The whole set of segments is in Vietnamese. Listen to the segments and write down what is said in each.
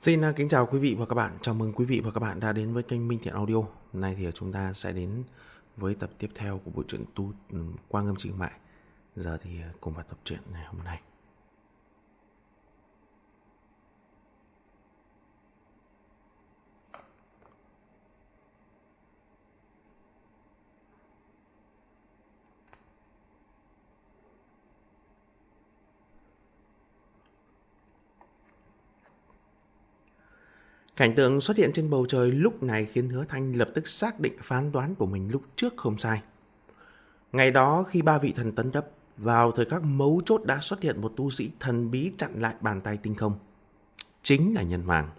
Xin à, kính chào quý vị và các bạn. Chào mừng quý vị và các bạn đã đến với kênh Minh Thiện Audio. Hôm nay thì à, chúng ta sẽ đến với tập tiếp theo của bộ truyện tu ừ, Quang Âm Trịnh Mại. Giờ thì à, cùng vào tập truyện ngày hôm nay. Cảnh tượng xuất hiện trên bầu trời lúc này khiến hứa thanh lập tức xác định phán đoán của mình lúc trước không sai. Ngày đó khi ba vị thần tấn cấp, vào thời khắc mấu chốt đã xuất hiện một tu sĩ thần bí chặn lại bàn tay tinh không. Chính là nhân hoàng.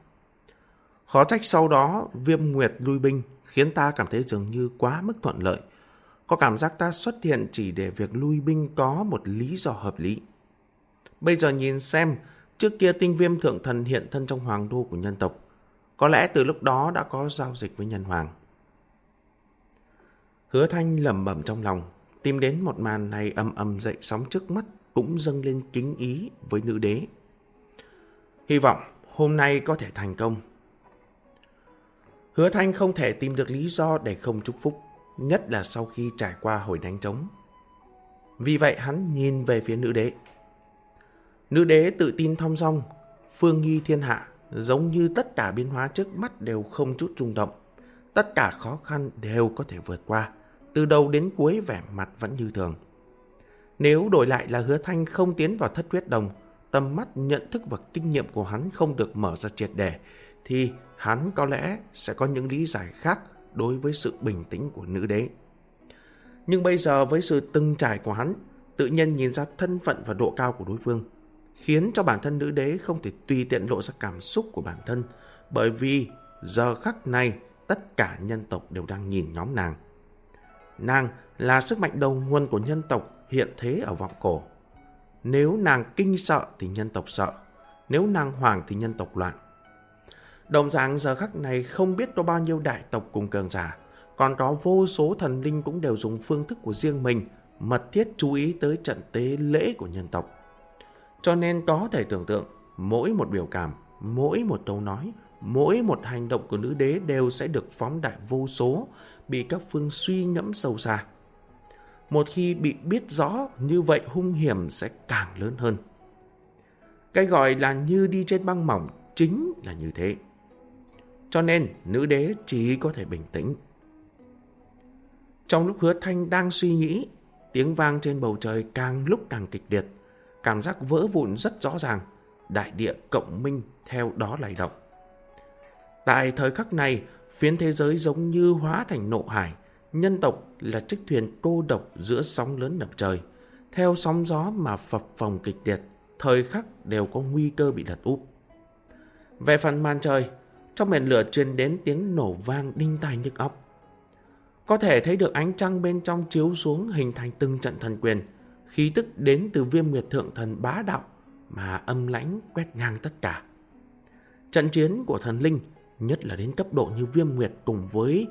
Khó trách sau đó viêm nguyệt lui binh khiến ta cảm thấy dường như quá mức thuận lợi. Có cảm giác ta xuất hiện chỉ để việc lui binh có một lý do hợp lý. Bây giờ nhìn xem, trước kia tinh viêm thượng thần hiện thân trong hoàng đô của nhân tộc, có lẽ từ lúc đó đã có giao dịch với nhân hoàng. Hứa Thanh lẩm bẩm trong lòng, tìm đến một màn này âm âm dậy sóng trước mắt cũng dâng lên kính ý với nữ đế. Hy vọng hôm nay có thể thành công. Hứa Thanh không thể tìm được lý do để không chúc phúc, nhất là sau khi trải qua hồi đánh trống. Vì vậy hắn nhìn về phía nữ đế. Nữ đế tự tin thong dong, phương nghi thiên hạ, giống như tất cả biến hóa trước mắt đều không chút rung động. Tất cả khó khăn đều có thể vượt qua, từ đầu đến cuối vẻ mặt vẫn như thường. Nếu đổi lại là hứa thanh không tiến vào thất huyết đồng, tầm mắt nhận thức và kinh nghiệm của hắn không được mở ra triệt để, thì hắn có lẽ sẽ có những lý giải khác đối với sự bình tĩnh của nữ đế. Nhưng bây giờ với sự từng trải của hắn, tự nhiên nhìn ra thân phận và độ cao của đối phương, khiến cho bản thân nữ đế không thể tùy tiện lộ ra cảm xúc của bản thân, bởi vì giờ khắc này tất cả nhân tộc đều đang nhìn nhóm nàng. Nàng là sức mạnh đầu nguồn của nhân tộc hiện thế ở vọng cổ. Nếu nàng kinh sợ thì nhân tộc sợ, nếu nàng hoàng thì nhân tộc loạn. Đồng dạng giờ khắc này không biết có bao nhiêu đại tộc cùng cường giả, còn có vô số thần linh cũng đều dùng phương thức của riêng mình mật thiết chú ý tới trận tế lễ của nhân tộc. Cho nên có thể tưởng tượng, mỗi một biểu cảm, mỗi một câu nói, mỗi một hành động của nữ đế đều sẽ được phóng đại vô số, bị các phương suy ngẫm sâu xa. Một khi bị biết rõ, như vậy hung hiểm sẽ càng lớn hơn. Cái gọi là như đi trên băng mỏng chính là như thế. Cho nên, nữ đế chỉ có thể bình tĩnh. Trong lúc hứa thanh đang suy nghĩ, tiếng vang trên bầu trời càng lúc càng kịch liệt cảm giác vỡ vụn rất rõ ràng, đại địa cộng minh theo đó lay động. Tại thời khắc này, phiến thế giới giống như hóa thành nộ hải, nhân tộc là chiếc thuyền cô độc giữa sóng lớn ngập trời. Theo sóng gió mà phập phồng kịch liệt, thời khắc đều có nguy cơ bị lật úp. Về phần màn trời, trong mền lửa truyền đến tiếng nổ vang đinh tai nhức óc. Có thể thấy được ánh trăng bên trong chiếu xuống hình thành từng trận thần quyền, khí tức đến từ viêm nguyệt thượng thần bá đạo mà âm lãnh quét ngang tất cả. Trận chiến của thần linh, nhất là đến cấp độ như viêm nguyệt cùng với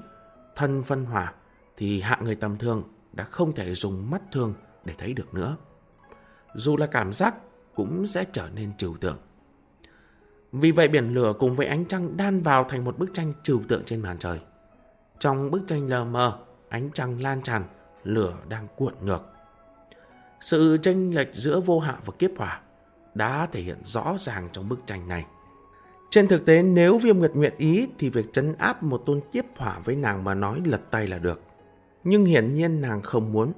thân phân hỏa, thì hạng người tầm thường đã không thể dùng mắt thường để thấy được nữa. Dù là cảm giác cũng sẽ trở nên trừu tượng. Vì vậy biển lửa cùng với ánh trăng đan vào thành một bức tranh trừu tượng trên màn trời. Trong bức tranh lờ mờ, ánh trăng lan tràn, lửa đang cuộn ngược. Sự tranh lệch giữa vô hạ và kiếp hỏa đã thể hiện rõ ràng trong bức tranh này. Trên thực tế nếu viêm nguyệt nguyện ý thì việc trấn áp một tôn kiếp hỏa với nàng mà nói lật tay là được. Nhưng hiển nhiên nàng không muốn.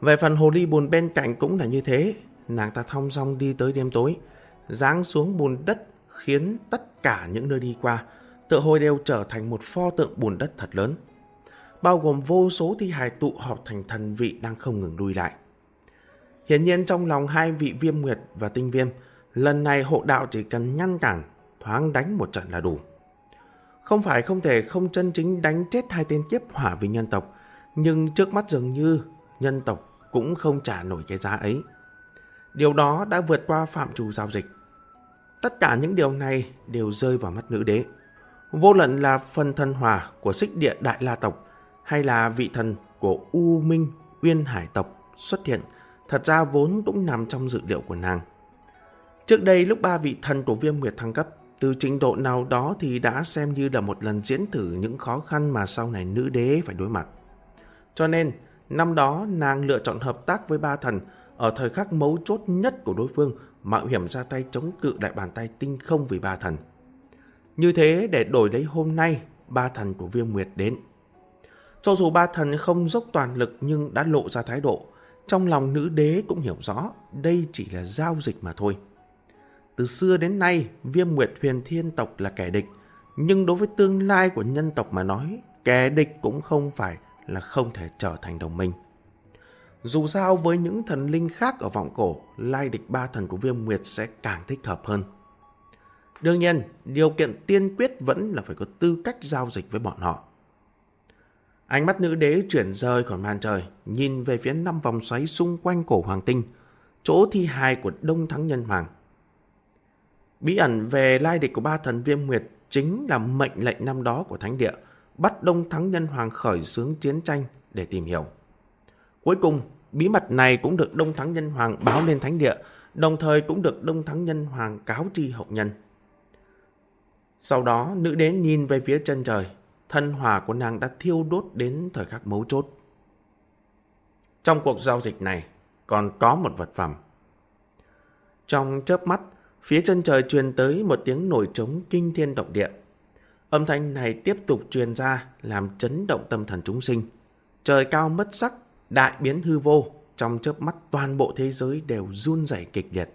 Về phần hồ ly bùn bên cạnh cũng là như thế. Nàng ta thong dong đi tới đêm tối, giáng xuống bùn đất khiến tất cả những nơi đi qua tự hồi đều trở thành một pho tượng bùn đất thật lớn. Bao gồm vô số thi hài tụ họp thành thần vị đang không ngừng đuôi lại. Hiển nhiên trong lòng hai vị viêm nguyệt và tinh viêm, lần này hộ đạo chỉ cần ngăn cản, thoáng đánh một trận là đủ. Không phải không thể không chân chính đánh chết hai tên kiếp hỏa vì nhân tộc, nhưng trước mắt dường như nhân tộc cũng không trả nổi cái giá ấy. Điều đó đã vượt qua phạm trù giao dịch. Tất cả những điều này đều rơi vào mắt nữ đế. Vô luận là phần thân hòa của xích địa đại la tộc hay là vị thần của U Minh Uyên Hải tộc xuất hiện thật ra vốn cũng nằm trong dự liệu của nàng. Trước đây lúc ba vị thần của viêm nguyệt thăng cấp, từ trình độ nào đó thì đã xem như là một lần diễn thử những khó khăn mà sau này nữ đế phải đối mặt. Cho nên, năm đó nàng lựa chọn hợp tác với ba thần ở thời khắc mấu chốt nhất của đối phương mạo hiểm ra tay chống cự đại bàn tay tinh không vì ba thần. Như thế để đổi lấy hôm nay, ba thần của viêm nguyệt đến. Cho dù ba thần không dốc toàn lực nhưng đã lộ ra thái độ, trong lòng nữ đế cũng hiểu rõ đây chỉ là giao dịch mà thôi. Từ xưa đến nay, viêm nguyệt huyền thiên tộc là kẻ địch, nhưng đối với tương lai của nhân tộc mà nói, kẻ địch cũng không phải là không thể trở thành đồng minh. Dù sao với những thần linh khác ở vọng cổ, lai địch ba thần của viêm nguyệt sẽ càng thích hợp hơn. Đương nhiên, điều kiện tiên quyết vẫn là phải có tư cách giao dịch với bọn họ. Ánh mắt nữ đế chuyển rời khỏi màn trời, nhìn về phía năm vòng xoáy xung quanh cổ hoàng tinh, chỗ thi hài của Đông Thắng Nhân Hoàng. Bí ẩn về lai địch của ba thần viêm nguyệt chính là mệnh lệnh năm đó của Thánh Địa, bắt Đông Thắng Nhân Hoàng khởi xướng chiến tranh để tìm hiểu. Cuối cùng, bí mật này cũng được Đông Thắng Nhân Hoàng báo lên Thánh Địa, đồng thời cũng được Đông Thắng Nhân Hoàng cáo tri hậu nhân. Sau đó, nữ đế nhìn về phía chân trời, thân hòa của nàng đã thiêu đốt đến thời khắc mấu chốt. Trong cuộc giao dịch này, còn có một vật phẩm. Trong chớp mắt, phía chân trời truyền tới một tiếng nổi trống kinh thiên động địa. Âm thanh này tiếp tục truyền ra làm chấn động tâm thần chúng sinh. Trời cao mất sắc, đại biến hư vô, trong chớp mắt toàn bộ thế giới đều run rẩy kịch liệt.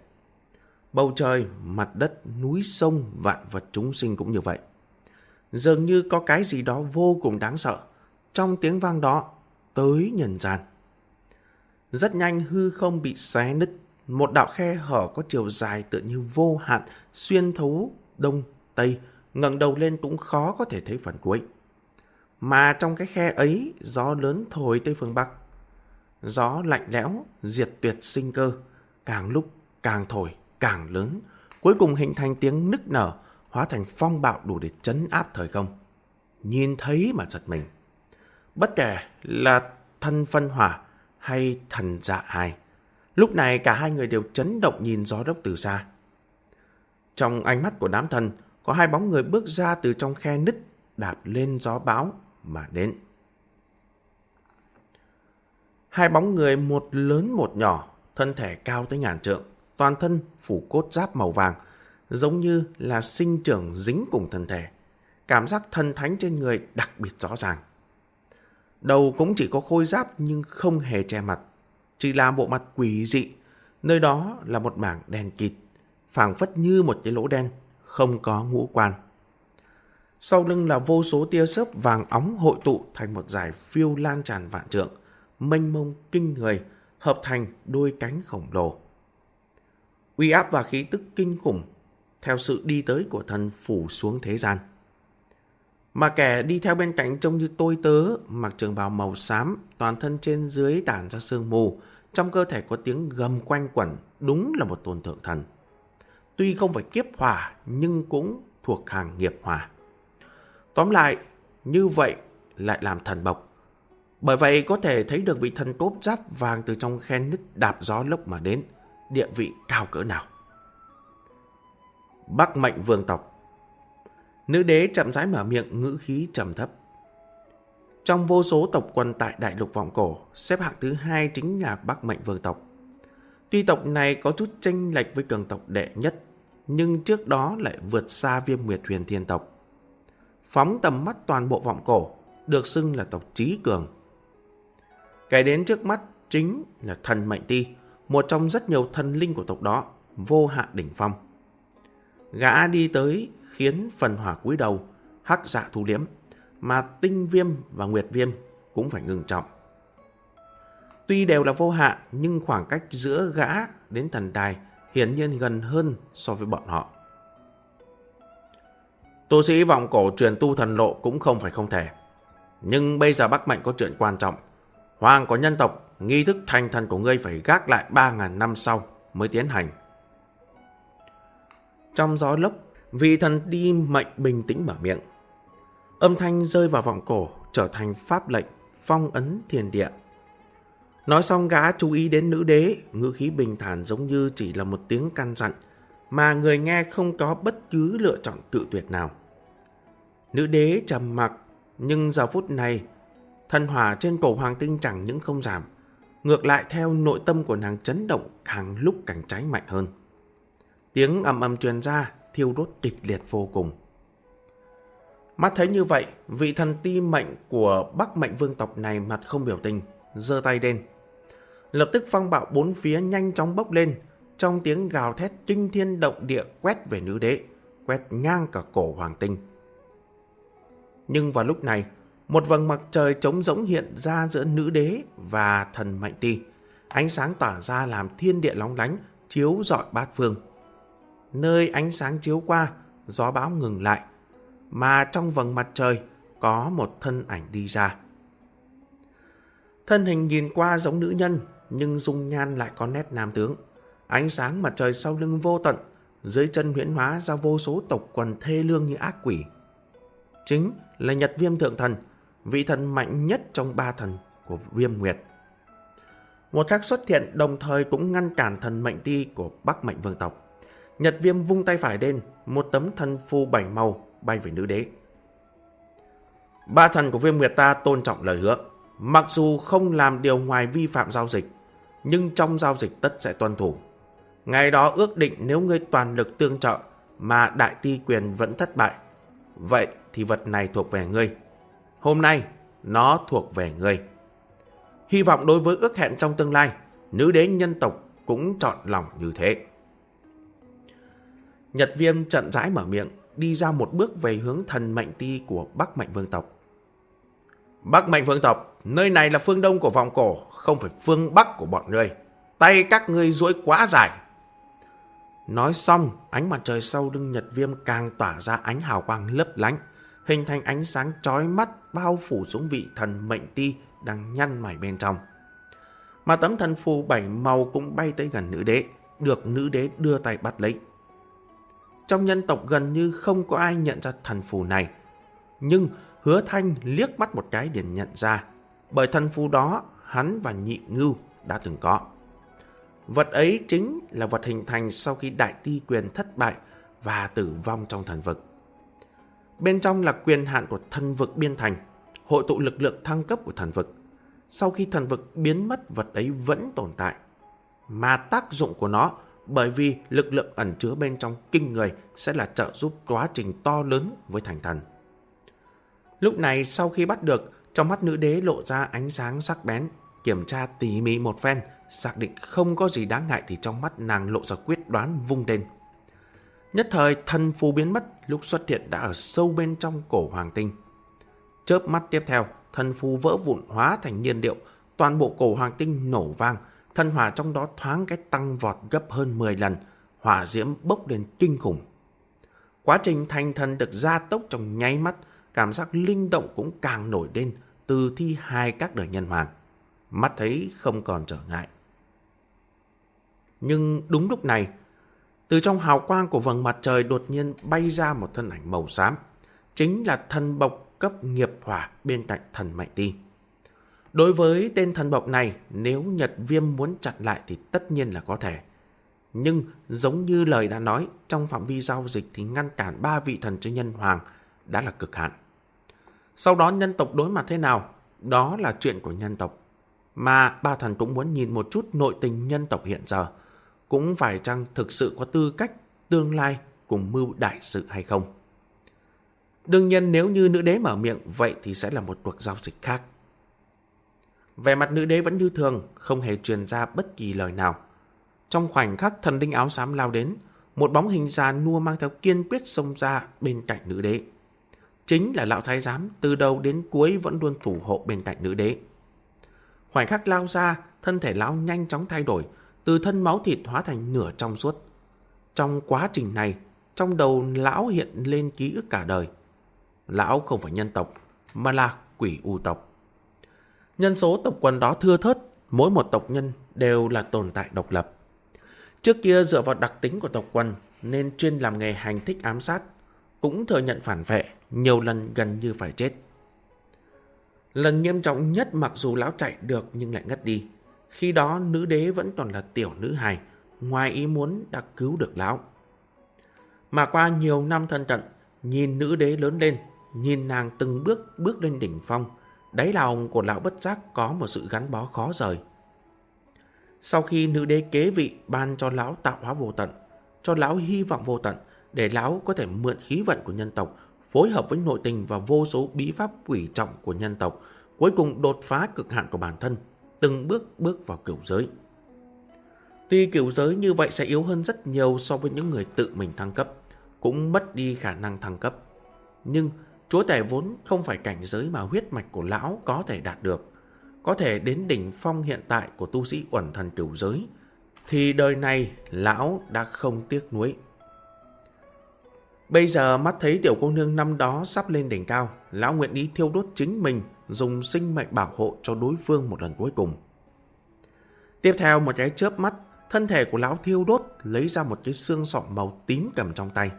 Bầu trời, mặt đất, núi sông, vạn vật chúng sinh cũng như vậy. Dường như có cái gì đó vô cùng đáng sợ. Trong tiếng vang đó, tới nhân gian. Rất nhanh hư không bị xé nứt. Một đạo khe hở có chiều dài tự như vô hạn, xuyên thấu đông, tây, ngẩng đầu lên cũng khó có thể thấy phần cuối. Mà trong cái khe ấy, gió lớn thổi tới phương Bắc. Gió lạnh lẽo, diệt tuyệt sinh cơ, càng lúc càng thổi, càng lớn, cuối cùng hình thành tiếng nức nở, hóa thành phong bạo đủ để chấn áp thời không. Nhìn thấy mà giật mình. Bất kể là thân phân hỏa hay thần dạ hài, lúc này cả hai người đều chấn động nhìn gió đốc từ xa. Trong ánh mắt của đám thần, có hai bóng người bước ra từ trong khe nứt, đạp lên gió bão mà đến. Hai bóng người một lớn một nhỏ, thân thể cao tới ngàn trượng, toàn thân phủ cốt giáp màu vàng, giống như là sinh trưởng dính cùng thân thể. Cảm giác thần thánh trên người đặc biệt rõ ràng. Đầu cũng chỉ có khôi giáp nhưng không hề che mặt. Chỉ là bộ mặt quỷ dị. Nơi đó là một mảng đen kịt, phảng phất như một cái lỗ đen, không có ngũ quan. Sau lưng là vô số tia sớp vàng óng hội tụ thành một dải phiêu lan tràn vạn trượng, mênh mông kinh người, hợp thành đôi cánh khổng lồ. Uy áp và khí tức kinh khủng theo sự đi tới của thần phủ xuống thế gian. Mà kẻ đi theo bên cạnh trông như tôi tớ, mặc trường bào màu xám, toàn thân trên dưới tản ra sương mù, trong cơ thể có tiếng gầm quanh quẩn, đúng là một tôn thượng thần. Tuy không phải kiếp hỏa, nhưng cũng thuộc hàng nghiệp hỏa. Tóm lại, như vậy lại làm thần bộc. Bởi vậy có thể thấy được vị thần cốp giáp vàng từ trong khen nứt đạp gió lốc mà đến, địa vị cao cỡ nào. Bắc mệnh vương tộc Nữ đế chậm rãi mở miệng ngữ khí trầm thấp. Trong vô số tộc quân tại đại lục vọng cổ, xếp hạng thứ hai chính là Bắc mệnh vương tộc. Tuy tộc này có chút tranh lệch với cường tộc đệ nhất, nhưng trước đó lại vượt xa viêm nguyệt huyền thiên tộc. Phóng tầm mắt toàn bộ vọng cổ, được xưng là tộc trí cường. Cái đến trước mắt chính là thần mệnh ti, một trong rất nhiều thần linh của tộc đó, vô hạ đỉnh phong. Gã đi tới khiến phần hỏa cúi đầu, hắc dạ thu liếm, mà tinh viêm và nguyệt viêm cũng phải ngừng trọng. Tuy đều là vô hạ, nhưng khoảng cách giữa gã đến thần đài hiển nhiên gần hơn so với bọn họ. Tu sĩ vọng cổ truyền tu thần lộ cũng không phải không thể. Nhưng bây giờ Bắc Mệnh có chuyện quan trọng. Hoàng có nhân tộc, nghi thức thành thần của ngươi phải gác lại 3.000 năm sau mới tiến hành. Trong gió lốc, vì thần đi mệnh bình tĩnh mở miệng. Âm thanh rơi vào vòng cổ trở thành pháp lệnh, phong ấn thiền địa. Nói xong gã chú ý đến nữ đế, ngữ khí bình thản giống như chỉ là một tiếng căn dặn, mà người nghe không có bất cứ lựa chọn tự tuyệt nào. Nữ đế trầm mặc, nhưng giờ phút này, thân hỏa trên cổ hoàng tinh chẳng những không giảm, ngược lại theo nội tâm của nàng chấn động càng lúc càng trái mạnh hơn. Tiếng ầm ầm truyền ra, thiêu đốt kịch liệt vô cùng. Mắt thấy như vậy, vị thần ti mệnh của Bắc Mệnh Vương tộc này mặt không biểu tình, giơ tay lên. Lập tức phong bạo bốn phía nhanh chóng bốc lên, trong tiếng gào thét kinh thiên động địa quét về nữ đế, quét ngang cả cổ hoàng tinh. Nhưng vào lúc này, một vầng mặt trời trống rỗng hiện ra giữa nữ đế và thần mạnh ti. Ánh sáng tỏa ra làm thiên địa lóng lánh, chiếu rọi bát phương. Nơi ánh sáng chiếu qua, gió bão ngừng lại, mà trong vầng mặt trời có một thân ảnh đi ra. Thân hình nhìn qua giống nữ nhân, nhưng dung nhan lại có nét nam tướng. Ánh sáng mặt trời sau lưng vô tận, dưới chân huyễn hóa ra vô số tộc quần thê lương như ác quỷ. Chính là Nhật Viêm Thượng Thần, vị thần mạnh nhất trong ba thần của Viêm Nguyệt. Một khắc xuất hiện đồng thời cũng ngăn cản thần mệnh ti của Bắc Mệnh Vương tộc. Nhật Viêm vung tay phải lên, một tấm thân phù bảy màu bay về nữ đế. Ba thần của Viêm Nguyệt ta tôn trọng lời hứa. Mặc dù không làm điều ngoài vi phạm giao dịch, nhưng trong giao dịch tất sẽ tuân thủ. Ngày đó ước định nếu ngươi toàn lực tương trợ mà đại ti quyền vẫn thất bại, vậy thì vật này thuộc về ngươi. Hôm nay, nó thuộc về ngươi. Hy vọng đối với ước hẹn trong tương lai, nữ đế nhân tộc cũng chọn lòng như thế. Nhật viêm trận rãi mở miệng, đi ra một bước về hướng thần mệnh ti của Bắc Mệnh Vương tộc. Bắc Mệnh Vương tộc, nơi này là phương đông của vòng cổ, không phải phương bắc của bọn ngươi. Tay các ngươi duỗi quá dài. Nói xong, ánh mặt trời sau lưng Nhật Viêm càng tỏa ra ánh hào quang lấp lánh, hình thành ánh sáng chói mắt bao phủ xuống vị thần mệnh ti đang nhăn mày bên trong. Mà tấm thần phù bảy màu cũng bay tới gần nữ đế, được nữ đế đưa tay bắt lấy. Trong nhân tộc gần như không có ai nhận ra thần phù này, nhưng hứa thanh liếc mắt một cái liền nhận ra, bởi thần phù đó hắn và nhị ngưu đã từng có. Vật ấy chính là vật hình thành sau khi đại ti quyền thất bại và tử vong trong thần vực. Bên trong là quyền hạn của thần vực biên thành, hội tụ lực lượng thăng cấp của thần vực. Sau khi thần vực biến mất, vật ấy vẫn tồn tại. Mà tác dụng của nó bởi vì lực lượng ẩn chứa bên trong kinh người sẽ là trợ giúp quá trình to lớn với thành thần. Lúc này sau khi bắt được, trong mắt nữ đế lộ ra ánh sáng sắc bén, kiểm tra tỉ mỉ một phen, xác định không có gì đáng ngại thì trong mắt nàng lộ ra quyết đoán vung lên. Nhất thời thần phù biến mất lúc xuất hiện đã ở sâu bên trong cổ hoàng tinh. Chớp mắt tiếp theo, thần phù vỡ vụn hóa thành nhiên điệu, toàn bộ cổ hoàng tinh nổ vang, thân hỏa trong đó thoáng cái tăng vọt gấp hơn 10 lần, hỏa diễm bốc lên kinh khủng. Quá trình thành thần được gia tốc trong nháy mắt, cảm giác linh động cũng càng nổi lên từ thi hai các đời nhân hoàng. Mắt thấy không còn trở ngại. Nhưng đúng lúc này, từ trong hào quang của vầng mặt trời đột nhiên bay ra một thân ảnh màu xám. Chính là thần bộc cấp nghiệp hỏa bên cạnh thần mạnh ti. Đối với tên thần bộc này, nếu Nhật Viêm muốn chặn lại thì tất nhiên là có thể. Nhưng giống như lời đã nói, trong phạm vi giao dịch thì ngăn cản ba vị thần trên nhân hoàng đã là cực hạn. Sau đó nhân tộc đối mặt thế nào? Đó là chuyện của nhân tộc. Mà ba thần cũng muốn nhìn một chút nội tình nhân tộc hiện giờ cũng phải chăng thực sự có tư cách tương lai cùng mưu đại sự hay không. Đương nhiên nếu như nữ đế mở miệng vậy thì sẽ là một cuộc giao dịch khác. Về mặt nữ đế vẫn như thường, không hề truyền ra bất kỳ lời nào. Trong khoảnh khắc thần đinh áo xám lao đến, một bóng hình già nua mang theo kiên quyết xông ra bên cạnh nữ đế. Chính là lão thái giám từ đầu đến cuối vẫn luôn thủ hộ bên cạnh nữ đế. Khoảnh khắc lao ra, thân thể lão nhanh chóng thay đổi, từ thân máu thịt hóa thành nửa trong suốt. Trong quá trình này, trong đầu lão hiện lên ký ức cả đời. Lão không phải nhân tộc, mà là quỷ u tộc. Nhân số tộc quần đó thưa thớt, mỗi một tộc nhân đều là tồn tại độc lập. Trước kia dựa vào đặc tính của tộc quần nên chuyên làm nghề hành thích ám sát, cũng thừa nhận phản vệ, nhiều lần gần như phải chết. Lần nghiêm trọng nhất mặc dù lão chạy được nhưng lại ngất đi. Khi đó nữ đế vẫn còn là tiểu nữ hài, ngoài ý muốn đã cứu được lão. Mà qua nhiều năm thân cận, nhìn nữ đế lớn lên, nhìn nàng từng bước bước lên đỉnh phong, đáy lòng của lão bất giác có một sự gắn bó khó rời. Sau khi nữ đế kế vị ban cho lão tạo hóa vô tận, cho lão hy vọng vô tận, để lão có thể mượn khí vận của nhân tộc, phối hợp với nội tình và vô số bí pháp quỷ trọng của nhân tộc, cuối cùng đột phá cực hạn của bản thân, từng bước bước vào cửu giới. Tuy cửu giới như vậy sẽ yếu hơn rất nhiều so với những người tự mình thăng cấp, cũng mất đi khả năng thăng cấp. Nhưng chúa tể vốn không phải cảnh giới mà huyết mạch của lão có thể đạt được. Có thể đến đỉnh phong hiện tại của tu sĩ uẩn thần cửu giới, thì đời này lão đã không tiếc nuối. Bây giờ mắt thấy tiểu cô nương năm đó sắp lên đỉnh cao, lão nguyện ý thiêu đốt chính mình, dùng sinh mệnh bảo hộ cho đối phương một lần cuối cùng. Tiếp theo một cái chớp mắt, thân thể của lão thiêu đốt lấy ra một cái xương sọ màu tím cầm trong tay.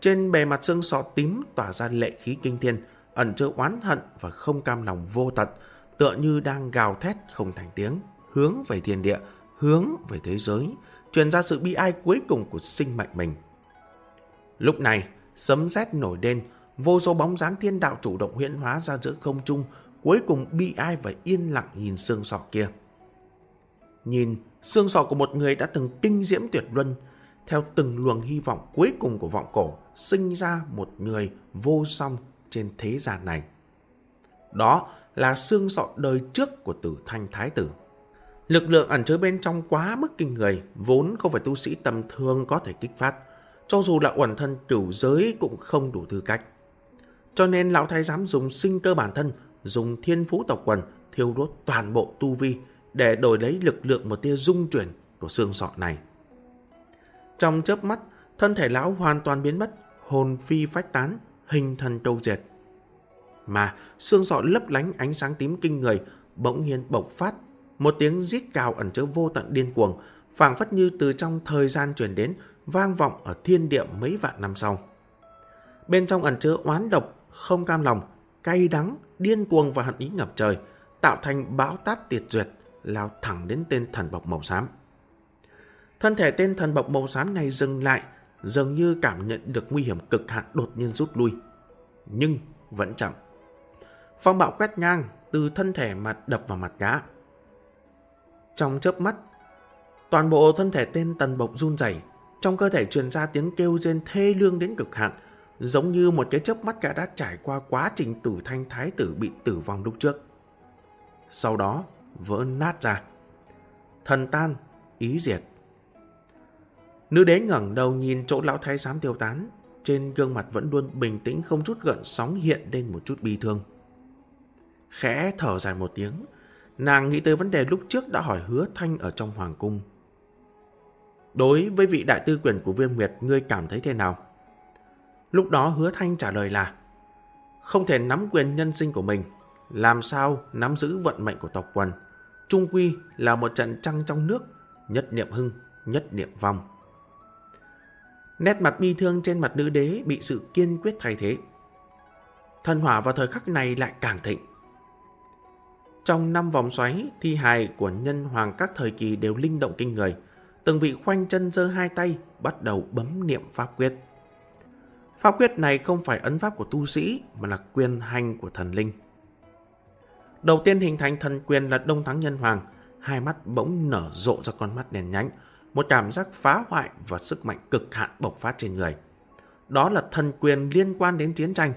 Trên bề mặt xương sọ tím tỏa ra lệ khí kinh thiên, ẩn chứa oán hận và không cam lòng vô tận, tựa như đang gào thét không thành tiếng, hướng về thiên địa, hướng về thế giới, truyền ra sự bi ai cuối cùng của sinh mệnh mình. Lúc này, sấm sét nổi lên, vô số bóng dáng thiên đạo chủ động huyễn hóa ra giữa không trung, cuối cùng bi ai và yên lặng nhìn xương sọ kia. Nhìn xương sọ của một người đã từng kinh diễm tuyệt luân, theo từng luồng hy vọng cuối cùng của vọng cổ, sinh ra một người vô song trên thế gian này. Đó là xương sọ đời trước của tử thanh thái tử. Lực lượng ẩn chứa bên trong quá mức kinh người, vốn không phải tu sĩ tầm thường có thể kích phát, cho dù là uẩn thân cửu giới cũng không đủ tư cách. Cho nên lão thái giám dùng sinh cơ bản thân, dùng thiên phú tộc quần, thiêu đốt toàn bộ tu vi để đổi lấy lực lượng một tia dung chuyển của xương sọ này. Trong chớp mắt, thân thể lão hoàn toàn biến mất, hồn phi phách tán, hình thần câu diệt. Mà xương sọ lấp lánh ánh sáng tím kinh người, bỗng nhiên bộc phát, một tiếng rít cào ẩn chứa vô tận điên cuồng, phảng phất như từ trong thời gian chuyển đến, vang vọng ở thiên địa mấy vạn năm sau. Bên trong ẩn chứa oán độc, không cam lòng, cay đắng, điên cuồng và hận ý ngập trời, tạo thành bão táp tiệt duyệt, lao thẳng đến tên thần bọc màu xám. Thân thể tên thần bọc màu xám này dừng lại, dường như cảm nhận được nguy hiểm cực hạn đột nhiên rút lui. Nhưng vẫn chậm. Phong bạo quét ngang từ thân thể mặt đập vào mặt gã. Trong chớp mắt, toàn bộ thân thể tên tần bộc run rẩy, trong cơ thể truyền ra tiếng kêu rên thê lương đến cực hạn, giống như một cái chớp mắt gã đã trải qua quá trình tử thanh thái tử bị tử vong lúc trước. Sau đó, vỡ nát ra. Thần tan, ý diệt. Nữ đế ngẩng đầu nhìn chỗ lão thái giám tiêu tán, trên gương mặt vẫn luôn bình tĩnh không chút gợn sóng hiện lên một chút bi thương. Khẽ thở dài một tiếng, nàng nghĩ tới vấn đề lúc trước đã hỏi hứa thanh ở trong hoàng cung. Đối với vị đại tư quyền của Viêm Nguyệt, ngươi cảm thấy thế nào? Lúc đó hứa thanh trả lời là không thể nắm quyền nhân sinh của mình, làm sao nắm giữ vận mệnh của tộc quần. Trung quy là một trận trăng trong nước, nhất niệm hưng, nhất niệm vong. Nét mặt bi thương trên mặt nữ đế bị sự kiên quyết thay thế. Thần hỏa vào thời khắc này lại càng thịnh. Trong năm vòng xoáy, thi hài của nhân hoàng các thời kỳ đều linh động kinh người. Từng vị khoanh chân giơ hai tay, bắt đầu bấm niệm pháp quyết. Pháp quyết này không phải ấn pháp của tu sĩ, mà là quyền hành của thần linh. Đầu tiên hình thành thần quyền là Đông Thắng Nhân Hoàng, hai mắt bỗng nở rộ ra con mắt đèn nhánh, một cảm giác phá hoại và sức mạnh cực hạn bộc phát trên người. Đó là thần quyền liên quan đến chiến tranh.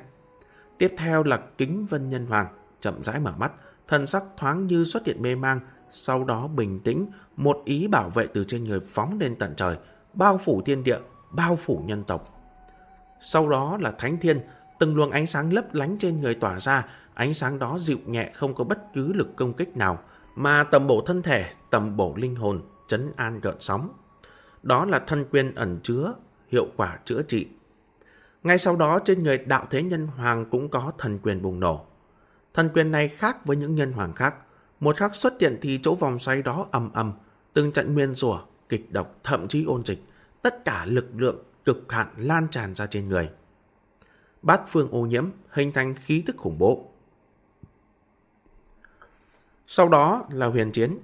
Tiếp theo là kính vân nhân hoàng, chậm rãi mở mắt, thần sắc thoáng như xuất hiện mê mang, sau đó bình tĩnh, một ý bảo vệ từ trên người phóng lên tận trời, bao phủ thiên địa, bao phủ nhân tộc. Sau đó là thánh thiên, từng luồng ánh sáng lấp lánh trên người tỏa ra, ánh sáng đó dịu nhẹ không có bất cứ lực công kích nào, mà tầm bổ thân thể, tầm bổ linh hồn, chấn an gợn sóng. Đó là thân quyền ẩn chứa, hiệu quả chữa trị. Ngay sau đó trên người đạo thế nhân hoàng cũng có thần quyền bùng nổ. Thần quyền này khác với những nhân hoàng khác. Một khắc xuất hiện thì chỗ vòng xoay đó ầm ầm, từng trận nguyên rủa, kịch độc, thậm chí ôn dịch. Tất cả lực lượng cực hạn lan tràn ra trên người. Bát phương ô nhiễm hình thành khí tức khủng bố. Sau đó là huyền chiến,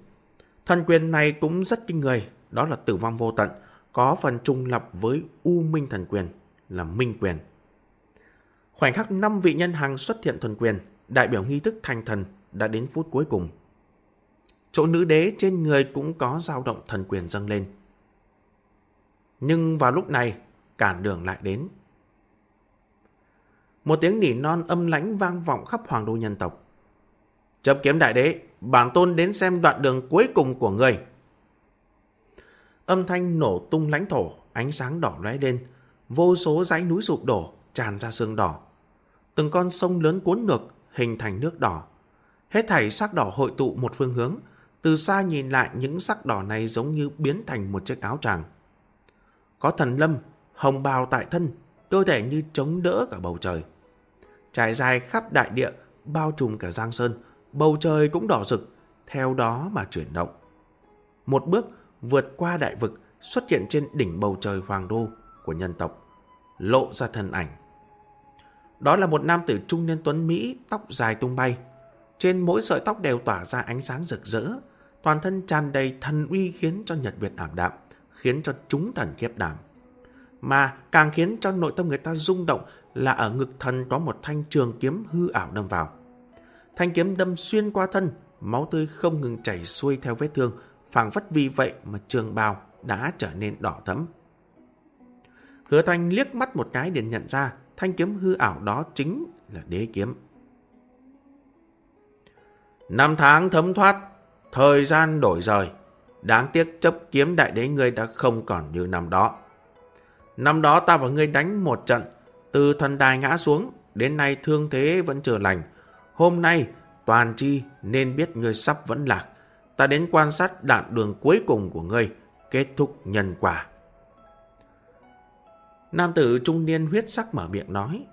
Thần quyền này cũng rất kinh người, đó là tử vong vô tận, có phần trùng lập với U Minh Thần Quyền là Minh Quyền. Khoảnh khắc năm vị nhân hàng xuất hiện thần quyền, đại biểu nghi thức thành thần đã đến phút cuối cùng. Chỗ nữ đế trên người cũng có dao động thần quyền dâng lên. Nhưng vào lúc này, cản đường lại đến. Một tiếng nỉ non âm lãnh vang vọng khắp hoàng đô nhân tộc. Chấp kiếm đại đế, bản tôn đến xem đoạn đường cuối cùng của người. Âm thanh nổ tung lãnh thổ, ánh sáng đỏ lóe lên, vô số dãy núi sụp đổ, tràn ra sương đỏ. Từng con sông lớn cuốn ngược, hình thành nước đỏ. Hết thảy sắc đỏ hội tụ một phương hướng, từ xa nhìn lại những sắc đỏ này giống như biến thành một chiếc áo tràng. Có thần lâm, hồng bào tại thân, cơ thể như chống đỡ cả bầu trời. Trải dài khắp đại địa, bao trùm cả Giang Sơn, bầu trời cũng đỏ rực, theo đó mà chuyển động. Một bước vượt qua đại vực, xuất hiện trên đỉnh bầu trời hoàng đô của nhân tộc, lộ ra thân ảnh. Đó là một nam tử trung niên tuấn Mỹ, tóc dài tung bay. Trên mỗi sợi tóc đều tỏa ra ánh sáng rực rỡ, toàn thân tràn đầy thần uy khiến cho nhật việt ảm đạm, khiến cho chúng thần kiếp đảm. Mà càng khiến cho nội tâm người ta rung động là ở ngực thần có một thanh trường kiếm hư ảo đâm vào. Thanh kiếm đâm xuyên qua thân, máu tươi không ngừng chảy xuôi theo vết thương, phảng phất vì vậy mà trường bào đã trở nên đỏ thẫm. Hứa Thanh liếc mắt một cái để nhận ra thanh kiếm hư ảo đó chính là đế kiếm. Năm tháng thấm thoát, thời gian đổi rời. Đáng tiếc chấp kiếm đại đế ngươi đã không còn như năm đó. Năm đó ta và ngươi đánh một trận, từ thần đài ngã xuống, đến nay thương thế vẫn chưa lành. Hôm nay, toàn chi nên biết ngươi sắp vẫn lạc. Ta đến quan sát đạn đường cuối cùng của ngươi, kết thúc nhân quả. Nam tử trung niên huyết sắc mở miệng nói.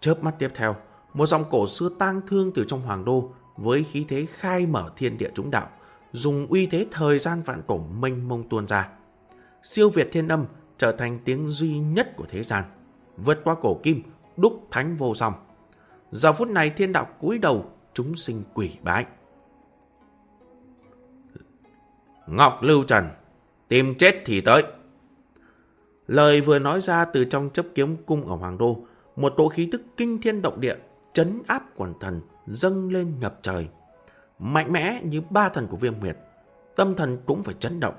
Chớp mắt tiếp theo, một dòng cổ xưa tang thương từ trong hoàng đô với khí thế khai mở thiên địa chúng đạo, dùng uy thế thời gian vạn cổ mênh mông tuôn ra. Siêu Việt thiên âm trở thành tiếng duy nhất của thế gian, vượt qua cổ kim, đúc thánh vô song. Giờ phút này thiên đạo cúi đầu, chúng sinh quỷ bái. Ngọc Lưu Trần, tìm chết thì tới. Lời vừa nói ra từ trong chấp kiếm cung ở Hoàng Đô, một tổ khí tức kinh thiên động địa, chấn áp quần thần, dâng lên ngập trời. Mạnh mẽ như ba thần của viêm huyệt, tâm thần cũng phải chấn động.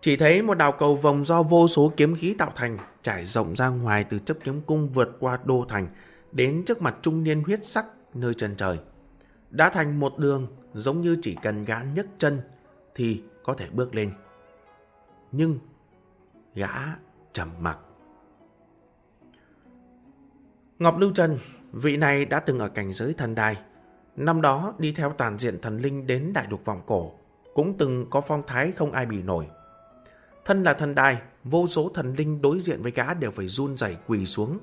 Chỉ thấy một đào cầu vòng do vô số kiếm khí tạo thành, trải rộng ra ngoài từ chấp kiếm cung vượt qua đô thành, đến trước mặt trung niên huyết sắc nơi chân trời. Đã thành một đường giống như chỉ cần gã nhấc chân thì có thể bước lên. Nhưng gã trầm mặc. Ngọc Lưu Trần, vị này đã từng ở cảnh giới thần đài. Năm đó đi theo tàn diện thần linh đến đại đục vòng cổ, cũng từng có phong thái không ai bị nổi. Thân là thần đài, vô số thần linh đối diện với gã đều phải run rẩy quỳ xuống.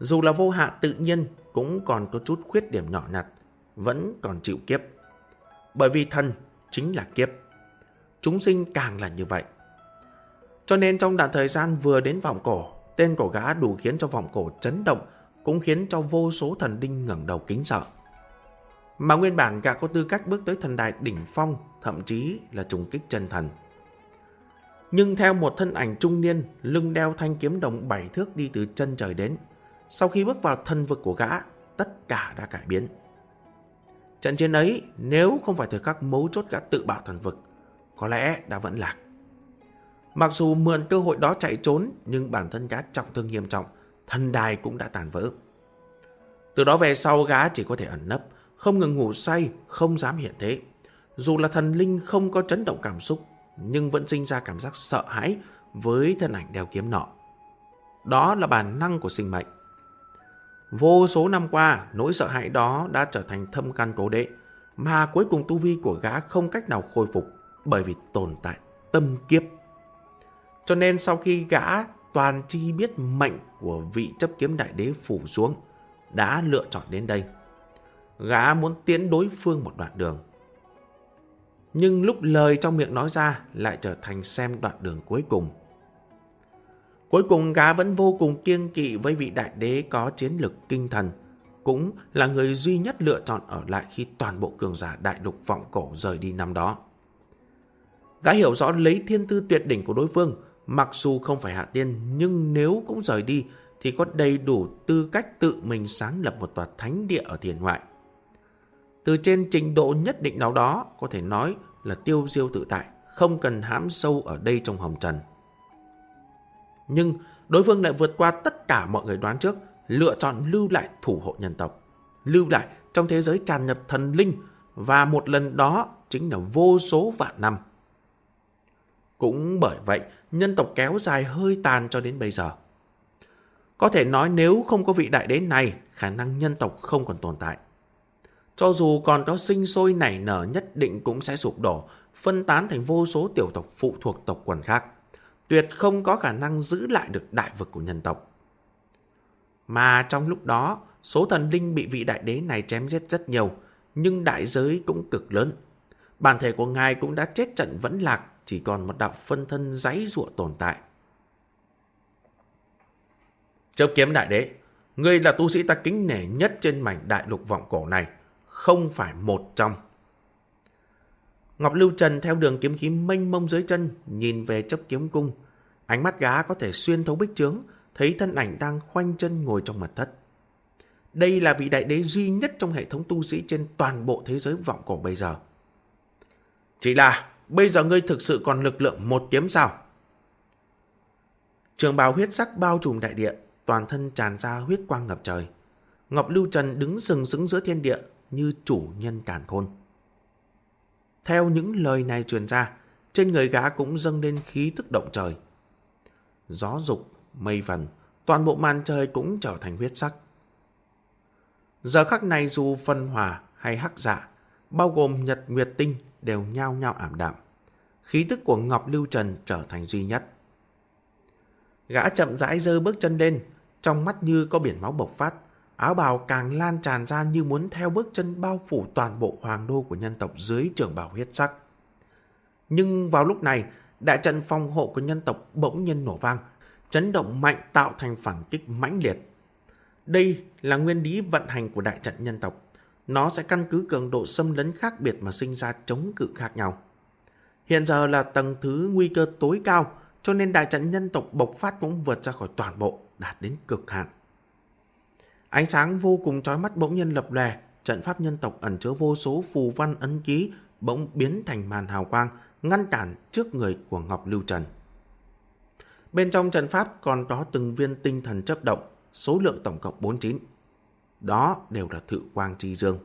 Dù là vô hạ tự nhiên cũng còn có chút khuyết điểm nhỏ nhặt, vẫn còn chịu kiếp. Bởi vì thần chính là kiếp. Chúng sinh càng là như vậy. Cho nên trong đoạn thời gian vừa đến vòng cổ, tên của gã đủ khiến cho vòng cổ chấn động, cũng khiến cho vô số thần linh ngẩng đầu kính sợ. Mà nguyên bản gã có tư cách bước tới thần đài đỉnh phong, thậm chí là trùng kích chân thần. Nhưng theo một thân ảnh trung niên, lưng đeo thanh kiếm đồng bảy thước đi từ chân trời đến, sau khi bước vào thân vực của gã, tất cả đã cải biến. Trận chiến ấy, nếu không phải thời khắc mấu chốt gã tự bảo thần vực, có lẽ đã vẫn lạc. Mặc dù mượn cơ hội đó chạy trốn, nhưng bản thân gã trọng thương nghiêm trọng, thân đài cũng đã tàn vỡ. Từ đó về sau gã chỉ có thể ẩn nấp, không ngừng ngủ say, không dám hiện thế. Dù là thần linh không có chấn động cảm xúc, nhưng vẫn sinh ra cảm giác sợ hãi với thân ảnh đeo kiếm nọ. Đó là bản năng của sinh mệnh. Vô số năm qua, nỗi sợ hãi đó đã trở thành thâm căn cố đệ, mà cuối cùng tu vi của gã không cách nào khôi phục bởi vì tồn tại tâm kiếp. Cho nên sau khi gã toàn chi biết mệnh của vị chấp kiếm đại đế phủ xuống, đã lựa chọn đến đây. Gã muốn tiến đối phương một đoạn đường. Nhưng lúc lời trong miệng nói ra lại trở thành xem đoạn đường cuối cùng. Cuối cùng gã vẫn vô cùng kiêng kỵ với vị đại đế có chiến lực kinh thần, cũng là người duy nhất lựa chọn ở lại khi toàn bộ cường giả đại lục vọng cổ rời đi năm đó. Gã hiểu rõ lấy thiên tư tuyệt đỉnh của đối phương mặc dù không phải hạ tiên, nhưng nếu cũng rời đi thì có đầy đủ tư cách tự mình sáng lập một tòa thánh địa ở thiền ngoại. Từ trên trình độ nhất định nào đó có thể nói là tiêu diêu tự tại, không cần hãm sâu ở đây trong hồng trần. Nhưng đối phương lại vượt qua tất cả mọi người đoán trước, lựa chọn lưu lại thủ hộ nhân tộc. Lưu lại trong thế giới tràn ngập thần linh và một lần đó chính là vô số vạn năm. Cũng bởi vậy, nhân tộc kéo dài hơi tàn cho đến bây giờ. Có thể nói nếu không có vị đại đế này, khả năng nhân tộc không còn tồn tại. Cho dù còn có sinh sôi nảy nở nhất định cũng sẽ sụp đổ, phân tán thành vô số tiểu tộc phụ thuộc tộc quần khác. Tuyệt không có khả năng giữ lại được đại vực của nhân tộc. Mà trong lúc đó, số thần linh bị vị đại đế này chém giết rất nhiều, nhưng đại giới cũng cực lớn. Bản thể của ngài cũng đã chết trận vẫn lạc, chỉ còn một đạo phân thân giấy rụa tồn tại. Chấp kiếm đại đế, ngươi là tu sĩ ta kính nể nhất trên mảnh đại lục vọng cổ này, không phải một trong. Ngọc Lưu Trần theo đường kiếm khí mênh mông dưới chân, nhìn về chấp kiếm cung. Ánh mắt gá có thể xuyên thấu bích trướng, thấy thân ảnh đang khoanh chân ngồi trong mật thất. Đây là vị đại đế duy nhất trong hệ thống tu sĩ trên toàn bộ thế giới vọng cổ bây giờ. Chỉ là, bây giờ ngươi thực sự còn lực lượng một kiếm sao? Trường bào huyết sắc bao trùm đại địa, toàn thân tràn ra huyết quang ngập trời. Ngọc Lưu Trần đứng sừng sững giữa thiên địa như chủ nhân càn khôn. Theo những lời này truyền ra, trên người gã cũng dâng lên khí tức động trời. Gió dục, mây vần, toàn bộ màn trời cũng trở thành huyết sắc. Giờ khắc này dù phân hòa hay hắc dạ, bao gồm nhật nguyệt tinh đều nhao nhao ảm đạm. Khí tức của Ngọc Lưu Trần trở thành duy nhất. Gã chậm rãi dơ bước chân lên, trong mắt như có biển máu bộc phát, áo bào càng lan tràn ra như muốn theo bước chân bao phủ toàn bộ hoàng đô của nhân tộc dưới trường bào huyết sắc. Nhưng vào lúc này, đại trận phòng hộ của nhân tộc bỗng nhiên nổ vang, chấn động mạnh tạo thành phản kích mãnh liệt. Đây là nguyên lý vận hành của đại trận nhân tộc. Nó sẽ căn cứ cường độ xâm lấn khác biệt mà sinh ra chống cự khác nhau. Hiện giờ là tầng thứ nguy cơ tối cao, cho nên đại trận nhân tộc bộc phát cũng vượt ra khỏi toàn bộ, đạt đến cực hạn. Ánh sáng vô cùng chói mắt bỗng nhiên lập lè, trận pháp nhân tộc ẩn chứa vô số phù văn ấn ký bỗng biến thành màn hào quang, ngăn cản trước người của Ngọc Lưu Trần. Bên trong trận pháp còn có từng viên tinh thần chấp động, số lượng tổng cộng 49. Đó đều là thự quang chi dương.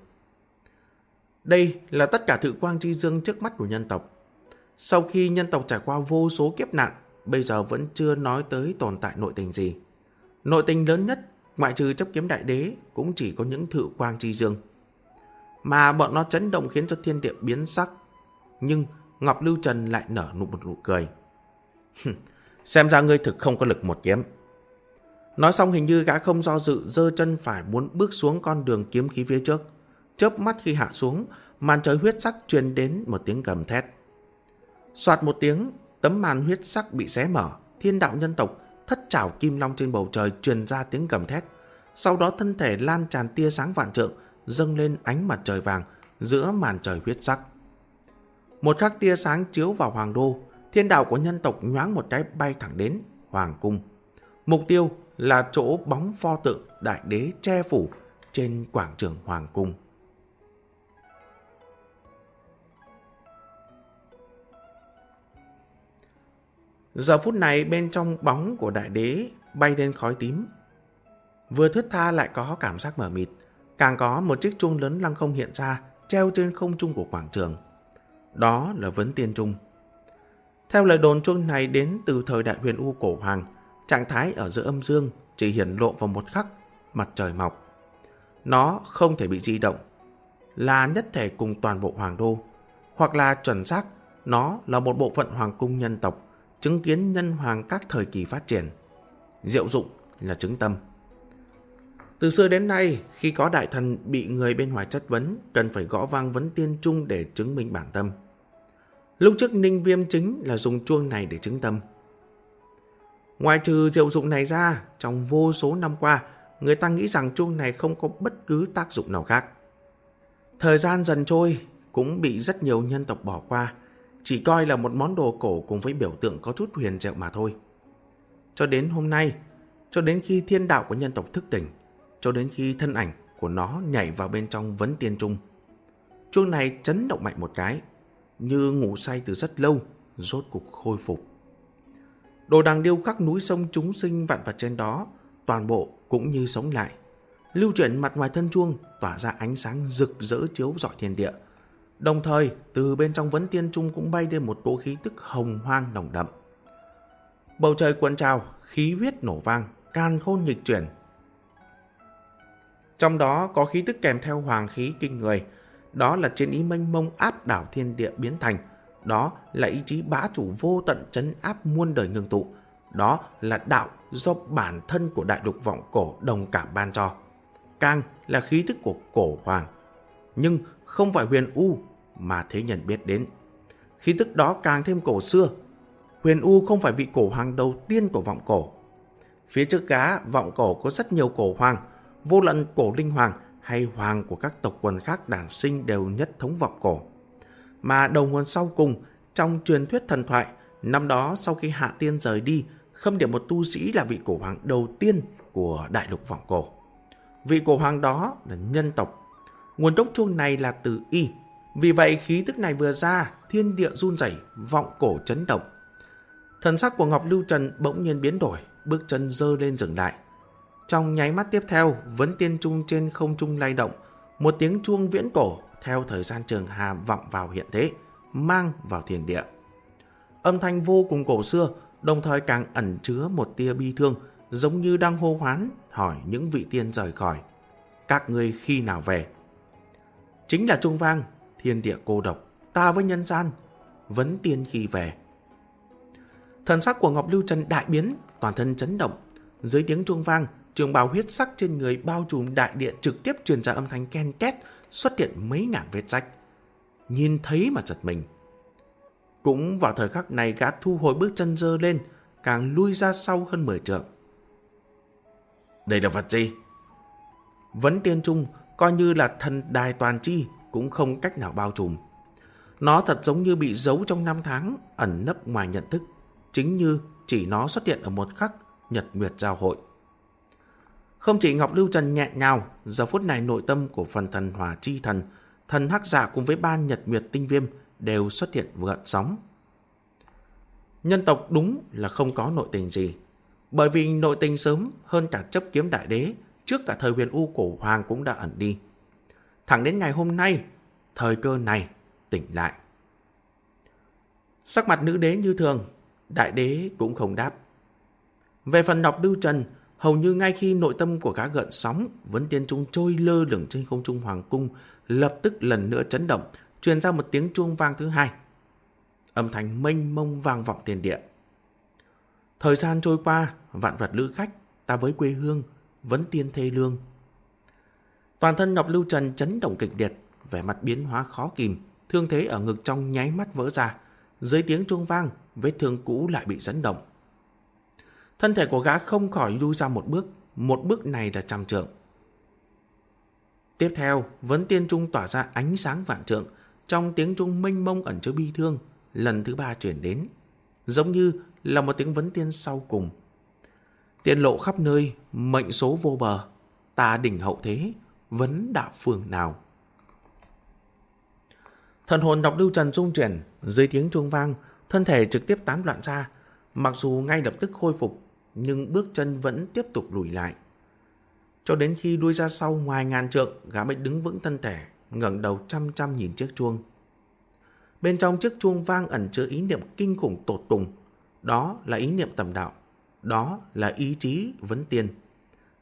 Đây là tất cả thự quang chi dương trước mắt của nhân tộc. Sau khi nhân tộc trải qua vô số kiếp nạn, bây giờ vẫn chưa nói tới tồn tại nội tình gì. Nội tình lớn nhất, ngoại trừ chấp kiếm đại đế, cũng chỉ có những thự quang chi dương. Mà bọn nó chấn động khiến cho thiên địa biến sắc. Nhưng Ngọc Lưu Trần lại nở nụ một nụ cười. Xem ra ngươi thực không có lực một kiếm. Nói xong hình như gã không do dự dơ chân phải muốn bước xuống con đường kiếm khí phía trước. Chớp mắt khi hạ xuống, màn trời huyết sắc truyền đến một tiếng gầm thét. Soạt một tiếng, tấm màn huyết sắc bị xé mở, thiên đạo nhân tộc, thất trảo kim long trên bầu trời truyền ra tiếng gầm thét. Sau đó thân thể lan tràn tia sáng vạn trượng, dâng lên ánh mặt trời vàng giữa màn trời huyết sắc. Một khắc tia sáng chiếu vào hoàng đô, thiên đạo của nhân tộc nhoáng một cái bay thẳng đến hoàng cung. Mục tiêu là chỗ bóng pho tượng đại đế che phủ trên quảng trường hoàng cung. Giờ phút này bên trong bóng của đại đế bay lên khói tím. Vừa thướt tha lại có cảm giác mở mịt, càng có một chiếc chuông lớn lăng không hiện ra, treo trên không trung của quảng trường. Đó là vấn tiên trung. Theo lời đồn chuông này đến từ thời đại huyền U cổ hoàng, trạng thái ở giữa âm dương chỉ hiển lộ vào một khắc mặt trời mọc. Nó không thể bị di động, là nhất thể cùng toàn bộ hoàng đô, hoặc là chuẩn xác, nó là một bộ phận hoàng cung nhân tộc, chứng kiến nhân hoàng các thời kỳ phát triển. Diệu dụng là chứng tâm. Từ xưa đến nay, khi có đại thần bị người bên ngoài chất vấn, cần phải gõ vang vấn tiên trung để chứng minh bản tâm. Lúc trước Ninh Viêm chính là dùng chuông này để chứng tâm. Ngoài trừ diệu dụng này ra, trong vô số năm qua, người ta nghĩ rằng chuông này không có bất cứ tác dụng nào khác. Thời gian dần trôi, cũng bị rất nhiều nhân tộc bỏ qua, chỉ coi là một món đồ cổ cùng với biểu tượng có chút huyền diệu mà thôi. Cho đến hôm nay, cho đến khi thiên đạo của nhân tộc thức tỉnh, cho đến khi thân ảnh của nó nhảy vào bên trong vấn tiên trung. Chuông này chấn động mạnh một cái, như ngủ say từ rất lâu, rốt cục khôi phục. Đồ đằng điêu khắc núi sông chúng sinh vạn vật trên đó, toàn bộ cũng như sống lại. Lưu chuyển mặt ngoài thân chuông tỏa ra ánh sáng rực rỡ chiếu rọi thiên địa. Đồng thời, từ bên trong vấn tiên trung cũng bay lên một cỗ khí tức hồng hoang nồng đậm. Bầu trời cuộn trào, khí huyết nổ vang, can khôn nghịch chuyển. Trong đó có khí tức kèm theo hoàng khí kinh người, đó là trên ý mênh mông áp đảo thiên địa biến thành, đó là ý chí bá chủ vô tận chấn áp muôn đời ngưng tụ, đó là đạo do bản thân của đại lục vọng cổ đồng cảm ban cho. Càng là khí tức của cổ hoàng, nhưng không phải huyền U mà thế nhân biết đến. Khí tức đó càng thêm cổ xưa. Huyền U không phải vị cổ hoàng đầu tiên của vọng cổ. Phía trước gá, vọng cổ có rất nhiều cổ hoàng, vô luận cổ linh hoàng hay hoàng của các tộc quần khác đản sinh đều nhất thống vọng cổ. Mà đầu nguồn sau cùng, trong truyền thuyết thần thoại, năm đó sau khi Hạ Tiên rời đi, khâm điểm một tu sĩ là vị cổ hoàng đầu tiên của đại lục vọng cổ. Vị cổ hoàng đó là nhân tộc. Nguồn gốc chuông này là từ Y. Vì vậy khí tức này vừa ra, thiên địa run rẩy, vọng cổ chấn động. Thần sắc của Ngọc Lưu Trần bỗng nhiên biến đổi, bước chân dơ lên dừng lại. Trong nháy mắt tiếp theo, vấn tiên trung trên không trung lay động, một tiếng chuông viễn cổ theo thời gian trường hà vọng vào hiện thế, mang vào thiền địa. Âm thanh vô cùng cổ xưa, đồng thời càng ẩn chứa một tia bi thương, giống như đang hô hoán hỏi những vị tiên rời khỏi. Các ngươi khi nào về? Chính là trung vang, thiên địa cô độc, ta với nhân gian, vấn tiên khi về. Thần sắc của Ngọc Lưu Trần đại biến, toàn thân chấn động. Dưới tiếng chuông vang, trường bào huyết sắc trên người bao trùm đại địa trực tiếp truyền ra âm thanh ken két, xuất hiện mấy ngàn vết rách. Nhìn thấy mà giật mình. Cũng vào thời khắc này gã thu hồi bước chân dơ lên, càng lui ra sau hơn 10 trượng. Đây là vật gì? Vấn tiên trung coi như là thần đài toàn chi cũng không cách nào bao trùm. Nó thật giống như bị giấu trong năm tháng, ẩn nấp ngoài nhận thức, chính như chỉ nó xuất hiện ở một khắc nhật nguyệt giao hội. Không chỉ Ngọc Lưu Trần nhẹ nhào, giờ phút này nội tâm của phần thần hòa chi thần, thần hắc giả cùng với ban nhật nguyệt tinh viêm đều xuất hiện gợn sóng. Nhân tộc đúng là không có nội tình gì, bởi vì nội tình sớm hơn cả chấp kiếm đại đế, trước cả thời huyền u cổ hoàng cũng đã ẩn đi. Thẳng đến ngày hôm nay, thời cơ này tỉnh lại. Sắc mặt nữ đế như thường, đại đế cũng không đáp. Về phần Ngọc Lưu Trần, hầu như ngay khi nội tâm của gã gợn sóng, vấn tiên trung trôi lơ lửng trên không trung hoàng cung, lập tức lần nữa chấn động, truyền ra một tiếng chuông vang thứ hai. Âm thanh mênh mông vang vọng tiền địa. Thời gian trôi qua, vạn vật lữ khách, ta với quê hương, Vấn tiên thê lương. Toàn thân Ngọc Lưu Trần chấn động kịch liệt, vẻ mặt biến hóa khó kìm, thương thế ở ngực trong nháy mắt vỡ ra. Dưới tiếng chuông vang, vết thương cũ lại bị dẫn động. Thân thể của gã không khỏi lui ra một bước, một bước này là trăm trượng. Tiếp theo, vấn tiên trung tỏa ra ánh sáng vạn trượng, trong tiếng trung mênh mông ẩn chứa bi thương, lần thứ ba chuyển đến. Giống như là một tiếng vấn tiên sau cùng. Tiên lộ khắp nơi, mệnh số vô bờ, ta đỉnh hậu thế, vấn đạo phường nào. Thần hồn đọc lưu trần trung chuyển, dưới tiếng chuông vang, thân thể trực tiếp tán loạn ra, mặc dù ngay lập tức khôi phục, nhưng bước chân vẫn tiếp tục lùi lại. Cho đến khi đuôi ra sau ngoài ngàn trượng, gã mới đứng vững thân thể, ngẩng đầu chăm chăm nhìn chiếc chuông. Bên trong chiếc chuông vang ẩn chứa ý niệm kinh khủng tột cùng. Đó là ý niệm tầm đạo. Đó là ý chí vấn tiên.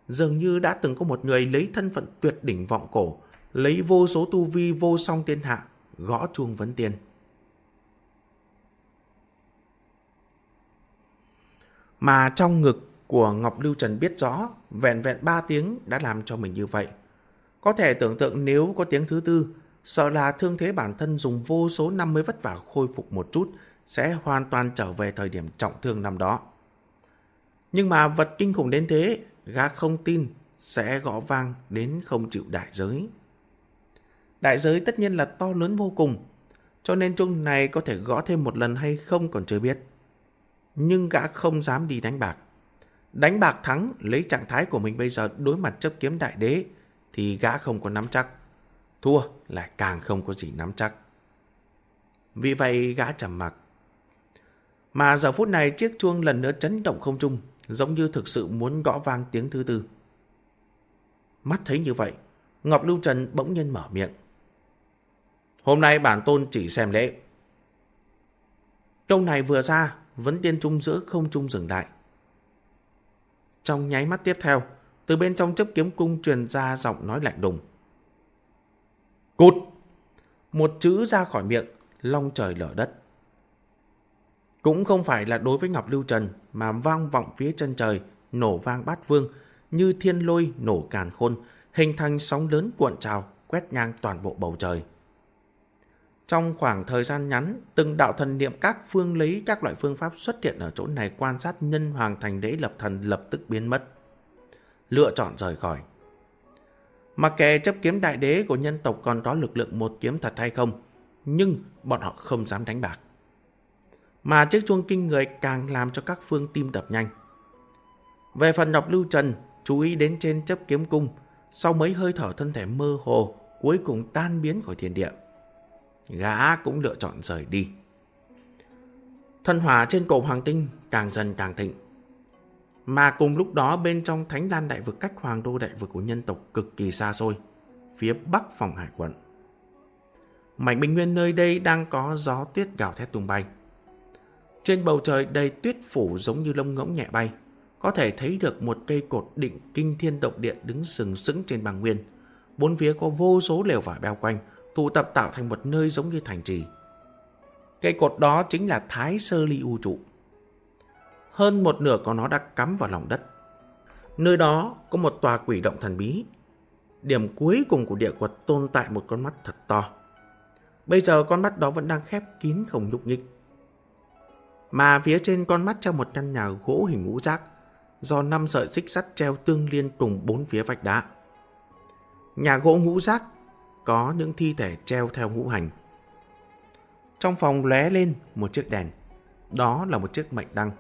Dường như đã từng có một người lấy thân phận tuyệt đỉnh vọng cổ, lấy vô số tu vi vô song tiên hạ, gõ chuông vấn tiên. Mà trong ngực của Ngọc Lưu Trần biết rõ, vẹn vẹn 3 tiếng đã làm cho mình như vậy. Có thể tưởng tượng nếu có tiếng thứ tư, sợ là thương thế bản thân dùng vô số năm mới vất vả khôi phục một chút, sẽ hoàn toàn trở về thời điểm trọng thương năm đó. Nhưng mà vật kinh khủng đến thế, gã không tin sẽ gõ vang đến không chịu đại giới. Đại giới tất nhiên là to lớn vô cùng. cho nên chung này có thể gõ thêm một lần hay không còn chưa biết. Nhưng gã không dám đi đánh bạc. Đánh bạc thắng lấy trạng thái của mình bây giờ đối mặt chấp kiếm đại đế thì gã không có nắm chắc. Thua lại càng không có gì nắm chắc. Vì vậy gã trầm mặc. Mà giờ phút này chiếc chuông lần nữa chấn động không trung, giống như thực sự muốn gõ vang tiếng thứ tư. Mắt thấy như vậy, Ngọc Lưu Trần bỗng nhiên mở miệng. Hôm nay bản tôn chỉ xem lễ. Câu này vừa ra, vẫn tiên trung giữa không trung dừng lại. Trong nháy mắt tiếp theo, từ bên trong chấp kiếm cung truyền ra giọng nói lạnh đùng. Cút! Một chữ ra khỏi miệng, long trời lở đất. Cũng không phải là đối với Ngọc Lưu Trần mà vang vọng phía chân trời, nổ vang bát vương, như thiên lôi nổ càn khôn, hình thành sóng lớn cuộn trào, quét ngang toàn bộ bầu trời. Trong khoảng thời gian ngắn, từng đạo thần niệm các phương lấy các loại phương pháp xuất hiện ở chỗ này quan sát nhân hoàng thành đế lập thần lập tức biến mất. Lựa chọn rời khỏi. Mặc kệ chấp kiếm đại đế của nhân tộc còn có lực lượng một kiếm thật hay không, nhưng bọn họ không dám đánh bạc. Mà chiếc chuông kinh người càng làm cho các phương tim đập nhanh. Về phần Ngọc Lưu Trần, chú ý đến trên chấp kiếm cung, sau mấy hơi thở thân thể mơ hồ, cuối cùng tan biến khỏi thiên địa. Gã cũng lựa chọn rời đi. Thân hỏa trên cổ hoàng tinh càng dần càng thịnh. Mà cùng lúc đó bên trong thánh lan đại vực cách hoàng đô đại vực của nhân tộc cực kỳ xa xôi, phía bắc phòng hải quận. Mảnh bình nguyên nơi đây đang có gió tuyết gào thét tung bay. Trên bầu trời đầy tuyết phủ giống như lông ngỗng nhẹ bay, có thể thấy được một cây cột định kinh thiên động địa đứng sừng sững trên băng nguyên. Bốn phía có vô số lều vải bao quanh, tụ tập tạo thành một nơi giống như thành trì. Cây cột đó chính là Thái Sơ Ly U Trụ. Hơn một nửa của nó đã cắm vào lòng đất. Nơi đó có một tòa quỷ động thần bí. Điểm cuối cùng của địa quật tồn tại một con mắt thật to. Bây giờ con mắt đó vẫn đang khép kín không nhúc nhích. Mà phía trên con mắt treo một căn nhà gỗ hình ngũ giác do năm sợi xích sắt treo tương liên cùng bốn phía vách đá. Nhà gỗ ngũ giác có những thi thể treo theo ngũ hành. Trong phòng lóe lên một chiếc đèn. Đó là một chiếc mệnh đăng.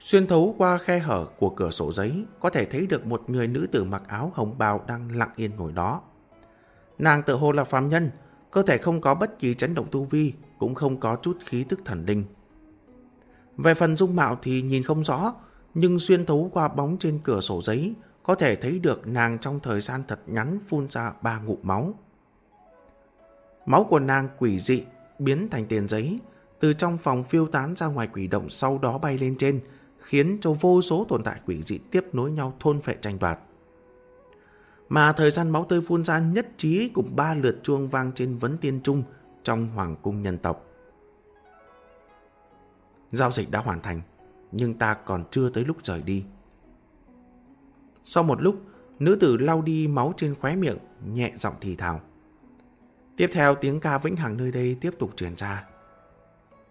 Xuyên thấu qua khe hở của cửa sổ giấy có thể thấy được một người nữ tử mặc áo hồng bào đang lặng yên ngồi đó. Nàng tự hồ là phàm nhân, cơ thể không có bất kỳ chấn động tu vi, cũng không có chút khí tức thần linh. Về phần dung mạo thì nhìn không rõ, nhưng xuyên thấu qua bóng trên cửa sổ giấy có thể thấy được nàng trong thời gian thật ngắn phun ra ba ngụm máu. Máu của nàng quỷ dị, biến thành tiền giấy, từ trong phòng phiêu tán ra ngoài quỷ động sau đó bay lên trên, khiến cho vô số tồn tại quỷ dị tiếp nối nhau thôn phệ tranh đoạt. Mà thời gian máu tươi phun ra nhất trí cùng ba lượt chuông vang trên vấn tiên trung trong hoàng cung nhân tộc. Giao dịch đã hoàn thành, nhưng ta còn chưa tới lúc rời đi. Sau một lúc, nữ tử lau đi máu trên khóe miệng, nhẹ giọng thì thào. Tiếp theo tiếng ca vĩnh hằng nơi đây tiếp tục truyền ra.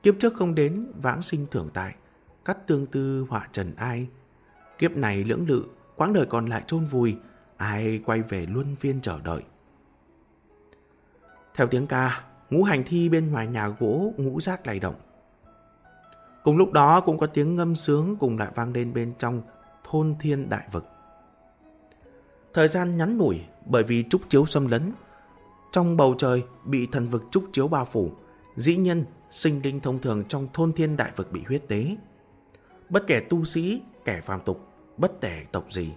Kiếp trước không đến, vãng sinh thưởng tại, cắt tương tư họa trần ai. Kiếp này lưỡng lự, quãng đời còn lại chôn vùi, ai quay về luân phiên chờ đợi. Theo tiếng ca, ngũ hành thi bên ngoài nhà gỗ ngũ giác lay động. Cùng lúc đó cũng có tiếng ngâm sướng cùng lại vang lên bên trong thôn thiên đại vực. Thời gian nhắn ngủi bởi vì trúc chiếu xâm lấn. Trong bầu trời bị thần vực trúc chiếu bao phủ, dĩ nhân, sinh linh thông thường trong thôn thiên đại vực bị huyết tế. Bất kể tu sĩ, kẻ phàm tục, bất kể tộc gì.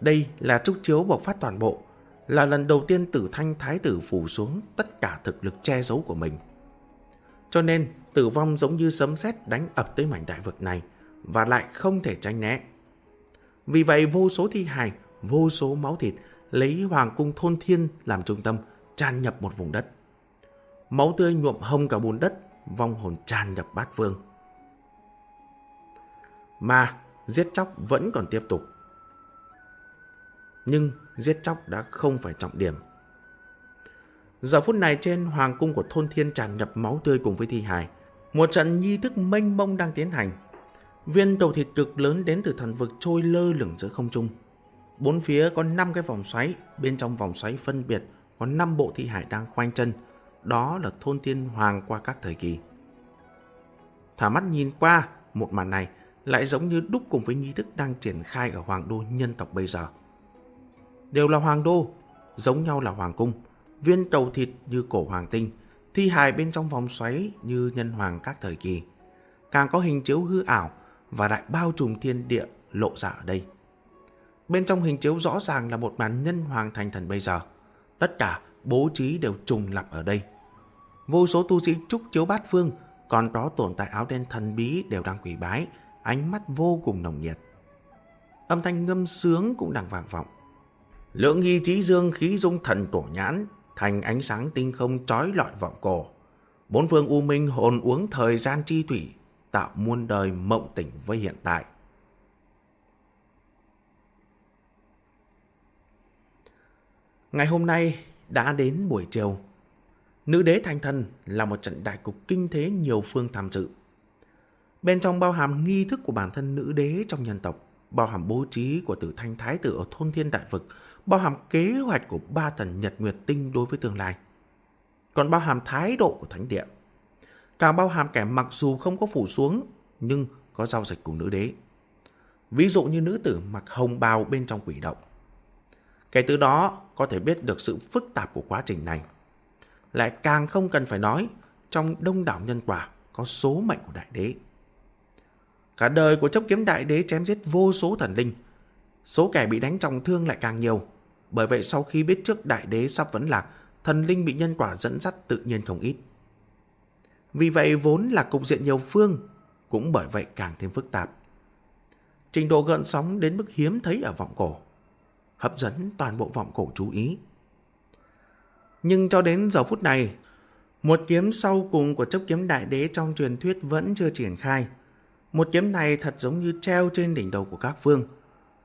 Đây là trúc chiếu bộc phát toàn bộ, là lần đầu tiên tử thanh thái tử phủ xuống tất cả thực lực che giấu của mình. Cho nên, tử vong giống như sấm sét đánh ập tới mảnh đại vực này và lại không thể tránh né. Vì vậy vô số thi hài vô số máu thịt lấy hoàng cung thôn thiên làm trung tâm tràn nhập một vùng đất. Máu tươi nhuộm hồng cả bùn đất, vong hồn tràn nhập bát vương. Mà giết chóc vẫn còn tiếp tục. Nhưng giết chóc đã không phải trọng điểm. Giờ phút này trên hoàng cung của thôn thiên tràn nhập máu tươi cùng với thi hài. Một trận nghi thức mênh mông đang tiến hành. Viên cầu thịt cực lớn đến từ thần vực trôi lơ lửng giữa không trung. Bốn phía có 5 cái vòng xoáy, bên trong vòng xoáy phân biệt có 5 bộ thi hải đang khoanh chân, đó là thôn tiên hoàng qua các thời kỳ. Thả mắt nhìn qua, một màn này lại giống như đúc cùng với nghi thức đang triển khai ở hoàng đô nhân tộc bây giờ. Đều là hoàng đô, giống nhau là hoàng cung, viên cầu thịt như cổ hoàng tinh, thi hài bên trong vòng xoáy như nhân hoàng các thời kỳ. Càng có hình chiếu hư ảo và lại bao trùm thiên địa lộ ra ở đây. Bên trong hình chiếu rõ ràng là một màn nhân hoàng thành thần bây giờ. Tất cả bố trí đều trùng lập ở đây. Vô số tu sĩ trúc chiếu bát phương, còn có tồn tại áo đen thần bí đều đang quỷ bái, ánh mắt vô cùng nồng nhiệt. Âm thanh ngâm sướng cũng đang vang vọng. Lượng nghi trí dương khí dung thần tổ nhãn, thành ánh sáng tinh không trói lọi vọng cổ. Bốn phương u minh hồn uống thời gian chi thủy, tạo muôn đời mộng tỉnh với hiện tại. Ngày hôm nay đã đến buổi chiều. Nữ đế thanh thân là một trận đại cục kinh thế nhiều phương tham dự. Bên trong bao hàm nghi thức của bản thân nữ đế trong nhân tộc, bao hàm bố trí của tử thanh thái tử ở thôn thiên đại vực, bao hàm kế hoạch của ba thần nhật nguyệt tinh đối với tương lai. Còn bao hàm thái độ của thánh địa. Càng bao hàm kẻ mặc dù không có phủ xuống, nhưng có giao dịch cùng nữ đế. Ví dụ như nữ tử mặc hồng bào bên trong quỷ động. Kể từ đó có thể biết được sự phức tạp của quá trình này. Lại càng không cần phải nói, trong đông đảo nhân quả có số mệnh của đại đế. Cả đời của chấp kiếm đại đế chém giết vô số thần linh. Số kẻ bị đánh trọng thương lại càng nhiều. Bởi vậy sau khi biết trước đại đế sắp vấn lạc, thần linh bị nhân quả dẫn dắt tự nhiên không ít. Vì vậy vốn là cục diện nhiều phương, cũng bởi vậy càng thêm phức tạp. Trình độ gợn sóng đến mức hiếm thấy ở vọng cổ hấp dẫn toàn bộ vọng cổ chú ý. Nhưng cho đến giờ phút này, một kiếm sau cùng của chấp kiếm đại đế trong truyền thuyết vẫn chưa triển khai. Một kiếm này thật giống như treo trên đỉnh đầu của các phương.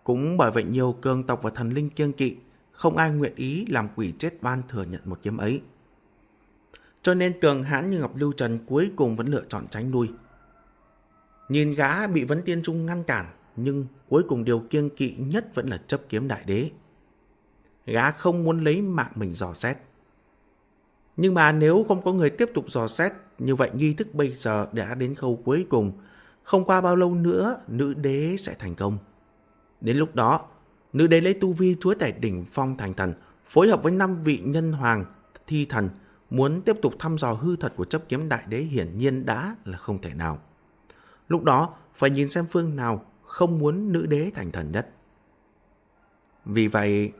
Cũng bởi vậy nhiều cường tộc và thần linh kiêng kỵ, không ai nguyện ý làm quỷ chết ban thừa nhận một kiếm ấy. Cho nên cường hãn như Ngọc Lưu Trần cuối cùng vẫn lựa chọn tránh lui. Nhìn gã bị vấn tiên trung ngăn cản, nhưng cuối cùng điều kiêng kỵ nhất vẫn là chấp kiếm đại đế. Gã không muốn lấy mạng mình dò xét. Nhưng mà nếu không có người tiếp tục dò xét, như vậy nghi thức bây giờ đã đến khâu cuối cùng. Không qua bao lâu nữa, nữ đế sẽ thành công. Đến lúc đó, nữ đế lấy tu vi chúa tể đỉnh phong thành thần, phối hợp với năm vị nhân hoàng, thi thần, muốn tiếp tục thăm dò hư thật của chấp kiếm đại đế hiển nhiên đã là không thể nào. Lúc đó, phải nhìn xem phương nào không muốn nữ đế thành thần nhất. Vì vậy,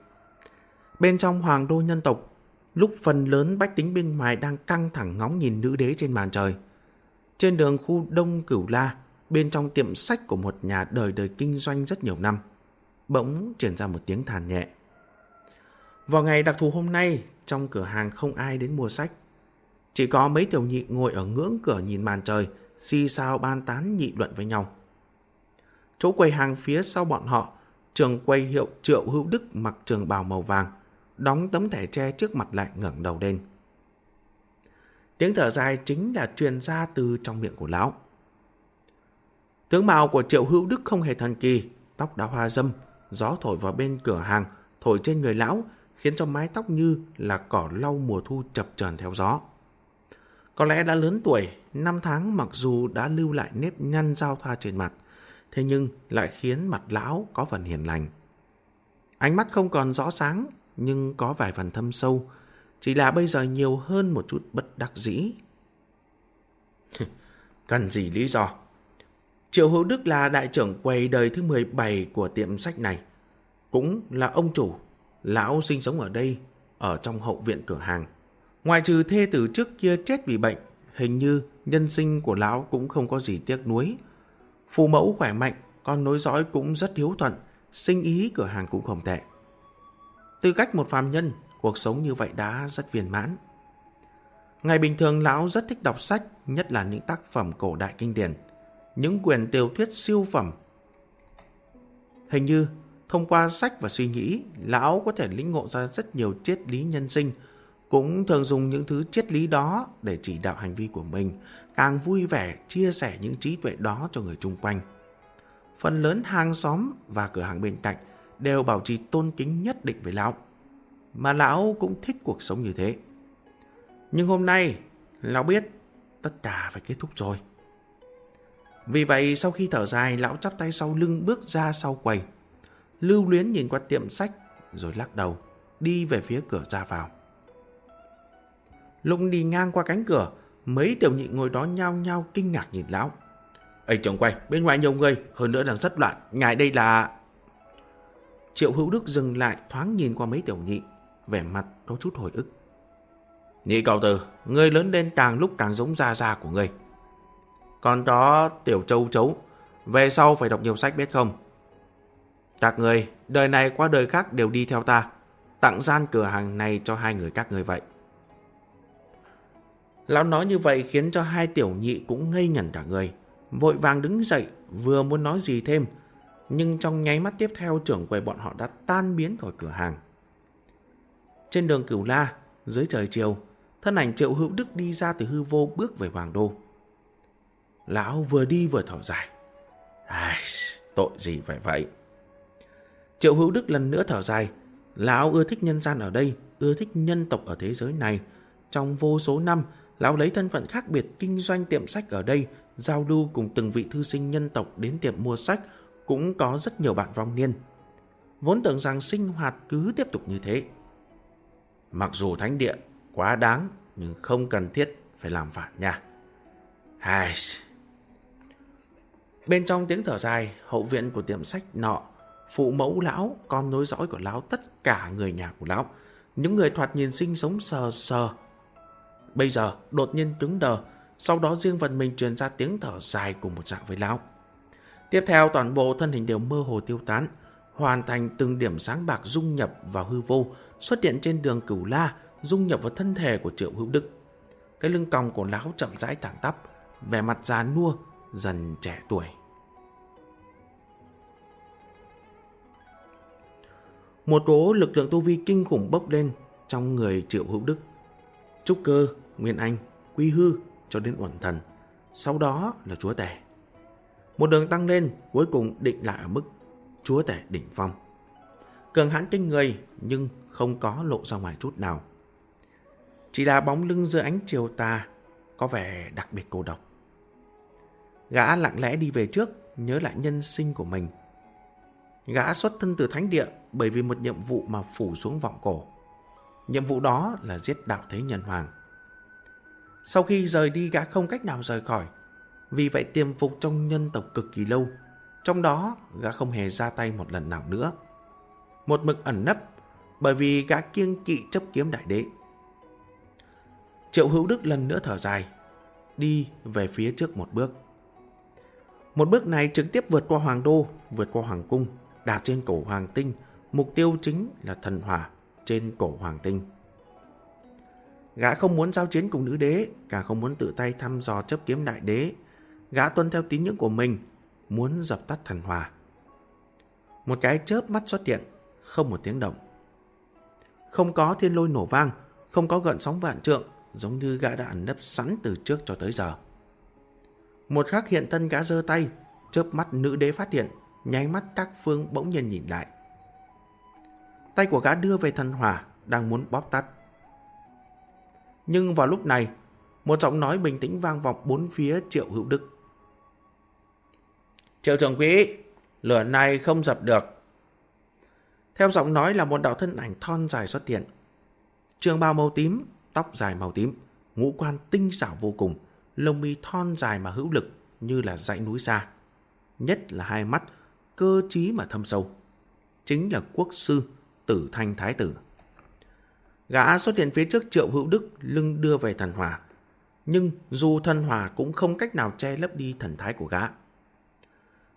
bên trong hoàng đô nhân tộc, lúc phần lớn bách tính bên ngoài đang căng thẳng ngóng nhìn nữ đế trên màn trời. Trên đường khu Đông Cửu La, bên trong tiệm sách của một nhà đời đời kinh doanh rất nhiều năm, bỗng truyền ra một tiếng than nhẹ. Vào ngày đặc thù hôm nay, trong cửa hàng không ai đến mua sách. Chỉ có mấy tiểu nhị ngồi ở ngưỡng cửa nhìn màn trời, si sao ban tán nhị luận với nhau. Chỗ quầy hàng phía sau bọn họ, trường quầy hiệu Triệu Hữu Đức mặc trường bào màu vàng, đóng tấm thẻ tre trước mặt lại ngẩng đầu lên. Tiếng thở dài chính là truyền ra từ trong miệng của lão. Tướng mạo của Triệu Hữu Đức không hề thần kỳ, tóc đã hoa dâm, gió thổi vào bên cửa hàng, thổi trên người lão, khiến cho mái tóc như là cỏ lau mùa thu chập chờn theo gió. Có lẽ đã lớn tuổi, năm tháng mặc dù đã lưu lại nếp nhăn giao thoa trên mặt, thế nhưng lại khiến mặt lão có phần hiền lành. Ánh mắt không còn rõ sáng, nhưng có vài phần thâm sâu, chỉ là bây giờ nhiều hơn một chút bất đắc dĩ. Cần gì lý do? Triệu Hữu Đức là đại trưởng quầy đời thứ 17 của tiệm sách này. Cũng là ông chủ, lão sinh sống ở đây, ở trong hậu viện cửa hàng. Ngoài trừ thê tử trước kia chết vì bệnh, hình như nhân sinh của lão cũng không có gì tiếc nuối, Phụ mẫu khỏe mạnh, con nối dõi cũng rất hiếu thuận, sinh ý cửa hàng cũng không tệ. Tư cách một phàm nhân, cuộc sống như vậy đã rất viên mãn. Ngày bình thường lão rất thích đọc sách, nhất là những tác phẩm cổ đại kinh điển, những quyền tiểu thuyết siêu phẩm. Hình như, thông qua sách và suy nghĩ, lão có thể lĩnh ngộ ra rất nhiều triết lý nhân sinh, cũng thường dùng những thứ triết lý đó để chỉ đạo hành vi của mình, càng vui vẻ chia sẻ những trí tuệ đó cho người chung quanh. Phần lớn hàng xóm và cửa hàng bên cạnh đều bảo trì tôn kính nhất định với lão. Mà lão cũng thích cuộc sống như thế. Nhưng hôm nay, lão biết tất cả phải kết thúc rồi. Vì vậy sau khi thở dài, lão chắp tay sau lưng bước ra sau quầy. Lưu luyến nhìn qua tiệm sách rồi lắc đầu, đi về phía cửa ra vào. Lúc đi ngang qua cánh cửa, mấy tiểu nhị ngồi đó nhao nhao kinh ngạc nhìn lão. Ê chồng quay, bên ngoài nhiều người, hơn nữa đang rất loạn, ngài đây là... Triệu hữu đức dừng lại thoáng nhìn qua mấy tiểu nhị, vẻ mặt có chút hồi ức. Nhị cầu tử, ngươi lớn lên càng lúc càng giống gia gia của ngươi. Còn đó tiểu châu chấu, về sau phải đọc nhiều sách biết không? Các người, đời này qua đời khác đều đi theo ta, tặng gian cửa hàng này cho hai người các người vậy. Lão nói như vậy khiến cho hai tiểu nhị cũng ngây ngẩn cả người, vội vàng đứng dậy, vừa muốn nói gì thêm, nhưng trong nháy mắt tiếp theo trưởng quầy bọn họ đã tan biến khỏi cửa hàng. Trên đường Cửu La, dưới trời chiều, thân ảnh Triệu Hữu Đức đi ra từ hư vô bước về Hoàng Đô. Lão vừa đi vừa thở dài. Ai, tội gì phải vậy? Triệu Hữu Đức lần nữa thở dài. Lão ưa thích nhân gian ở đây, ưa thích nhân tộc ở thế giới này. Trong vô số năm, lão lấy thân phận khác biệt kinh doanh tiệm sách ở đây, giao lưu cùng từng vị thư sinh nhân tộc đến tiệm mua sách, cũng có rất nhiều bạn vong niên. Vốn tưởng rằng sinh hoạt cứ tiếp tục như thế. Mặc dù thánh địa quá đáng, nhưng không cần thiết phải làm phản nha. Hai... Bên trong tiếng thở dài, hậu viện của tiệm sách nọ, phụ mẫu lão, con nối dõi của lão, tất cả người nhà của lão, những người thoạt nhìn sinh sống sờ sờ. Bây giờ, đột nhiên cứng đờ, sau đó riêng phần mình truyền ra tiếng thở dài cùng một dạng với lão. Tiếp theo, toàn bộ thân hình đều mơ hồ tiêu tán, hoàn thành từng điểm sáng bạc dung nhập vào hư vô, xuất hiện trên đường cửu la, dung nhập vào thân thể của triệu hữu đức. Cái lưng còng của lão chậm rãi thẳng tắp, vẻ mặt già nua, dần trẻ tuổi. Một cỗ lực lượng tu vi kinh khủng bốc lên trong người triệu hữu đức. Trúc cơ, Nguyên Anh, Quy Hư cho đến uẩn thần. Sau đó là chúa tể. Một đường tăng lên cuối cùng định lại ở mức chúa tể đỉnh phong. Cường hãn kinh người nhưng không có lộ ra ngoài chút nào. Chỉ là bóng lưng dưới ánh chiều tà có vẻ đặc biệt cô độc. Gã lặng lẽ đi về trước, nhớ lại nhân sinh của mình. Gã xuất thân từ thánh địa bởi vì một nhiệm vụ mà phủ xuống vọng cổ. Nhiệm vụ đó là giết đạo thế nhân hoàng. Sau khi rời đi gã không cách nào rời khỏi, vì vậy tiềm phục trong nhân tộc cực kỳ lâu. Trong đó gã không hề ra tay một lần nào nữa. Một mực ẩn nấp bởi vì gã kiêng kỵ chấp kiếm đại đế. Triệu hữu đức lần nữa thở dài, đi về phía trước một bước. Một bước này trực tiếp vượt qua hoàng đô, vượt qua hoàng cung, đạp trên cổ hoàng tinh, mục tiêu chính là thần hỏa trên cổ hoàng tinh. Gã không muốn giao chiến cùng nữ đế, cả không muốn tự tay thăm dò chấp kiếm đại đế. Gã tuân theo tín ngưỡng của mình, muốn dập tắt thần hòa. Một cái chớp mắt xuất hiện, không một tiếng động. Không có thiên lôi nổ vang, không có gợn sóng vạn trượng, giống như gã đã ẩn nấp sẵn từ trước cho tới giờ. Một khắc hiện thân gã giơ tay, chớp mắt nữ đế phát hiện, nháy mắt các phương bỗng nhiên nhìn lại. Tay của gã đưa về thần hỏa, đang muốn bóp tắt. Nhưng vào lúc này, một giọng nói bình tĩnh vang vọng bốn phía triệu hữu đức. Triệu trưởng quý, lửa này không dập được. Theo giọng nói là một đạo thân ảnh thon dài xuất hiện. Trường bào màu tím, tóc dài màu tím, ngũ quan tinh xảo vô cùng, lông mi thon dài mà hữu lực như là dãy núi xa. Nhất là hai mắt, cơ trí mà thâm sâu. Chính là quốc sư, tử thanh thái tử. Gã xuất hiện phía trước triệu hữu đức, lưng đưa về thần hòa Nhưng dù thần hòa cũng không cách nào che lấp đi thần thái của gã.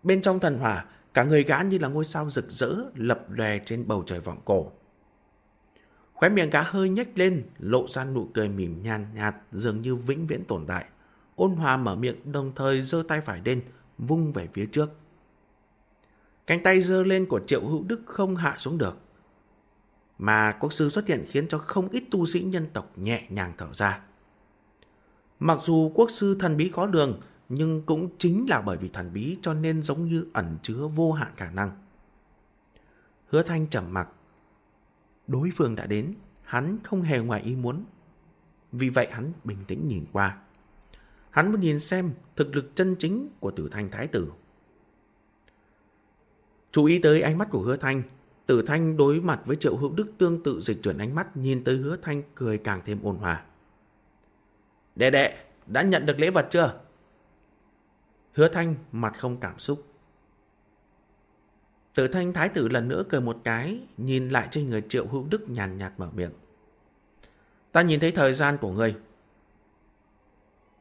Bên trong thần hòa cả người gã như là ngôi sao rực rỡ lập lòe trên bầu trời vọng cổ. Khóe miệng gã hơi nhếch lên, lộ ra nụ cười mỉm nhàn nhạt, dường như vĩnh viễn tồn tại. Ôn hòa mở miệng đồng thời giơ tay phải lên, vung về phía trước. Cánh tay giơ lên của Triệu Hữu Đức không hạ xuống được. Mà quốc sư xuất hiện khiến cho không ít tu sĩ nhân tộc nhẹ nhàng thở ra. Mặc dù quốc sư thần bí khó lường, nhưng cũng chính là bởi vì thần bí cho nên giống như ẩn chứa vô hạn khả năng. Hứa Thanh trầm mặc. Đối phương đã đến, hắn không hề ngoài ý muốn. Vì vậy hắn bình tĩnh nhìn qua. Hắn muốn nhìn xem thực lực chân chính của tử thanh thái tử. Chú ý tới ánh mắt của hứa thanh, tử thanh đối mặt với triệu hữu đức tương tự dịch chuyển ánh mắt nhìn tới hứa thanh cười càng thêm ôn hòa. Đệ đệ, đã nhận được lễ vật chưa? Hứa thanh mặt không cảm xúc. Tử thanh thái tử lần nữa cười một cái, nhìn lại trên người triệu hữu đức nhàn nhạt mở miệng. Ta nhìn thấy thời gian của người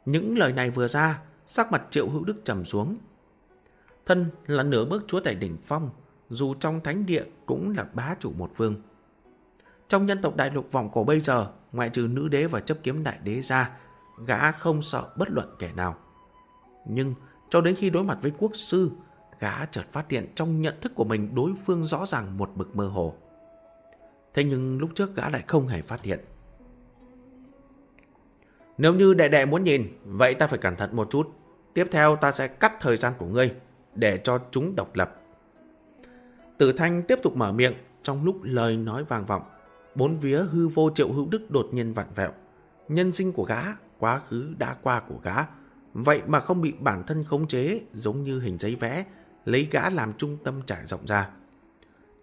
những lời này vừa ra, sắc mặt triệu hữu đức trầm xuống. Thân là nửa bước chúa tể đỉnh phong, dù trong thánh địa cũng là bá chủ một vương. Trong nhân tộc đại lục vòng cổ bây giờ, ngoại trừ nữ đế và chấp kiếm đại đế ra, gã không sợ bất luận kẻ nào. Nhưng cho đến khi đối mặt với quốc sư, gã chợt phát hiện trong nhận thức của mình đối phương rõ ràng một bực mơ hồ. Thế nhưng lúc trước gã lại không hề phát hiện. Nếu như đệ đệ muốn nhìn, vậy ta phải cẩn thận một chút. Tiếp theo ta sẽ cắt thời gian của ngươi, để cho chúng độc lập. Tử Thanh tiếp tục mở miệng, trong lúc lời nói vang vọng. Bốn vía hư vô triệu hữu đức đột nhiên vặn vẹo. Nhân sinh của gã, quá khứ đã qua của gã. Vậy mà không bị bản thân khống chế giống như hình giấy vẽ, lấy gã làm trung tâm trải rộng ra.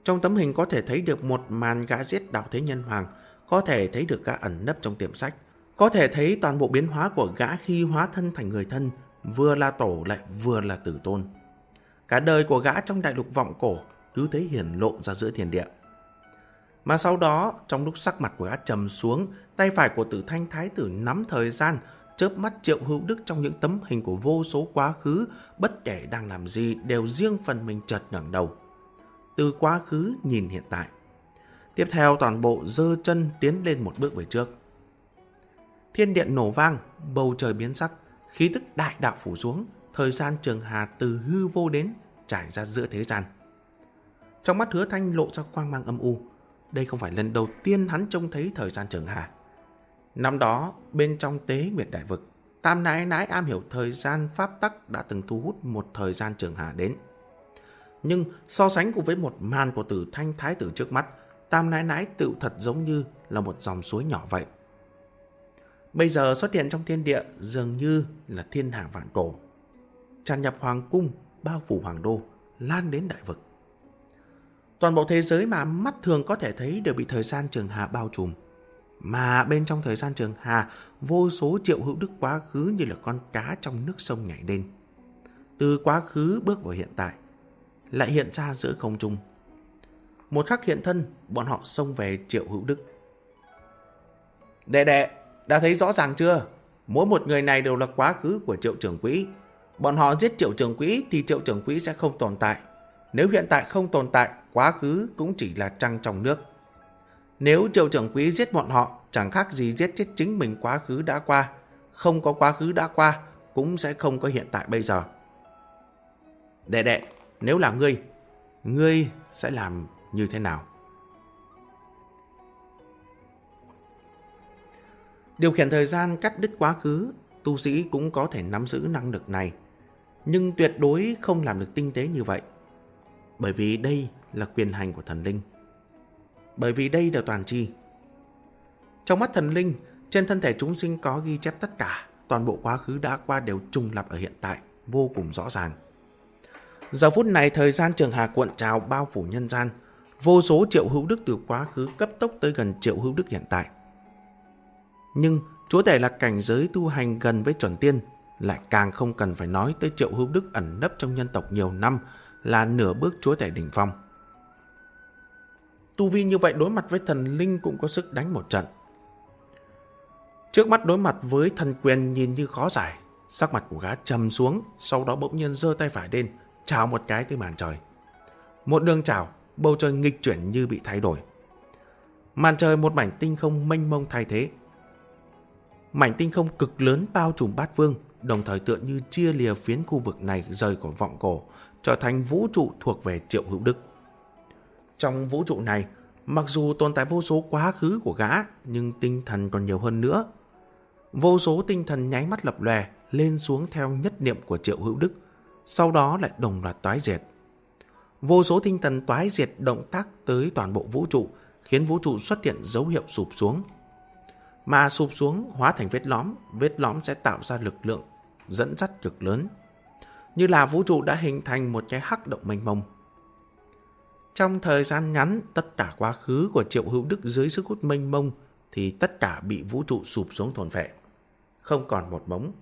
Trong tấm hình có thể thấy được một màn gã giết đạo thế nhân hoàng, có thể thấy được gã ẩn nấp trong tiệm sách, có thể thấy toàn bộ biến hóa của gã khi hóa thân thành người thân, vừa là tổ lại vừa là tử tôn. Cả đời của gã trong đại lục vọng cổ cứ thế hiển lộ ra giữa thiên địa. Mà sau đó, trong lúc sắc mặt của gã trầm xuống, tay phải của tử thanh thái tử nắm thời gian, chớp mắt triệu hữu đức trong những tấm hình của vô số quá khứ, bất kể đang làm gì đều riêng phần mình chợt ngẩng đầu. Từ quá khứ nhìn hiện tại. Tiếp theo toàn bộ dơ chân tiến lên một bước về trước. Thiên điện nổ vang, bầu trời biến sắc, khí tức đại đạo phủ xuống, thời gian trường hà từ hư vô đến trải ra giữa thế gian. Trong mắt hứa thanh lộ ra quang mang âm u. Đây không phải lần đầu tiên hắn trông thấy thời gian trường hà. Năm đó, bên trong tế nguyệt đại vực, Tam Nãi Nãi am hiểu thời gian pháp tắc đã từng thu hút một thời gian trường hà đến. Nhưng so sánh cùng với một màn của tử thanh thái tử trước mắt, Tam Nãi Nãi tự thật giống như là một dòng suối nhỏ vậy. Bây giờ xuất hiện trong thiên địa dường như là thiên hạ vạn cổ. Tràn nhập hoàng cung, bao phủ hoàng đô, lan đến đại vực. Toàn bộ thế giới mà mắt thường có thể thấy đều bị thời gian trường hà bao trùm. Mà bên trong thời gian trường hà, vô số triệu hữu đức quá khứ như là con cá trong nước sông nhảy lên. Từ quá khứ bước vào hiện tại, lại hiện ra giữa không trung. Một khắc hiện thân, bọn họ xông về triệu hữu đức. Đệ đệ, đã thấy rõ ràng chưa? Mỗi một người này đều là quá khứ của triệu trưởng quỹ. Bọn họ giết triệu trưởng quỹ thì triệu trưởng quỹ sẽ không tồn tại. Nếu hiện tại không tồn tại, quá khứ cũng chỉ là trăng trong nước. Nếu triệu trưởng quỹ giết bọn họ, chẳng khác gì giết chết chính mình quá khứ đã qua. Không có quá khứ đã qua, cũng sẽ không có hiện tại bây giờ. Đệ đệ, nếu là ngươi, ngươi sẽ làm như thế nào? Điều khiển thời gian cắt đứt quá khứ, tu sĩ cũng có thể nắm giữ năng lực này. Nhưng tuyệt đối không làm được tinh tế như vậy. Bởi vì đây là quyền hành của thần linh. Bởi vì đây là toàn chi. Trong mắt thần linh, trên thân thể chúng sinh có ghi chép tất cả, toàn bộ quá khứ đã qua đều trùng lập ở hiện tại, vô cùng rõ ràng. Giờ phút này thời gian trường hà cuộn trào bao phủ nhân gian, vô số triệu hữu đức từ quá khứ cấp tốc tới gần triệu hữu đức hiện tại. Nhưng chúa tể là cảnh giới tu hành gần với chuẩn tiên, lại càng không cần phải nói tới triệu hữu đức ẩn nấp trong nhân tộc nhiều năm là nửa bước chúa tể đỉnh phong. Tu vi như vậy đối mặt với thần linh cũng có sức đánh một trận. Trước mắt đối mặt với thần quyền nhìn như khó giải, sắc mặt của gã trầm xuống, sau đó bỗng nhiên giơ tay phải lên, chào một cái tới màn trời. Một đường chào, bầu trời nghịch chuyển như bị thay đổi. Màn trời một mảnh tinh không mênh mông thay thế. Mảnh tinh không cực lớn bao trùm bát vương, đồng thời tựa như chia lìa phiến khu vực này rời khỏi vọng cổ, trở thành vũ trụ thuộc về triệu hữu đức. Trong vũ trụ này, mặc dù tồn tại vô số quá khứ của gã, nhưng tinh thần còn nhiều hơn nữa. Vô số tinh thần nháy mắt lập lòe, lên xuống theo nhất niệm của triệu hữu đức, sau đó lại đồng loạt toái diệt. Vô số tinh thần toái diệt động tác tới toàn bộ vũ trụ, khiến vũ trụ xuất hiện dấu hiệu sụp xuống mà sụp xuống hóa thành vết lõm, vết lõm sẽ tạo ra lực lượng dẫn dắt cực lớn. Như là vũ trụ đã hình thành một cái hắc động mênh mông. Trong thời gian ngắn, tất cả quá khứ của Triệu Hữu Đức dưới sức hút mênh mông thì tất cả bị vũ trụ sụp xuống thôn phệ. Không còn một mống.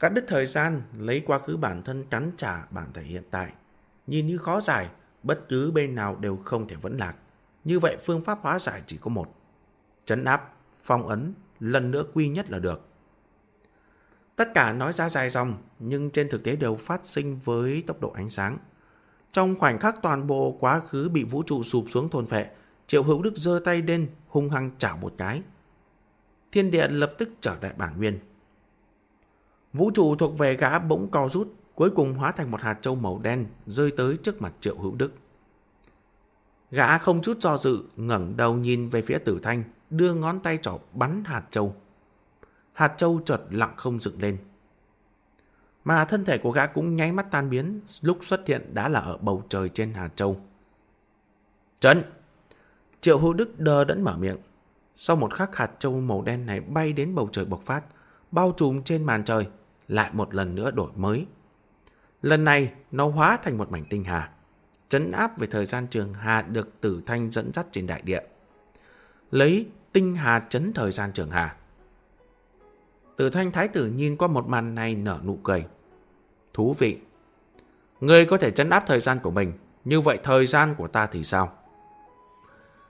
Cắt đứt thời gian, lấy quá khứ bản thân cắn trả bản thể hiện tại. Nhìn như khó giải, bất cứ bên nào đều không thể vẫn lạc. Như vậy phương pháp hóa giải chỉ có một. Chấn áp, phong ấn, lần nữa quy nhất là được. Tất cả nói ra dài dòng, nhưng trên thực tế đều phát sinh với tốc độ ánh sáng. Trong khoảnh khắc toàn bộ quá khứ bị vũ trụ sụp xuống thôn phệ, Triệu Hữu Đức giơ tay lên, hung hăng chảo một cái. Thiên địa lập tức trở lại bản nguyên. Vũ trụ thuộc về gã bỗng co rút, cuối cùng hóa thành một hạt châu màu đen rơi tới trước mặt Triệu Hữu Đức. Gã không chút do dự, ngẩng đầu nhìn về phía tử thanh, đưa ngón tay trỏ bắn hạt châu. Hạt châu chợt lặng không dựng lên. Mà thân thể của gã cũng nháy mắt tan biến, lúc xuất hiện đã là ở bầu trời trên hạt châu. Trấn! Triệu hữu đức đờ đẫn mở miệng. Sau một khắc hạt châu màu đen này bay đến bầu trời bộc phát, bao trùm trên màn trời, lại một lần nữa đổi mới. Lần này, nó hóa thành một mảnh tinh hà. Chấn áp về thời gian trường hà được tử thanh dẫn dắt trên đại địa. Lấy tinh hà chấn thời gian trường hà. Tử thanh thái tử nhìn qua một màn này nở nụ cười. Thú vị. Ngươi có thể chấn áp thời gian của mình, như vậy thời gian của ta thì sao?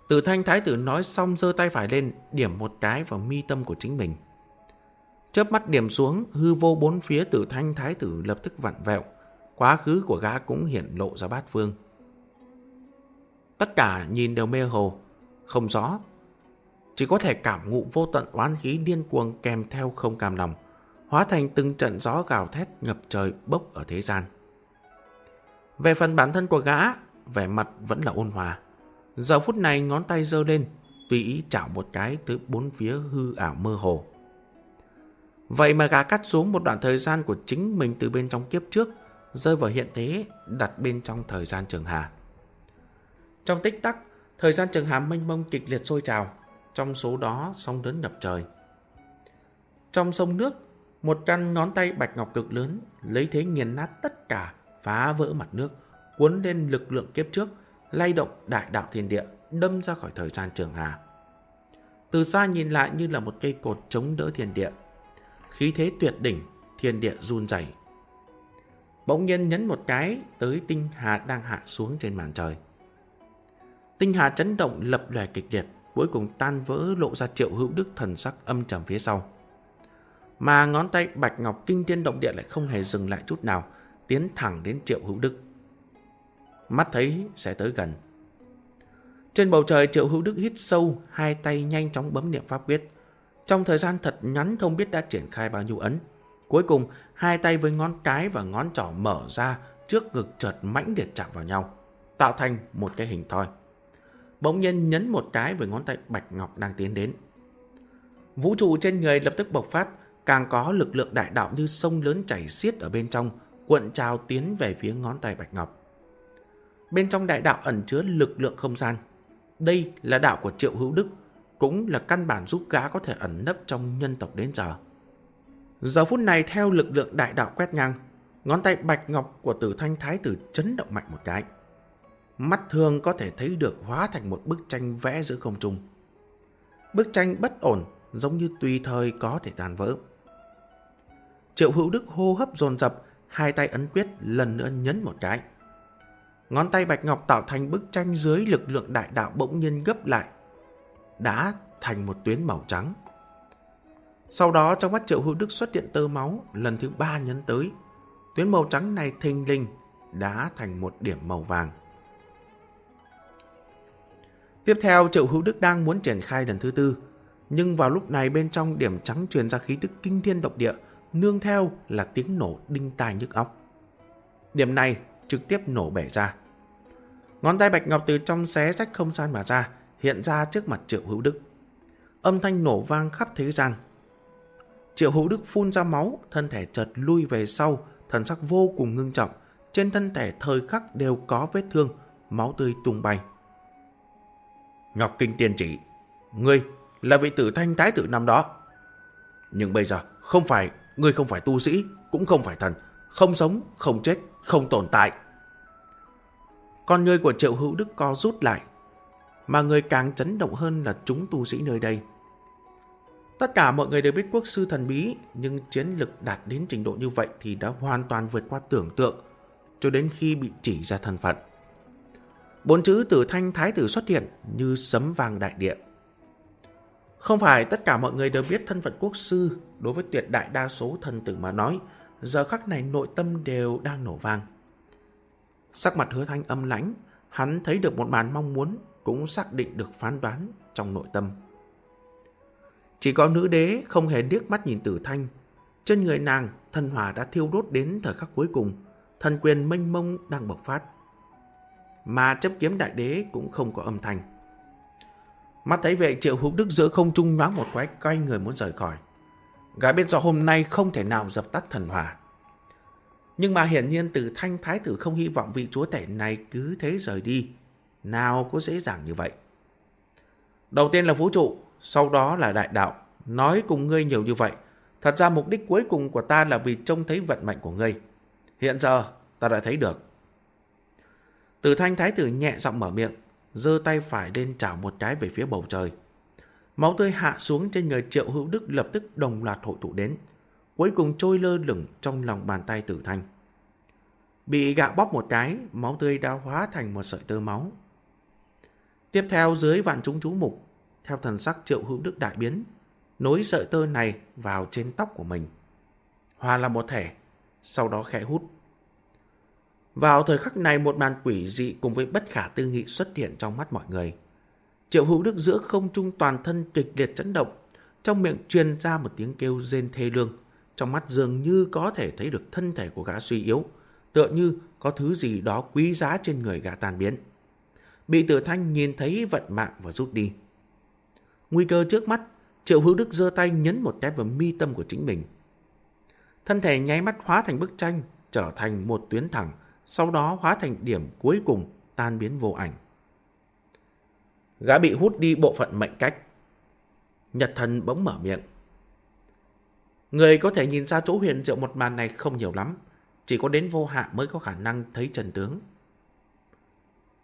Tử thanh thái tử nói xong giơ tay phải lên, điểm một cái vào mi tâm của chính mình. Chớp mắt điểm xuống, hư vô bốn phía tử thanh thái tử lập tức vặn vẹo. Quá khứ của gã cũng hiện lộ ra bát phương. Tất cả nhìn đều mê hồ, không rõ. Chỉ có thể cảm ngụ vô tận oán khí điên cuồng kèm theo không cam lòng, hóa thành từng trận gió gào thét ngập trời bốc ở thế gian. Về phần bản thân của gã, vẻ mặt vẫn là ôn hòa. Giờ phút này ngón tay giơ lên, tùy ý chảo một cái tới bốn phía hư ảo mơ hồ. Vậy mà gã cắt xuống một đoạn thời gian của chính mình từ bên trong kiếp trước, rơi vào hiện thế, đặt bên trong thời gian trường hà. Trong tích tắc, thời gian trường hà mênh mông kịch liệt sôi trào, trong số đó sông lớn ngập trời. Trong sông nước, một căn ngón tay bạch ngọc cực lớn lấy thế nghiền nát tất cả, phá vỡ mặt nước, cuốn lên lực lượng kiếp trước, lay động đại đạo thiên địa, đâm ra khỏi thời gian trường hà. Từ xa nhìn lại như là một cây cột chống đỡ thiên địa. Khí thế tuyệt đỉnh, thiên địa run rẩy. Bỗng nhiên nhấn một cái tới tinh hà đang hạ xuống trên màn trời. Tinh hà chấn động lập lòe kịch liệt, cuối cùng tan vỡ lộ ra triệu hữu đức thần sắc âm trầm phía sau. Mà ngón tay bạch ngọc kinh thiên động địa lại không hề dừng lại chút nào, tiến thẳng đến triệu hữu đức. Mắt thấy sẽ tới gần. Trên bầu trời triệu hữu đức hít sâu, hai tay nhanh chóng bấm niệm pháp quyết. Trong thời gian thật ngắn không biết đã triển khai bao nhiêu ấn. Cuối cùng, hai tay với ngón cái và ngón trỏ mở ra trước ngực chợt mãnh liệt chạm vào nhau, tạo thành một cái hình thoi. Bỗng nhiên nhấn một cái với ngón tay Bạch Ngọc đang tiến đến. Vũ trụ trên người lập tức bộc phát, càng có lực lượng đại đạo như sông lớn chảy xiết ở bên trong, cuộn trào tiến về phía ngón tay Bạch Ngọc. Bên trong đại đạo ẩn chứa lực lượng không gian. Đây là đạo của Triệu Hữu Đức, cũng là căn bản giúp gã có thể ẩn nấp trong nhân tộc đến giờ. Giờ phút này theo lực lượng đại đạo quét ngang, ngón tay bạch ngọc của tử thanh thái tử chấn động mạnh một cái. Mắt thường có thể thấy được hóa thành một bức tranh vẽ giữa không trung. Bức tranh bất ổn, giống như tùy thời có thể tan vỡ. Triệu hữu đức hô hấp dồn dập, hai tay ấn quyết lần nữa nhấn một cái. Ngón tay bạch ngọc tạo thành bức tranh dưới lực lượng đại đạo bỗng nhiên gấp lại, đã thành một tuyến màu trắng. Sau đó trong mắt triệu hữu đức xuất hiện tơ máu lần thứ ba nhấn tới. Tuyến màu trắng này thình linh đã thành một điểm màu vàng. Tiếp theo triệu hữu đức đang muốn triển khai lần thứ tư. Nhưng vào lúc này bên trong điểm trắng truyền ra khí tức kinh thiên động địa, nương theo là tiếng nổ đinh tai nhức óc. Điểm này trực tiếp nổ bể ra. Ngón tay bạch ngọc từ trong xé rách không gian mà ra, hiện ra trước mặt triệu hữu đức. Âm thanh nổ vang khắp thế gian, Triệu hữu đức phun ra máu, thân thể chợt lui về sau, thần sắc vô cùng ngưng trọng. Trên thân thể thời khắc đều có vết thương, máu tươi tung bay. Ngọc Kinh tiên chỉ, ngươi là vị tử thanh thái tử năm đó. Nhưng bây giờ, không phải, ngươi không phải tu sĩ, cũng không phải thần, không sống, không chết, không tồn tại. Con ngươi của triệu hữu đức co rút lại, mà người càng chấn động hơn là chúng tu sĩ nơi đây. Tất cả mọi người đều biết quốc sư thần bí, nhưng chiến lực đạt đến trình độ như vậy thì đã hoàn toàn vượt qua tưởng tượng, cho đến khi bị chỉ ra thân phận. Bốn chữ tử thanh thái tử xuất hiện như sấm vàng đại địa. Không phải tất cả mọi người đều biết thân phận quốc sư, đối với tuyệt đại đa số thần tử mà nói, giờ khắc này nội tâm đều đang nổ vang. Sắc mặt hứa thanh âm lãnh, hắn thấy được một màn mong muốn, cũng xác định được phán đoán trong nội tâm. Chỉ có nữ đế không hề điếc mắt nhìn tử thanh. Trên người nàng, thần hỏa đã thiêu đốt đến thời khắc cuối cùng. Thần quyền mênh mông đang bộc phát. Mà chấp kiếm đại đế cũng không có âm thanh. Mắt thấy vệ triệu hữu đức giữa không trung nhoáng một quái quay người muốn rời khỏi. Gái biết rõ hôm nay không thể nào dập tắt thần hỏa. Nhưng mà hiển nhiên từ thanh thái tử không hy vọng vị chúa tể này cứ thế rời đi. Nào có dễ dàng như vậy. Đầu tiên là vũ trụ, sau đó là đại đạo. Nói cùng ngươi nhiều như vậy. Thật ra mục đích cuối cùng của ta là vì trông thấy vận mệnh của ngươi. Hiện giờ, ta đã thấy được. Từ thanh thái tử nhẹ giọng mở miệng, giơ tay phải lên chảo một cái về phía bầu trời. Máu tươi hạ xuống trên người triệu hữu đức lập tức đồng loạt hội tụ đến. Cuối cùng trôi lơ lửng trong lòng bàn tay tử thanh. Bị gạ bóp một cái, máu tươi đã hóa thành một sợi tơ máu. Tiếp theo dưới vạn chúng chú mục, theo thần sắc triệu hữu đức đại biến, nối sợi tơ này vào trên tóc của mình. Hòa là một thể, sau đó khẽ hút. Vào thời khắc này một màn quỷ dị cùng với bất khả tư nghị xuất hiện trong mắt mọi người. Triệu hữu đức giữa không trung toàn thân kịch liệt chấn động, trong miệng truyền ra một tiếng kêu rên thê lương, trong mắt dường như có thể thấy được thân thể của gã suy yếu, tựa như có thứ gì đó quý giá trên người gã tan biến. Bị tử thanh nhìn thấy vận mạng và rút đi. Nguy cơ trước mắt, Triệu Hữu Đức giơ tay nhấn một cái vào mi tâm của chính mình. Thân thể nháy mắt hóa thành bức tranh, trở thành một tuyến thẳng, sau đó hóa thành điểm cuối cùng tan biến vô ảnh. Gã bị hút đi bộ phận mệnh cách. Nhật thần bỗng mở miệng. Người có thể nhìn ra chỗ huyền diệu một màn này không nhiều lắm, chỉ có đến vô hạ mới có khả năng thấy trần tướng.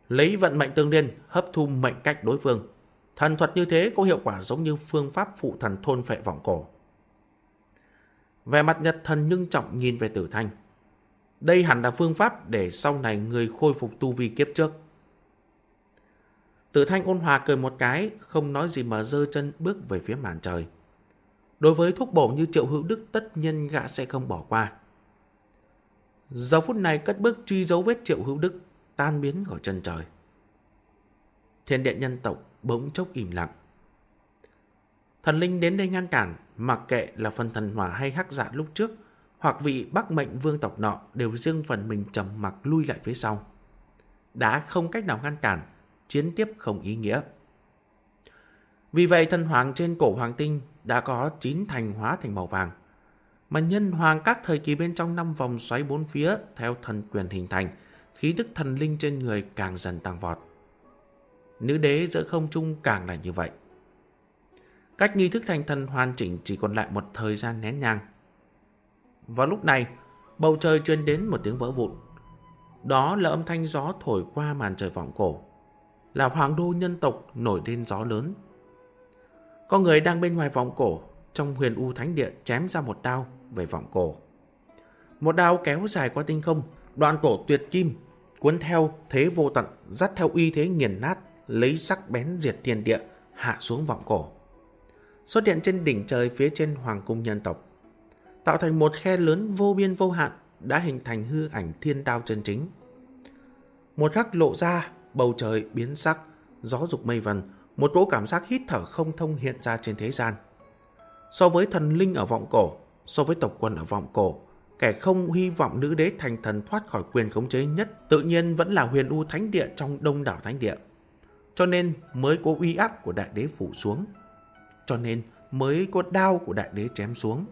Lấy vận mệnh tương liên, hấp thu mệnh cách đối phương. Thần thuật như thế có hiệu quả giống như phương pháp phụ thần thôn phệ vọng cổ. Về mặt nhật thần nhưng trọng nhìn về tử thanh. Đây hẳn là phương pháp để sau này người khôi phục tu vi kiếp trước. Tự thanh ôn hòa cười một cái, không nói gì mà dơ chân bước về phía màn trời. Đối với thuốc bổ như triệu hữu đức tất nhiên gã sẽ không bỏ qua. Giờ phút này cất bước truy dấu vết triệu hữu đức, tan biến khỏi chân trời. Thiên điện nhân tộc bỗng chốc im lặng. Thần linh đến đây ngăn cản, mặc kệ là phần thần hỏa hay hắc dạ lúc trước, hoặc vị bắc mệnh vương tộc nọ đều riêng phần mình trầm mặc lui lại phía sau. Đã không cách nào ngăn cản, chiến tiếp không ý nghĩa. Vì vậy thần hoàng trên cổ hoàng tinh đã có chín thành hóa thành màu vàng. Mà nhân hoàng các thời kỳ bên trong năm vòng xoáy bốn phía theo thần quyền hình thành, khí tức thần linh trên người càng dần tăng vọt nữ đế giữa không trung càng là như vậy. Cách nghi thức thành thần hoàn chỉnh chỉ còn lại một thời gian nén nhang. Vào lúc này, bầu trời truyền đến một tiếng vỡ vụn. Đó là âm thanh gió thổi qua màn trời vọng cổ. Là hoàng đô nhân tộc nổi lên gió lớn. Có người đang bên ngoài vọng cổ, trong huyền u thánh địa chém ra một đao về vọng cổ. Một đao kéo dài qua tinh không, đoạn cổ tuyệt kim, cuốn theo thế vô tận, dắt theo uy thế nghiền nát lấy sắc bén diệt thiên địa, hạ xuống vọng cổ. Xuất hiện trên đỉnh trời phía trên hoàng cung nhân tộc. Tạo thành một khe lớn vô biên vô hạn đã hình thành hư ảnh thiên đao chân chính. Một khắc lộ ra, bầu trời biến sắc, gió dục mây vần, một cỗ cảm giác hít thở không thông hiện ra trên thế gian. So với thần linh ở vọng cổ, so với tộc quân ở vọng cổ, kẻ không hy vọng nữ đế thành thần thoát khỏi quyền khống chế nhất tự nhiên vẫn là huyền u thánh địa trong đông đảo thánh địa cho nên mới có uy áp của đại đế phủ xuống. Cho nên mới có đao của đại đế chém xuống.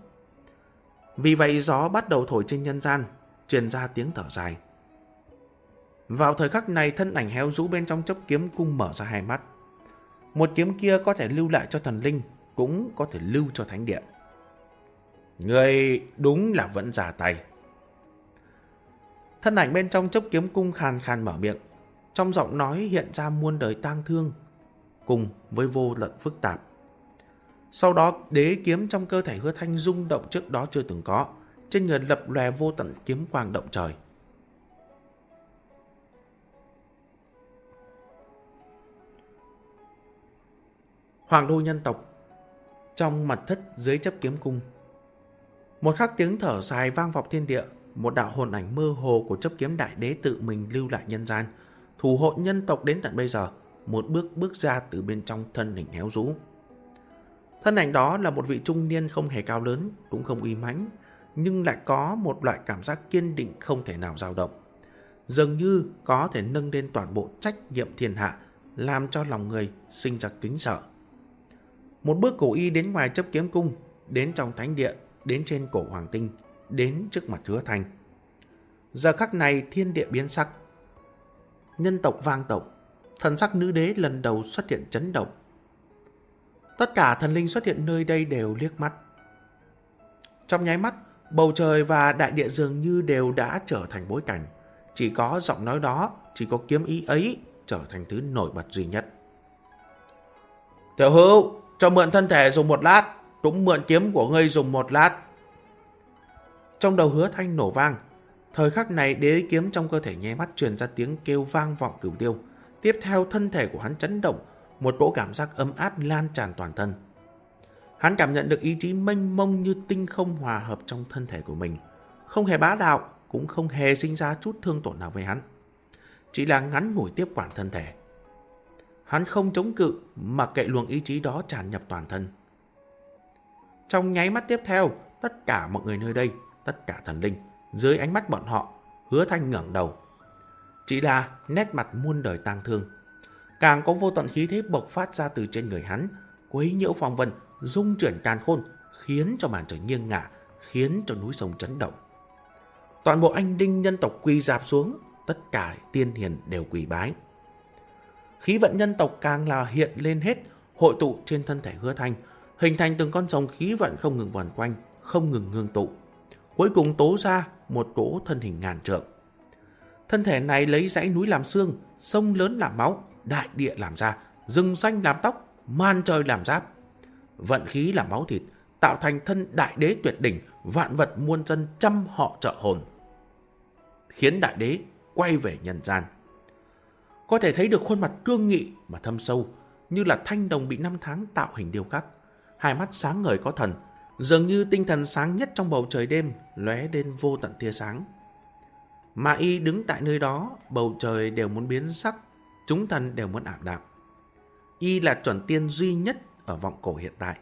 Vì vậy gió bắt đầu thổi trên nhân gian, truyền ra tiếng thở dài. Vào thời khắc này thân ảnh héo rũ bên trong chấp kiếm cung mở ra hai mắt. Một kiếm kia có thể lưu lại cho thần linh, cũng có thể lưu cho thánh địa. Người đúng là vẫn giả tay. Thân ảnh bên trong chấp kiếm cung khàn khàn mở miệng. Trong giọng nói hiện ra muôn đời tang thương, cùng với vô lận phức tạp. Sau đó đế kiếm trong cơ thể hứa thanh rung động trước đó chưa từng có, trên người lập lòe vô tận kiếm quang động trời. Hoàng đô nhân tộc Trong mật thất dưới chấp kiếm cung Một khắc tiếng thở dài vang vọng thiên địa Một đạo hồn ảnh mơ hồ của chấp kiếm đại đế tự mình lưu lại nhân gian Thủ hộ nhân tộc đến tận bây giờ Một bước bước ra từ bên trong thân hình héo rũ Thân ảnh đó là một vị trung niên không hề cao lớn Cũng không uy mãnh Nhưng lại có một loại cảm giác kiên định không thể nào dao động Dường như có thể nâng lên toàn bộ trách nhiệm thiên hạ Làm cho lòng người sinh ra kính sợ một bước cổ y đến ngoài chấp kiếm cung, đến trong thánh địa, đến trên cổ hoàng tinh, đến trước mặt hứa thành. Giờ khắc này thiên địa biến sắc. Nhân tộc vang tộc, thần sắc nữ đế lần đầu xuất hiện chấn động. Tất cả thần linh xuất hiện nơi đây đều liếc mắt. Trong nháy mắt, bầu trời và đại địa dường như đều đã trở thành bối cảnh. Chỉ có giọng nói đó, chỉ có kiếm ý ấy trở thành thứ nổi bật duy nhất. Tiểu hữu, cho mượn thân thể dùng một lát, cũng mượn kiếm của ngươi dùng một lát. Trong đầu hứa thanh nổ vang, thời khắc này đế kiếm trong cơ thể nháy mắt truyền ra tiếng kêu vang vọng cửu tiêu. Tiếp theo thân thể của hắn chấn động, một cỗ cảm giác ấm áp lan tràn toàn thân. Hắn cảm nhận được ý chí mênh mông như tinh không hòa hợp trong thân thể của mình. Không hề bá đạo, cũng không hề sinh ra chút thương tổn nào với hắn. Chỉ là ngắn ngủi tiếp quản thân thể. Hắn không chống cự, mà kệ luồng ý chí đó tràn nhập toàn thân. Trong nháy mắt tiếp theo, tất cả mọi người nơi đây, tất cả thần linh, dưới ánh mắt bọn họ, hứa thanh ngẩng đầu. Chỉ là nét mặt muôn đời tang thương. Càng có vô tận khí thế bộc phát ra từ trên người hắn, quấy nhiễu phong vân, dung chuyển càn khôn, khiến cho màn trời nghiêng ngả, khiến cho núi sông chấn động. Toàn bộ anh đinh nhân tộc quỳ dạp xuống, tất cả tiên hiền đều quỳ bái khí vận nhân tộc càng là hiện lên hết, hội tụ trên thân thể hứa thanh, hình thành từng con sông khí vận không ngừng vần quanh, không ngừng ngưng tụ. Cuối cùng tố ra một cỗ thân hình ngàn trượng. Thân thể này lấy dãy núi làm xương, sông lớn làm máu, đại địa làm ra, rừng xanh làm tóc, man trời làm giáp. Vận khí làm máu thịt, tạo thành thân đại đế tuyệt đỉnh, vạn vật muôn dân trăm họ trợ hồn. Khiến đại đế quay về nhân gian. Có thể thấy được khuôn mặt cương nghị mà thâm sâu, như là thanh đồng bị năm tháng tạo hình điêu khắc. Hai mắt sáng ngời có thần, dường như tinh thần sáng nhất trong bầu trời đêm, lóe lên vô tận tia sáng. Mà y đứng tại nơi đó, bầu trời đều muốn biến sắc, chúng thần đều muốn ảm đạm. Y là chuẩn tiên duy nhất ở vọng cổ hiện tại.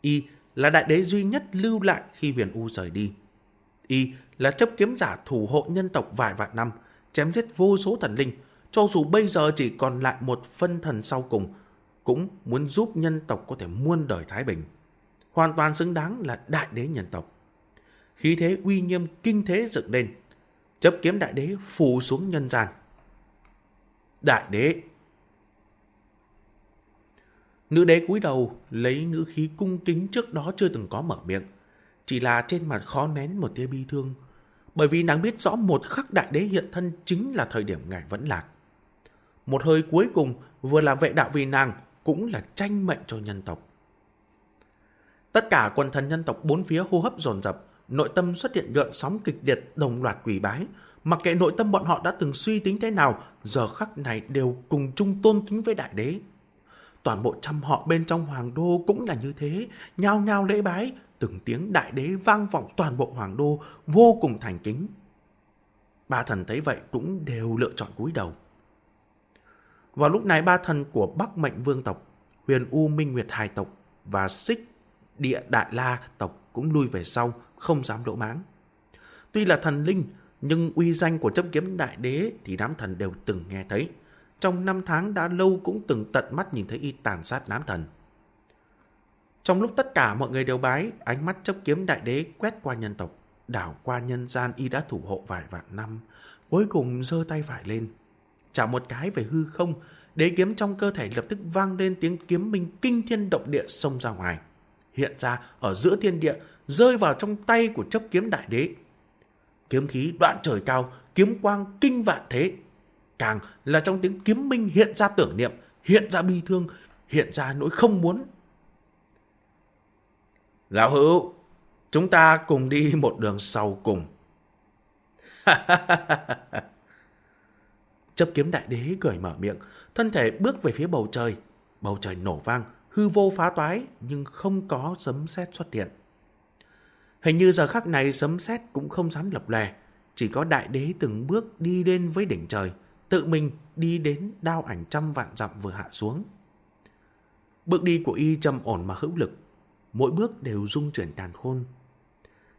Y là đại đế duy nhất lưu lại khi huyền U rời đi. Y là chấp kiếm giả thủ hộ nhân tộc vài vạn năm, chém giết vô số thần linh, cho dù bây giờ chỉ còn lại một phân thần sau cùng, cũng muốn giúp nhân tộc có thể muôn đời thái bình. Hoàn toàn xứng đáng là đại đế nhân tộc. Khí thế uy nghiêm kinh thế dựng lên, chấp kiếm đại đế phủ xuống nhân gian. Đại đế Nữ đế cúi đầu lấy ngữ khí cung kính trước đó chưa từng có mở miệng. Chỉ là trên mặt khó nén một tia bi thương. Bởi vì nàng biết rõ một khắc đại đế hiện thân chính là thời điểm ngài vẫn lạc. Một hơi cuối cùng vừa là vệ đạo vì nàng cũng là tranh mệnh cho nhân tộc. Tất cả quần thần nhân tộc bốn phía hô hấp dồn dập, nội tâm xuất hiện gợn sóng kịch liệt đồng loạt quỷ bái. Mặc kệ nội tâm bọn họ đã từng suy tính thế nào, giờ khắc này đều cùng chung tôn kính với đại đế. Toàn bộ trăm họ bên trong hoàng đô cũng là như thế, nhao nhao lễ bái, từng tiếng đại đế vang vọng toàn bộ hoàng đô, vô cùng thành kính. Ba thần thấy vậy cũng đều lựa chọn cúi đầu. Vào lúc này ba thần của Bắc Mệnh Vương tộc, Huyền U Minh Nguyệt Hải tộc và Xích Địa Đại La tộc cũng lui về sau, không dám lỗ máng. Tuy là thần linh, nhưng uy danh của chấp kiếm đại đế thì đám thần đều từng nghe thấy. Trong năm tháng đã lâu cũng từng tận mắt nhìn thấy y tàn sát đám thần. Trong lúc tất cả mọi người đều bái, ánh mắt chấp kiếm đại đế quét qua nhân tộc, đảo qua nhân gian y đã thủ hộ vài vạn năm, cuối cùng giơ tay phải lên, Chả một cái về hư không, đế kiếm trong cơ thể lập tức vang lên tiếng kiếm minh kinh thiên động địa xông ra ngoài. Hiện ra ở giữa thiên địa, rơi vào trong tay của chấp kiếm đại đế. Kiếm khí đoạn trời cao, kiếm quang kinh vạn thế. Càng là trong tiếng kiếm minh hiện ra tưởng niệm, hiện ra bi thương, hiện ra nỗi không muốn. Lão hữu, chúng ta cùng đi một đường sau cùng. Chấp kiếm đại đế cười mở miệng, thân thể bước về phía bầu trời. Bầu trời nổ vang, hư vô phá toái, nhưng không có sấm sét xuất hiện. Hình như giờ khắc này sấm sét cũng không dám lập lè, chỉ có đại đế từng bước đi lên với đỉnh trời, tự mình đi đến đao ảnh trăm vạn dặm vừa hạ xuống. Bước đi của y trầm ổn mà hữu lực, mỗi bước đều rung chuyển tàn khôn.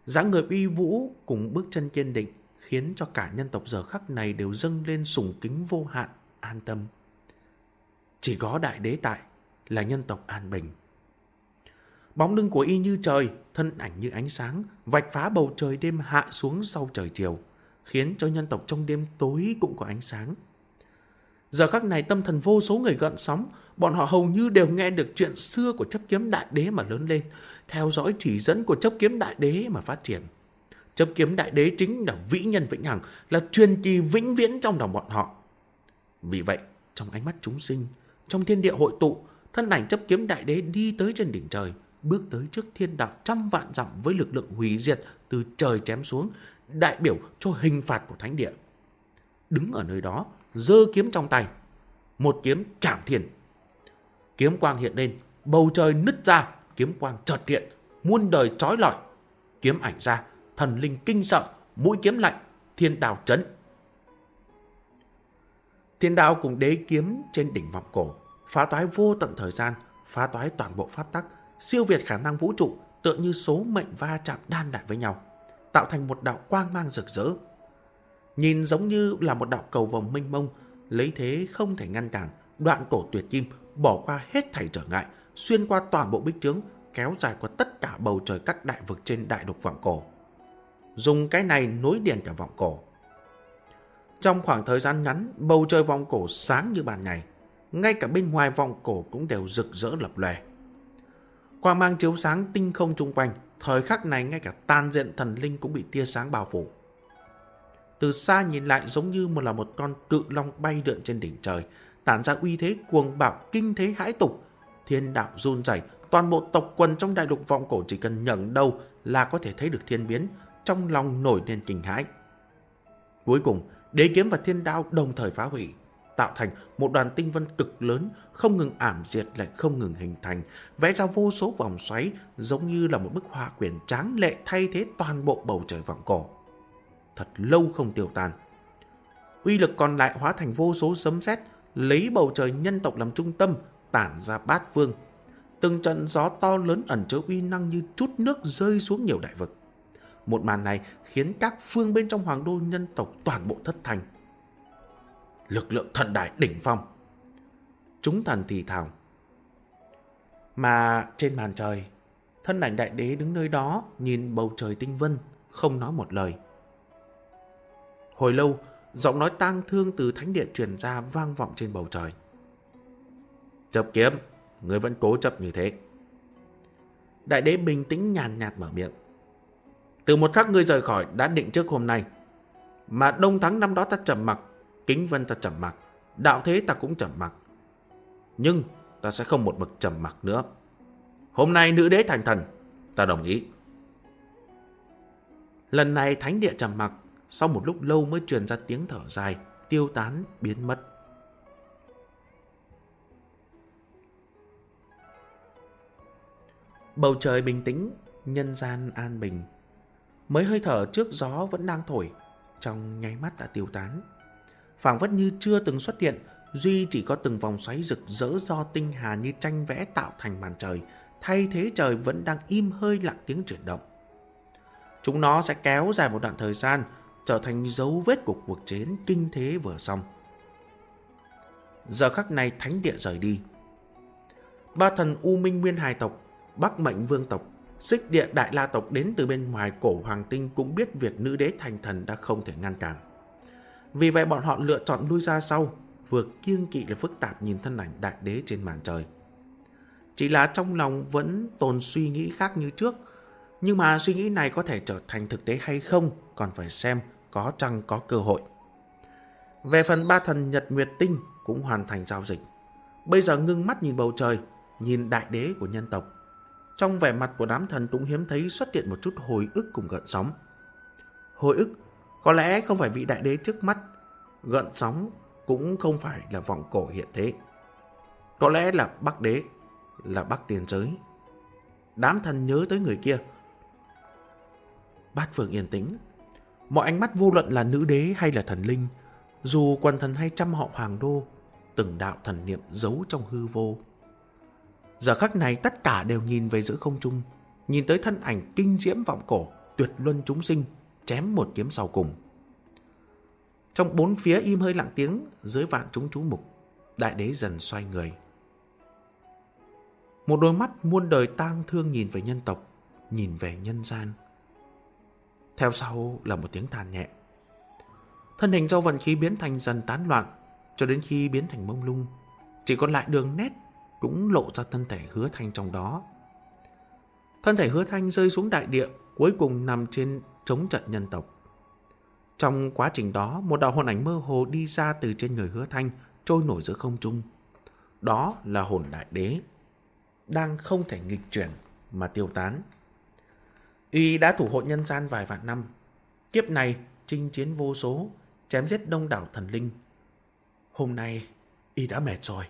dáng người uy vũ cùng bước chân kiên định khiến cho cả nhân tộc giờ khắc này đều dâng lên sùng kính vô hạn, an tâm. Chỉ có đại đế tại là nhân tộc an bình. Bóng lưng của y như trời, thân ảnh như ánh sáng, vạch phá bầu trời đêm hạ xuống sau trời chiều, khiến cho nhân tộc trong đêm tối cũng có ánh sáng. Giờ khắc này tâm thần vô số người gợn sóng, bọn họ hầu như đều nghe được chuyện xưa của chấp kiếm đại đế mà lớn lên, theo dõi chỉ dẫn của chấp kiếm đại đế mà phát triển. Chấp kiếm đại đế chính là vĩ nhân vĩnh hằng, là truyền kỳ vĩnh viễn trong lòng bọn họ. Vì vậy, trong ánh mắt chúng sinh, trong thiên địa hội tụ, thân ảnh chấp kiếm đại đế đi tới trên đỉnh trời, bước tới trước thiên đạo trăm vạn dặm với lực lượng hủy diệt từ trời chém xuống, đại biểu cho hình phạt của thánh địa. Đứng ở nơi đó, giơ kiếm trong tay, một kiếm chạm thiên. Kiếm quang hiện lên, bầu trời nứt ra, kiếm quang chợt hiện, muôn đời trói lọi. Kiếm ảnh ra, thần linh kinh sợ, mũi kiếm lạnh, thiên đạo chấn. Thiên đạo cùng đế kiếm trên đỉnh vọng cổ, phá toái vô tận thời gian, phá toái toàn bộ pháp tắc, siêu việt khả năng vũ trụ, tựa như số mệnh va chạm đan đại với nhau, tạo thành một đạo quang mang rực rỡ. Nhìn giống như là một đạo cầu vòng mênh mông, lấy thế không thể ngăn cản, đoạn cổ tuyệt kim bỏ qua hết thảy trở ngại, xuyên qua toàn bộ bích trướng, kéo dài qua tất cả bầu trời các đại vực trên đại đục vọng cổ. Dùng cái này nối liền cả vọng cổ. Trong khoảng thời gian ngắn, bầu trời vọng cổ sáng như ban ngày. Ngay cả bên ngoài vọng cổ cũng đều rực rỡ lập lòe. Quang mang chiếu sáng tinh không chung quanh, thời khắc này ngay cả tan diện thần linh cũng bị tia sáng bao phủ. Từ xa nhìn lại giống như một là một con cự long bay lượn trên đỉnh trời, tản ra uy thế cuồng bạo kinh thế hãi tục. Thiên đạo run rẩy, toàn bộ tộc quần trong đại lục vọng cổ chỉ cần nhẫn đầu là có thể thấy được thiên biến, trong lòng nổi lên kinh hãi. Cuối cùng, đế kiếm và thiên đao đồng thời phá hủy, tạo thành một đoàn tinh vân cực lớn, không ngừng ảm diệt lại không ngừng hình thành, vẽ ra vô số vòng xoáy giống như là một bức họa quyển tráng lệ thay thế toàn bộ bầu trời vọng cổ. Thật lâu không tiêu tan. Uy lực còn lại hóa thành vô số sấm sét, lấy bầu trời nhân tộc làm trung tâm, tản ra bát phương. Từng trận gió to lớn ẩn chứa uy năng như chút nước rơi xuống nhiều đại vực. Một màn này khiến các phương bên trong hoàng đô nhân tộc toàn bộ thất thành. Lực lượng thần đại đỉnh phong. Chúng thần thì thào. Mà trên màn trời, thân ảnh đại đế đứng nơi đó nhìn bầu trời tinh vân, không nói một lời. Hồi lâu, giọng nói tang thương từ thánh địa truyền ra vang vọng trên bầu trời. Chấp kiếm, người vẫn cố chấp như thế. Đại đế bình tĩnh nhàn nhạt mở miệng. Từ một khắc ngươi rời khỏi đã định trước hôm nay. Mà đông thắng năm đó ta trầm mặc, kính vân ta trầm mặc, đạo thế ta cũng trầm mặc. Nhưng ta sẽ không một mực trầm mặc nữa. Hôm nay nữ đế thành thần, ta đồng ý. Lần này thánh địa trầm mặc, sau một lúc lâu mới truyền ra tiếng thở dài, tiêu tán, biến mất. Bầu trời bình tĩnh, nhân gian an bình. Mấy hơi thở trước gió vẫn đang thổi, trong nháy mắt đã tiêu tán phảng phất như chưa từng xuất hiện, duy chỉ có từng vòng xoáy rực rỡ do tinh hà như tranh vẽ tạo thành màn trời, thay thế trời vẫn đang im hơi lặng tiếng chuyển động. Chúng nó sẽ kéo dài một đoạn thời gian, trở thành dấu vết của cuộc chiến kinh thế vừa xong. Giờ khắc này thánh địa rời đi. Ba thần U Minh Nguyên hai tộc, Bắc Mệnh Vương tộc Xích địa Đại La tộc đến từ bên ngoài cổ hoàng tinh cũng biết việc nữ đế thành thần đã không thể ngăn cản. Vì vậy bọn họ lựa chọn lui ra sau, vừa kiêng kỵ là phức tạp nhìn thân ảnh đại đế trên màn trời. Chỉ là trong lòng vẫn tồn suy nghĩ khác như trước, nhưng mà suy nghĩ này có thể trở thành thực tế hay không còn phải xem có chăng có cơ hội. Về phần ba thần Nhật Nguyệt Tinh cũng hoàn thành giao dịch. Bây giờ ngưng mắt nhìn bầu trời, nhìn đại đế của nhân tộc. Trong vẻ mặt của đám thần cũng hiếm thấy xuất hiện một chút hồi ức cùng gợn sóng. Hồi ức có lẽ không phải vị đại đế trước mắt, gợn sóng cũng không phải là vọng cổ hiện thế. Có lẽ là Bắc đế, là Bắc tiền giới. Đám thần nhớ tới người kia. Bát phượng yên tĩnh. Mọi ánh mắt vô luận là nữ đế hay là thần linh, dù quần thần hay trăm họ hoàng đô, từng đạo thần niệm giấu trong hư vô. Giờ khắc này tất cả đều nhìn về giữa không trung, nhìn tới thân ảnh kinh diễm vọng cổ, tuyệt luân chúng sinh, chém một kiếm sau cùng. Trong bốn phía im hơi lặng tiếng, dưới vạn chúng chú mục, đại đế dần xoay người. Một đôi mắt muôn đời tang thương nhìn về nhân tộc, nhìn về nhân gian. Theo sau là một tiếng than nhẹ. Thân hình do vận khí biến thành dần tán loạn, cho đến khi biến thành mông lung. Chỉ còn lại đường nét cũng lộ ra thân thể hứa thanh trong đó. Thân thể hứa thanh rơi xuống đại địa, cuối cùng nằm trên chống trận nhân tộc. Trong quá trình đó, một đạo hồn ảnh mơ hồ đi ra từ trên người hứa thanh, trôi nổi giữa không trung. Đó là hồn đại đế, đang không thể nghịch chuyển mà tiêu tán. Y đã thủ hộ nhân gian vài vạn năm. Kiếp này, chinh chiến vô số, chém giết đông đảo thần linh. Hôm nay, Y đã mệt rồi.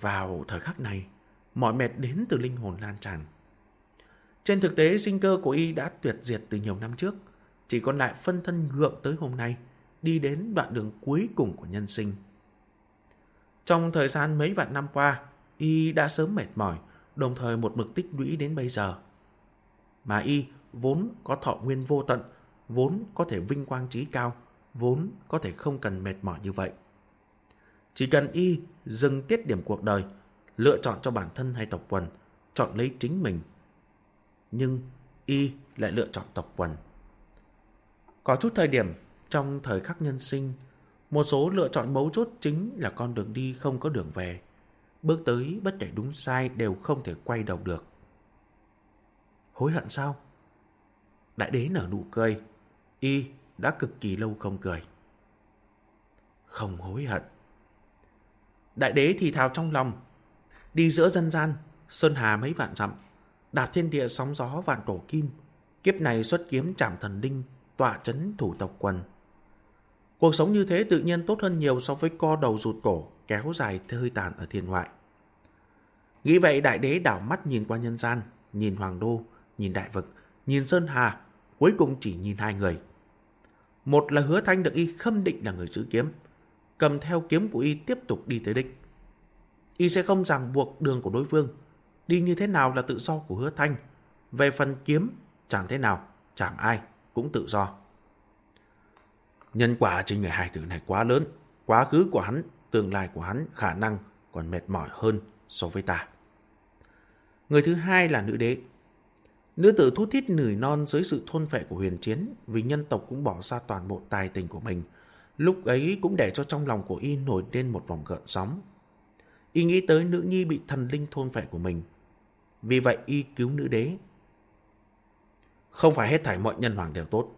Vào thời khắc này, mọi mệt đến từ linh hồn lan tràn. Trên thực tế, sinh cơ của Y đã tuyệt diệt từ nhiều năm trước, chỉ còn lại phân thân gượng tới hôm nay, đi đến đoạn đường cuối cùng của nhân sinh. Trong thời gian mấy vạn năm qua, Y đã sớm mệt mỏi, đồng thời một mực tích lũy đến bây giờ. Mà Y vốn có thọ nguyên vô tận, vốn có thể vinh quang trí cao, vốn có thể không cần mệt mỏi như vậy. Chỉ cần Y dừng tiết điểm cuộc đời, lựa chọn cho bản thân hay tộc quần, chọn lấy chính mình. Nhưng Y lại lựa chọn tộc quần. Có chút thời điểm, trong thời khắc nhân sinh, một số lựa chọn mấu chốt chính là con đường đi không có đường về. Bước tới bất kể đúng sai đều không thể quay đầu được. Hối hận sao? Đại đế nở nụ cười. Y đã cực kỳ lâu không cười. Không hối hận. Đại đế thì thào trong lòng. Đi giữa dân gian, sơn hà mấy vạn dặm, đạp thiên địa sóng gió vạn cổ kim. Kiếp này xuất kiếm chạm thần linh, tọa chấn thủ tộc quần. Cuộc sống như thế tự nhiên tốt hơn nhiều so với co đầu rụt cổ, kéo dài hơi tàn ở thiên ngoại. Nghĩ vậy đại đế đảo mắt nhìn qua nhân gian, nhìn hoàng đô, nhìn đại vực, nhìn sơn hà, cuối cùng chỉ nhìn hai người. Một là hứa thanh được y khâm định là người giữ kiếm, cầm theo kiếm của y tiếp tục đi tới đích. Y sẽ không ràng buộc đường của đối phương, đi như thế nào là tự do của hứa thanh. Về phần kiếm, chẳng thế nào, chẳng ai, cũng tự do. Nhân quả trên người hai tử này quá lớn, quá khứ của hắn, tương lai của hắn khả năng còn mệt mỏi hơn so với ta. Người thứ hai là nữ đế. Nữ tử thút thít nửi non dưới sự thôn phệ của huyền chiến vì nhân tộc cũng bỏ ra toàn bộ tài tình của mình. Lúc ấy cũng để cho trong lòng của y nổi lên một vòng gợn sóng. Y nghĩ tới nữ nhi bị thần linh thôn phệ của mình. Vì vậy y cứu nữ đế. Không phải hết thảy mọi nhân hoàng đều tốt,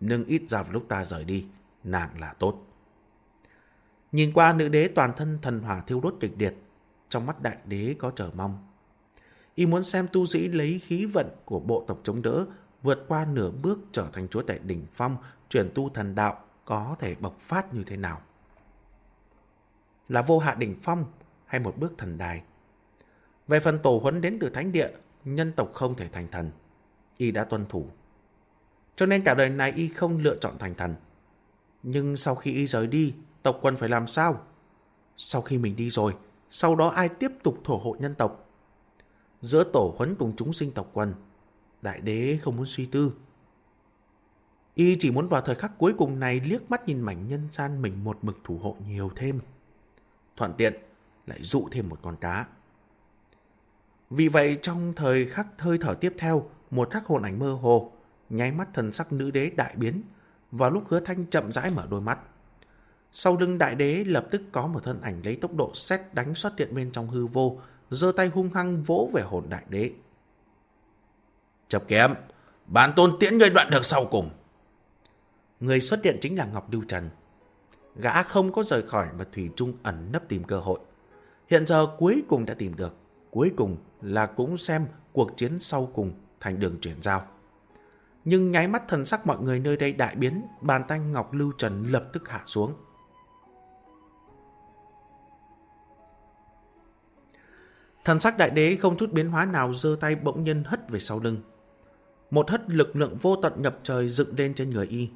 nhưng ít ra vào lúc ta rời đi, nàng là tốt. Nhìn qua nữ đế toàn thân thần hỏa thiêu đốt kịch liệt, trong mắt đại đế có chờ mong. Y muốn xem tu sĩ lấy khí vận của bộ tộc chống đỡ, vượt qua nửa bước trở thành chúa tể đỉnh phong, truyền tu thần đạo có thể bộc phát như thế nào. Là vô hạ đỉnh phong hay một bước thần đài. Về phần tổ huấn đến từ thánh địa, nhân tộc không thể thành thần. Y đã tuân thủ. Cho nên cả đời này Y không lựa chọn thành thần. Nhưng sau khi Y rời đi, tộc quân phải làm sao? Sau khi mình đi rồi, sau đó ai tiếp tục thổ hộ nhân tộc? Giữa tổ huấn cùng chúng sinh tộc quân đại đế không muốn suy tư. Y chỉ muốn vào thời khắc cuối cùng này liếc mắt nhìn mảnh nhân gian mình một mực thủ hộ nhiều thêm. Thuận tiện, lại dụ thêm một con cá. Vì vậy trong thời khắc hơi thở tiếp theo, một khắc hồn ảnh mơ hồ, nháy mắt thần sắc nữ đế đại biến, vào lúc hứa thanh chậm rãi mở đôi mắt. Sau lưng đại đế lập tức có một thân ảnh lấy tốc độ xét đánh xuất hiện bên trong hư vô, giơ tay hung hăng vỗ về hồn đại đế. Chập kém bản tôn tiễn ngươi đoạn được sau cùng. Người xuất hiện chính là Ngọc Lưu Trần. Gã không có rời khỏi mà Thủy Trung ẩn nấp tìm cơ hội. Hiện giờ cuối cùng đã tìm được. Cuối cùng là cũng xem cuộc chiến sau cùng thành đường chuyển giao. Nhưng nháy mắt thần sắc mọi người nơi đây đại biến, bàn tay Ngọc Lưu Trần lập tức hạ xuống. Thần sắc đại đế không chút biến hóa nào giơ tay bỗng nhiên hất về sau lưng. Một hất lực lượng vô tận nhập trời dựng lên trên người y.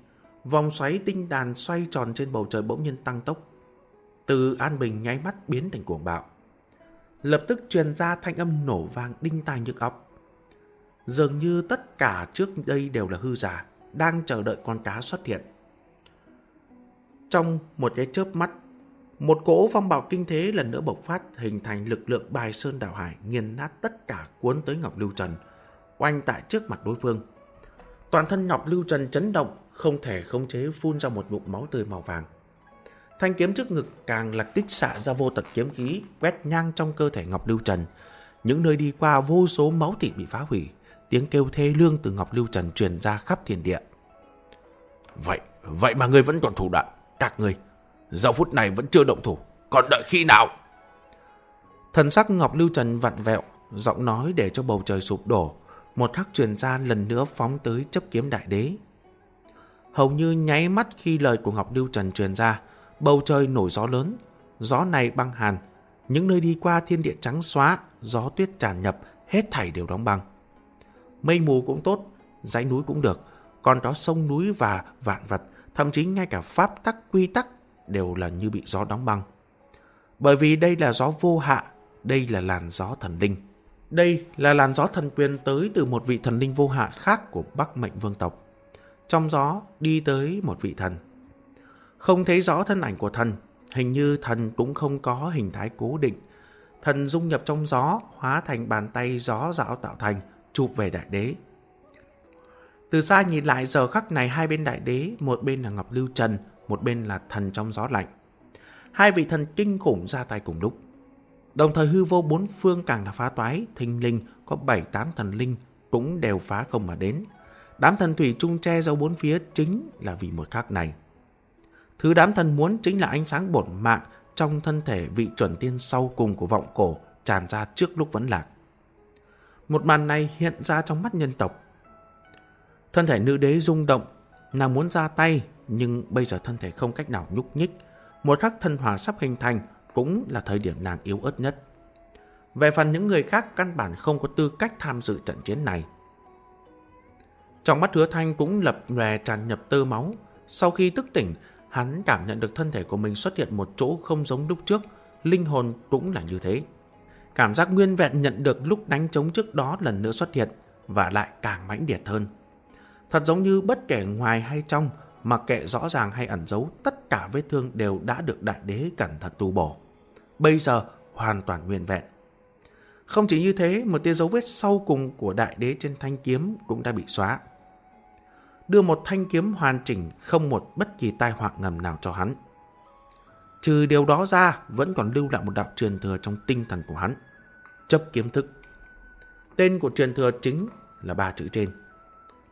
Vòng xoáy tinh đàn xoay tròn trên bầu trời bỗng nhiên tăng tốc. Từ an bình nháy mắt biến thành cuồng bạo. Lập tức truyền ra thanh âm nổ vang đinh tai nhức óc. Dường như tất cả trước đây đều là hư giả, đang chờ đợi con cá xuất hiện. Trong một cái chớp mắt, một cỗ phong bạo kinh thế lần nữa bộc phát hình thành lực lượng bài sơn đảo hải nghiền nát tất cả cuốn tới Ngọc Lưu Trần, oanh tại trước mặt đối phương. Toàn thân Ngọc Lưu Trần chấn động, không thể khống chế phun ra một ngụm máu tươi màu vàng. Thanh kiếm trước ngực càng lạc tích xạ ra vô tật kiếm khí, quét nhang trong cơ thể Ngọc Lưu Trần. Những nơi đi qua vô số máu thịt bị phá hủy, tiếng kêu thê lương từ Ngọc Lưu Trần truyền ra khắp thiên địa. Vậy, vậy mà ngươi vẫn còn thủ đoạn, các ngươi. Giờ phút này vẫn chưa động thủ, còn đợi khi nào? Thần sắc Ngọc Lưu Trần vặn vẹo, giọng nói để cho bầu trời sụp đổ. Một khắc truyền ra lần nữa phóng tới chấp kiếm đại đế. Hầu như nháy mắt khi lời của Ngọc Lưu Trần truyền ra, bầu trời nổi gió lớn, gió này băng hàn. Những nơi đi qua thiên địa trắng xóa, gió tuyết tràn nhập, hết thảy đều đóng băng. Mây mù cũng tốt, dãy núi cũng được, còn có sông núi và vạn vật, thậm chí ngay cả pháp tắc quy tắc đều là như bị gió đóng băng. Bởi vì đây là gió vô hạ, đây là làn gió thần linh. Đây là làn gió thần quyền tới từ một vị thần linh vô hạ khác của Bắc Mệnh Vương tộc. Trong gió đi tới một vị thần. Không thấy rõ thân ảnh của thần, hình như thần cũng không có hình thái cố định. Thần dung nhập trong gió, hóa thành bàn tay gió dạo tạo thành, chụp về đại đế. Từ xa nhìn lại giờ khắc này hai bên đại đế, một bên là Ngọc Lưu Trần, một bên là thần trong gió lạnh. Hai vị thần kinh khủng ra tay cùng lúc. Đồng thời hư vô bốn phương càng là phá toái, thinh linh, có bảy tám thần linh cũng đều phá không mà đến. Đám thần thủy trung che dấu bốn phía chính là vì một khắc này. Thứ đám thần muốn chính là ánh sáng bổn mạng trong thân thể vị chuẩn tiên sau cùng của vọng cổ tràn ra trước lúc vẫn lạc. Một màn này hiện ra trong mắt nhân tộc. Thân thể nữ đế rung động, nàng muốn ra tay nhưng bây giờ thân thể không cách nào nhúc nhích. Một khắc thân hòa sắp hình thành cũng là thời điểm nàng yếu ớt nhất. Về phần những người khác căn bản không có tư cách tham dự trận chiến này. Trong mắt hứa thanh cũng lập lòe tràn nhập tơ máu. Sau khi thức tỉnh, hắn cảm nhận được thân thể của mình xuất hiện một chỗ không giống lúc trước. Linh hồn cũng là như thế. Cảm giác nguyên vẹn nhận được lúc đánh trống trước đó lần nữa xuất hiện và lại càng mãnh liệt hơn. Thật giống như bất kể ngoài hay trong, mặc kệ rõ ràng hay ẩn giấu, tất cả vết thương đều đã được đại đế cẩn thận tu bổ. Bây giờ hoàn toàn nguyên vẹn. Không chỉ như thế, một tia dấu vết sau cùng của đại đế trên thanh kiếm cũng đã bị xóa. Đưa một thanh kiếm hoàn chỉnh, không một bất kỳ tai họa ngầm nào cho hắn. Trừ điều đó ra, vẫn còn lưu lại một đạo truyền thừa trong tinh thần của hắn. Chấp kiếm thức. Tên của truyền thừa chính là ba chữ trên.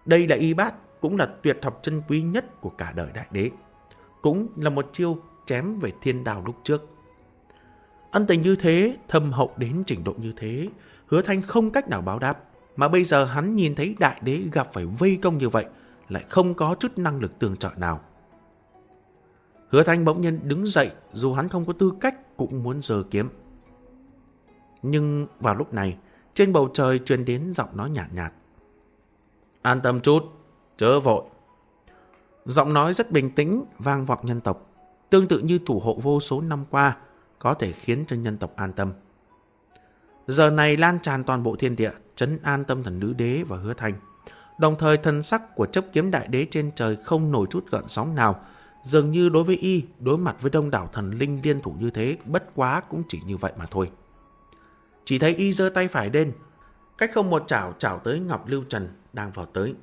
Đây là y bát, cũng là tuyệt học chân quý nhất của cả đời đại đế. Cũng là một chiêu chém về thiên đào lúc trước. Ân tình như thế, thâm hậu đến trình độ như thế, hứa thanh không cách nào báo đáp. Mà bây giờ hắn nhìn thấy đại đế gặp phải vây công như vậy, lại không có chút năng lực tương trợ nào. Hứa thanh bỗng nhiên đứng dậy, dù hắn không có tư cách cũng muốn giơ kiếm. Nhưng vào lúc này, trên bầu trời truyền đến giọng nói nhạt nhạt. An tâm chút, chớ vội. Giọng nói rất bình tĩnh, vang vọng nhân tộc, tương tự như thủ hộ vô số năm qua, có thể khiến cho nhân tộc an tâm. Giờ này lan tràn toàn bộ thiên địa, chấn an tâm thần nữ đế và hứa thanh. Đồng thời thân sắc của chấp kiếm đại đế trên trời không nổi chút gợn sóng nào, dường như đối với y, đối mặt với đông đảo thần linh liên thủ như thế, bất quá cũng chỉ như vậy mà thôi. Chỉ thấy y giơ tay phải lên, cách không một chảo chảo tới Ngọc Lưu Trần đang vào tới.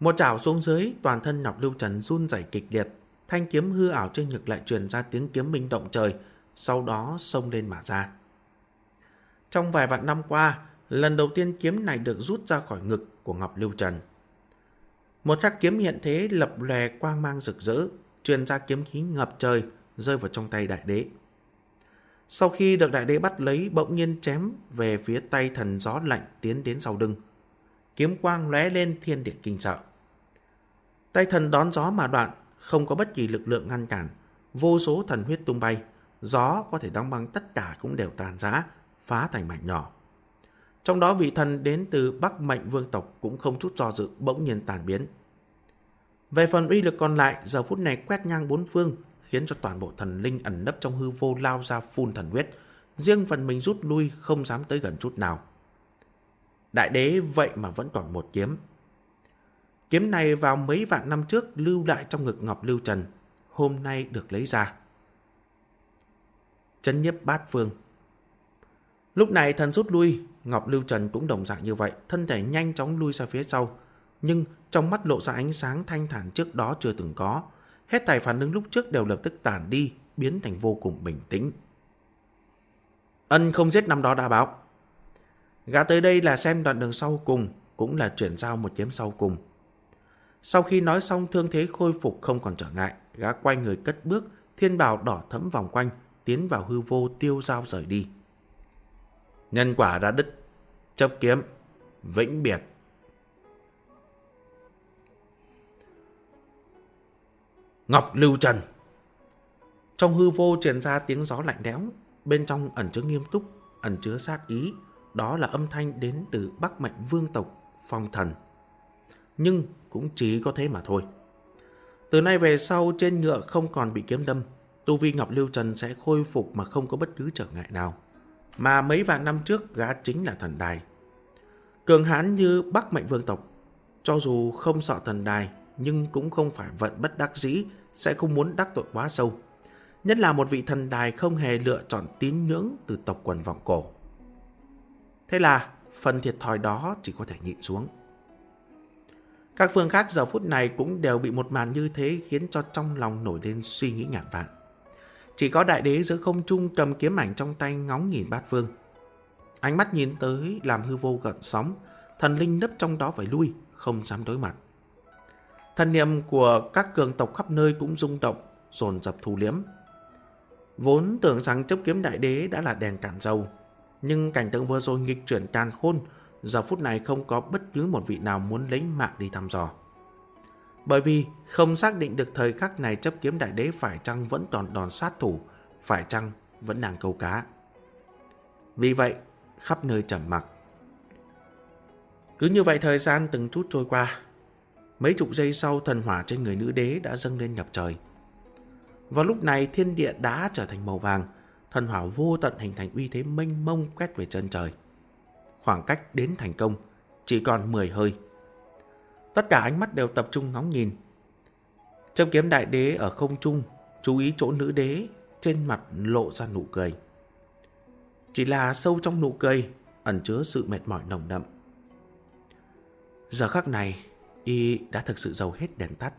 Một chảo xuống dưới, toàn thân Ngọc Lưu Trần run rẩy kịch liệt, thanh kiếm hư ảo trên ngực lại truyền ra tiếng kiếm minh động trời, sau đó xông lên mà ra. Trong vài vạn năm qua, lần đầu tiên kiếm này được rút ra khỏi ngực của Ngọc Lưu Trần. Một khắc kiếm hiện thế lập lòe quang mang rực rỡ, truyền ra kiếm khí ngập trời, rơi vào trong tay đại đế. Sau khi được đại đế bắt lấy, bỗng nhiên chém về phía tay thần gió lạnh tiến đến sau đưng, Kiếm quang lóe lên thiên địa kinh sợ. Tay thần đón gió mà đoạn, không có bất kỳ lực lượng ngăn cản. Vô số thần huyết tung bay, gió có thể đóng băng tất cả cũng đều tàn rã, phá thành mảnh nhỏ. Trong đó vị thần đến từ Bắc Mệnh Vương tộc cũng không chút do dự bỗng nhiên tàn biến. Về phần uy lực còn lại, giờ phút này quét ngang bốn phương, khiến cho toàn bộ thần linh ẩn nấp trong hư vô lao ra phun thần huyết, riêng phần mình rút lui không dám tới gần chút nào. Đại đế vậy mà vẫn còn một kiếm. Kiếm này vào mấy vạn năm trước lưu lại trong ngực Ngọc Lưu Trần, hôm nay được lấy ra. Chấn nhiếp bát phương Lúc này thần rút lui, Ngọc Lưu Trần cũng đồng dạng như vậy, thân thể nhanh chóng lui ra phía sau. Nhưng trong mắt lộ ra ánh sáng thanh thản trước đó chưa từng có. Hết tài phản ứng lúc trước đều lập tức tản đi, biến thành vô cùng bình tĩnh. Ân không giết năm đó đã báo. Gã tới đây là xem đoạn đường sau cùng, cũng là chuyển giao một kiếm sau cùng. Sau khi nói xong thương thế khôi phục không còn trở ngại, gã quay người cất bước, thiên bào đỏ thấm vòng quanh, tiến vào hư vô tiêu giao rời đi. Nhân quả đã đứt, chấp kiếm, vĩnh biệt. Ngọc Lưu Trần Trong hư vô truyền ra tiếng gió lạnh lẽo, bên trong ẩn chứa nghiêm túc, ẩn chứa sát ý, đó là âm thanh đến từ Bắc Mạnh Vương tộc Phong Thần. Nhưng cũng chỉ có thế mà thôi. Từ nay về sau trên ngựa không còn bị kiếm đâm, tu vi Ngọc Lưu Trần sẽ khôi phục mà không có bất cứ trở ngại nào. Mà mấy vạn năm trước gã chính là thần đài. Cường hãn như Bắc mệnh Vương tộc, cho dù không sợ thần đài nhưng cũng không phải vận bất đắc dĩ, sẽ không muốn đắc tội quá sâu. Nhất là một vị thần đài không hề lựa chọn tín ngưỡng từ tộc quần vọng cổ. Thế là phần thiệt thòi đó chỉ có thể nhịn xuống. Các phương khác giờ phút này cũng đều bị một màn như thế khiến cho trong lòng nổi lên suy nghĩ ngàn vạn. Chỉ có đại đế giữa không trung cầm kiếm ảnh trong tay ngóng nhìn bát vương, Ánh mắt nhìn tới làm hư vô gợn sóng, thần linh nấp trong đó phải lui, không dám đối mặt. Thần niệm của các cường tộc khắp nơi cũng rung động, dồn dập thu liếm. Vốn tưởng rằng chấp kiếm đại đế đã là đèn cản dầu, nhưng cảnh tượng vừa rồi nghịch chuyển càn khôn, giờ phút này không có bất cứ một vị nào muốn lấy mạng đi thăm dò. Bởi vì không xác định được thời khắc này chấp kiếm đại đế phải chăng vẫn còn đòn sát thủ, phải chăng vẫn đang câu cá. Vì vậy, khắp nơi trầm mặc. Cứ như vậy thời gian từng chút trôi qua. Mấy chục giây sau thần hỏa trên người nữ đế đã dâng lên nhập trời. Vào lúc này thiên địa đã trở thành màu vàng, thần hỏa vô tận hình thành uy thế mênh mông quét về chân trời. Khoảng cách đến thành công chỉ còn 10 hơi. Tất cả ánh mắt đều tập trung ngóng nhìn. Trong kiếm đại đế ở không trung, chú ý chỗ nữ đế, trên mặt lộ ra nụ cười. Chỉ là sâu trong nụ cười, ẩn chứa sự mệt mỏi nồng đậm. Giờ khắc này, y đã thực sự giàu hết đèn tắt.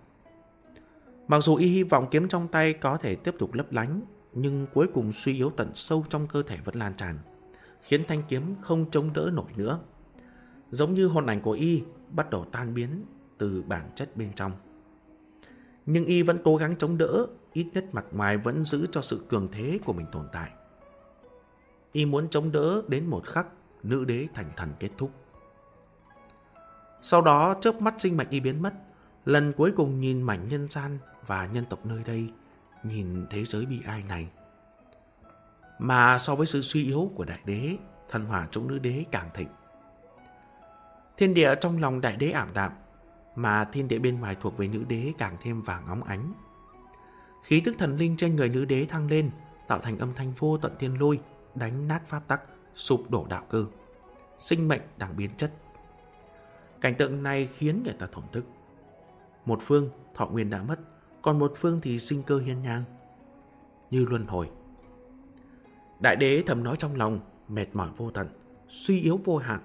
Mặc dù y hy vọng kiếm trong tay có thể tiếp tục lấp lánh, nhưng cuối cùng suy yếu tận sâu trong cơ thể vẫn lan tràn, khiến thanh kiếm không chống đỡ nổi nữa. Giống như hồn ảnh của y bắt đầu tan biến từ bản chất bên trong. Nhưng y vẫn cố gắng chống đỡ, ít nhất mặt ngoài vẫn giữ cho sự cường thế của mình tồn tại. Y muốn chống đỡ đến một khắc nữ đế thành thần kết thúc. Sau đó chớp mắt sinh mệnh y biến mất, lần cuối cùng nhìn mảnh nhân gian và nhân tộc nơi đây, nhìn thế giới bị ai này. Mà so với sự suy yếu của đại đế, thần hỏa trong nữ đế càng thịnh. Thiên địa trong lòng đại đế ảm đạm, mà thiên địa bên ngoài thuộc về nữ đế càng thêm vàng óng ánh. Khí tức thần linh trên người nữ đế thăng lên, tạo thành âm thanh vô tận thiên lôi, đánh nát pháp tắc, sụp đổ đạo cơ. Sinh mệnh đang biến chất. Cảnh tượng này khiến người ta thổn thức. Một phương thọ nguyên đã mất, còn một phương thì sinh cơ hiên ngang. Như luân hồi. Đại đế thầm nói trong lòng, mệt mỏi vô tận, suy yếu vô hạn.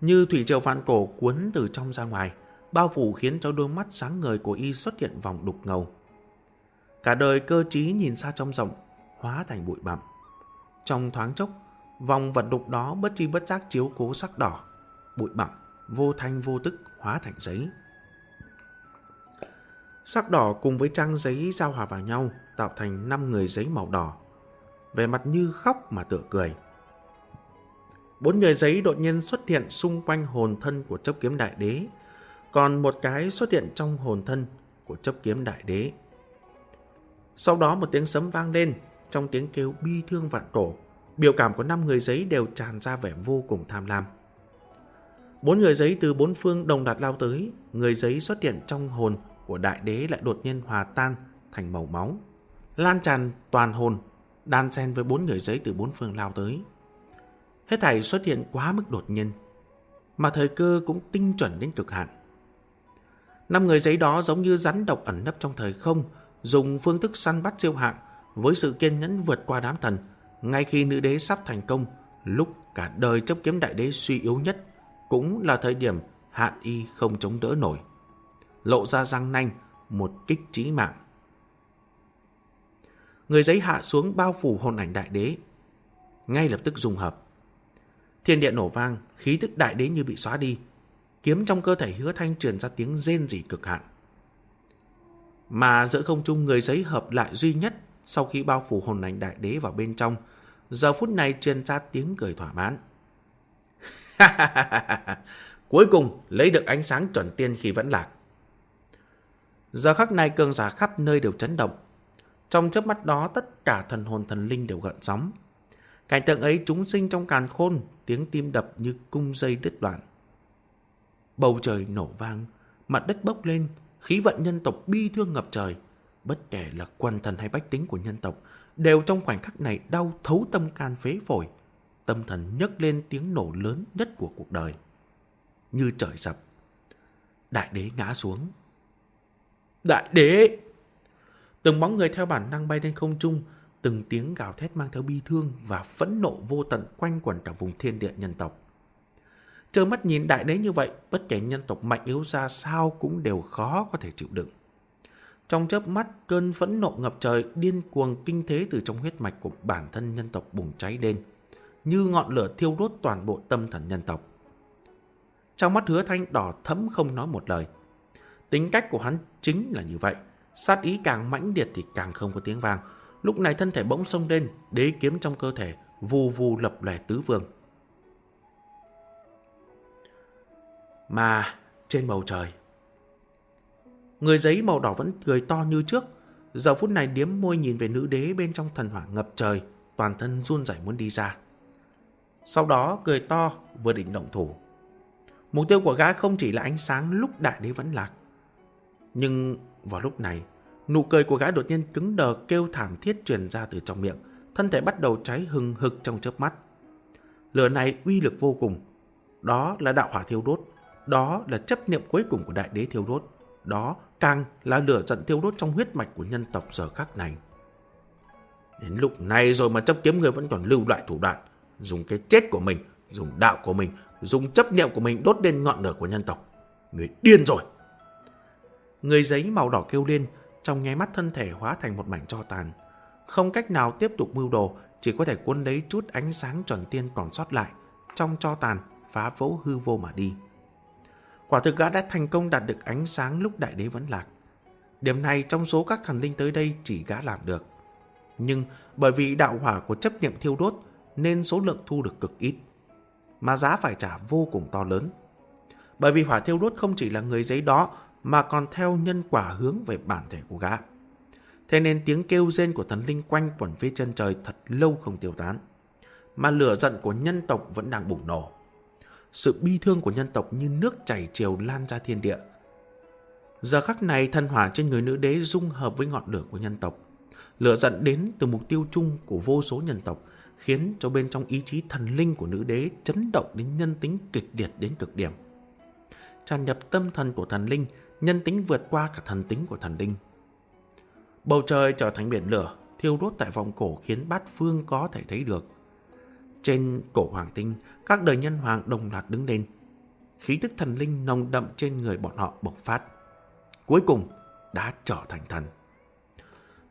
Như thủy triều vạn cổ cuốn từ trong ra ngoài, bao phủ khiến cho đôi mắt sáng ngời của y xuất hiện vòng đục ngầu. Cả đời cơ trí nhìn xa trong rộng, hóa thành bụi bặm. Trong thoáng chốc, vòng vật đục đó bất chi bất giác chiếu cố sắc đỏ, bụi bặm, vô thanh vô tức hóa thành giấy. Sắc đỏ cùng với trang giấy giao hòa vào nhau, tạo thành năm người giấy màu đỏ. Về mặt như khóc mà tựa cười. Bốn người giấy đột nhiên xuất hiện xung quanh hồn thân của chấp kiếm đại đế, còn một cái xuất hiện trong hồn thân của chấp kiếm đại đế. Sau đó một tiếng sấm vang lên, trong tiếng kêu bi thương vạn cổ, biểu cảm của năm người giấy đều tràn ra vẻ vô cùng tham lam. Bốn người giấy từ bốn phương đồng loạt lao tới, người giấy xuất hiện trong hồn của đại đế lại đột nhiên hòa tan thành màu máu. Lan tràn toàn hồn, đan xen với bốn người giấy từ bốn phương lao tới. Hết thảy xuất hiện quá mức đột nhiên, mà thời cơ cũng tinh chuẩn đến cực hạn. Năm người giấy đó giống như rắn độc ẩn nấp trong thời không, dùng phương thức săn bắt siêu hạng với sự kiên nhẫn vượt qua đám thần. Ngay khi nữ đế sắp thành công, lúc cả đời chấp kiếm đại đế suy yếu nhất, cũng là thời điểm hạn y không chống đỡ nổi. Lộ ra răng nanh, một kích trí mạng. Người giấy hạ xuống bao phủ hồn ảnh đại đế. Ngay lập tức dùng hợp. Thiên địa nổ vang, khí tức đại đế như bị xóa đi. Kiếm trong cơ thể hứa thanh truyền ra tiếng rên rỉ cực hạn. Mà giữa không trung người giấy hợp lại duy nhất sau khi bao phủ hồn ảnh đại đế vào bên trong, giờ phút này truyền ra tiếng cười thỏa mãn. Cuối cùng lấy được ánh sáng chuẩn tiên khi vẫn lạc. Giờ khắc này cường giả khắp nơi đều chấn động. Trong chớp mắt đó tất cả thần hồn thần linh đều gợn sóng. Cảnh tượng ấy chúng sinh trong càn khôn, tiếng tim đập như cung dây đứt đoạn. Bầu trời nổ vang, mặt đất bốc lên, khí vận nhân tộc bi thương ngập trời. Bất kể là quần thần hay bách tính của nhân tộc, đều trong khoảnh khắc này đau thấu tâm can phế phổi. Tâm thần nhấc lên tiếng nổ lớn nhất của cuộc đời. Như trời sập. Đại đế ngã xuống. Đại đế! Từng bóng người theo bản năng bay lên không trung, từng tiếng gào thét mang theo bi thương và phẫn nộ vô tận quanh quẩn cả vùng thiên địa nhân tộc. Trơ mắt nhìn đại đế như vậy, bất kể nhân tộc mạnh yếu ra sao cũng đều khó có thể chịu đựng. Trong chớp mắt, cơn phẫn nộ ngập trời điên cuồng kinh thế từ trong huyết mạch của bản thân nhân tộc bùng cháy lên, như ngọn lửa thiêu đốt toàn bộ tâm thần nhân tộc. Trong mắt hứa thanh đỏ thấm không nói một lời. Tính cách của hắn chính là như vậy. Sát ý càng mãnh liệt thì càng không có tiếng vang. Lúc này thân thể bỗng sông lên, đế kiếm trong cơ thể, vù vù lập lè tứ vương. Mà trên bầu trời, người giấy màu đỏ vẫn cười to như trước. Giờ phút này điếm môi nhìn về nữ đế bên trong thần hỏa ngập trời, toàn thân run rẩy muốn đi ra. Sau đó cười to vừa định động thủ. Mục tiêu của gã không chỉ là ánh sáng lúc đại đế vẫn lạc. Nhưng vào lúc này, nụ cười của gã đột nhiên cứng đờ kêu thảm thiết truyền ra từ trong miệng, thân thể bắt đầu cháy hừng hực trong chớp mắt. Lửa này uy lực vô cùng. Đó là đạo hỏa thiêu đốt, đó là chấp niệm cuối cùng của đại đế thiêu đốt, đó càng là lửa giận thiêu đốt trong huyết mạch của nhân tộc giờ khắc này. Đến lúc này rồi mà chấp kiếm người vẫn còn lưu lại thủ đoạn, dùng cái chết của mình, dùng đạo của mình, dùng chấp niệm của mình đốt lên ngọn lửa của nhân tộc. Người điên rồi! Người giấy màu đỏ kêu lên, trong nháy mắt thân thể hóa thành một mảnh cho tàn. Không cách nào tiếp tục mưu đồ, chỉ có thể cuốn lấy chút ánh sáng chuẩn tiên còn sót lại, trong cho tàn, phá vỡ hư vô mà đi. Quả thực gã đã thành công đạt được ánh sáng lúc đại đế vẫn lạc. Điểm này trong số các thần linh tới đây chỉ gã làm được. Nhưng bởi vì đạo hỏa của chấp niệm thiêu đốt nên số lượng thu được cực ít. Mà giá phải trả vô cùng to lớn. Bởi vì hỏa thiêu đốt không chỉ là người giấy đó mà còn theo nhân quả hướng về bản thể của gã. Thế nên tiếng kêu rên của thần linh quanh quẩn phía chân trời thật lâu không tiêu tán. Mà lửa giận của nhân tộc vẫn đang bùng nổ. Sự bi thương của nhân tộc như nước chảy chiều lan ra thiên địa. Giờ khắc này thân hỏa trên người nữ đế dung hợp với ngọn lửa của nhân tộc. Lửa giận đến từ mục tiêu chung của vô số nhân tộc, khiến cho bên trong ý chí thần linh của nữ đế chấn động đến nhân tính kịch liệt đến cực điểm. Tràn nhập tâm thần của thần linh, nhân tính vượt qua cả thần tính của thần linh. Bầu trời trở thành biển lửa, thiêu đốt tại vòng cổ khiến bát phương có thể thấy được. Trên cổ hoàng tinh, các đời nhân hoàng đồng loạt đứng lên. Khí tức thần linh nồng đậm trên người bọn họ bộc phát. Cuối cùng, đã trở thành thần.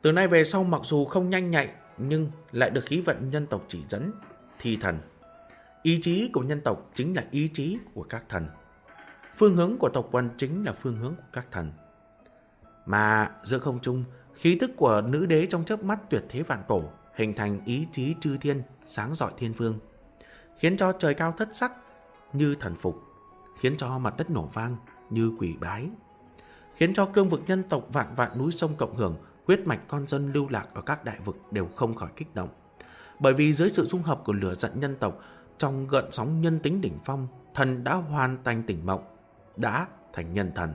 Từ nay về sau mặc dù không nhanh nhạy nhưng lại được khí vận nhân tộc chỉ dẫn, thi thần. Ý chí của nhân tộc chính là ý chí của các thần. Phương hướng của tộc quần chính là phương hướng của các thần. Mà giữa không trung, khí tức của nữ đế trong chớp mắt tuyệt thế vạn cổ hình thành ý chí chư thiên sáng rọi thiên phương, khiến cho trời cao thất sắc như thần phục, khiến cho mặt đất nổ vang như quỷ bái, khiến cho cương vực nhân tộc vạn vạn núi sông cộng hưởng, huyết mạch con dân lưu lạc ở các đại vực đều không khỏi kích động. Bởi vì dưới sự dung hợp của lửa giận nhân tộc, trong gợn sóng nhân tính đỉnh phong, thần đã hoàn thành tỉnh mộng, đã thành nhân thần.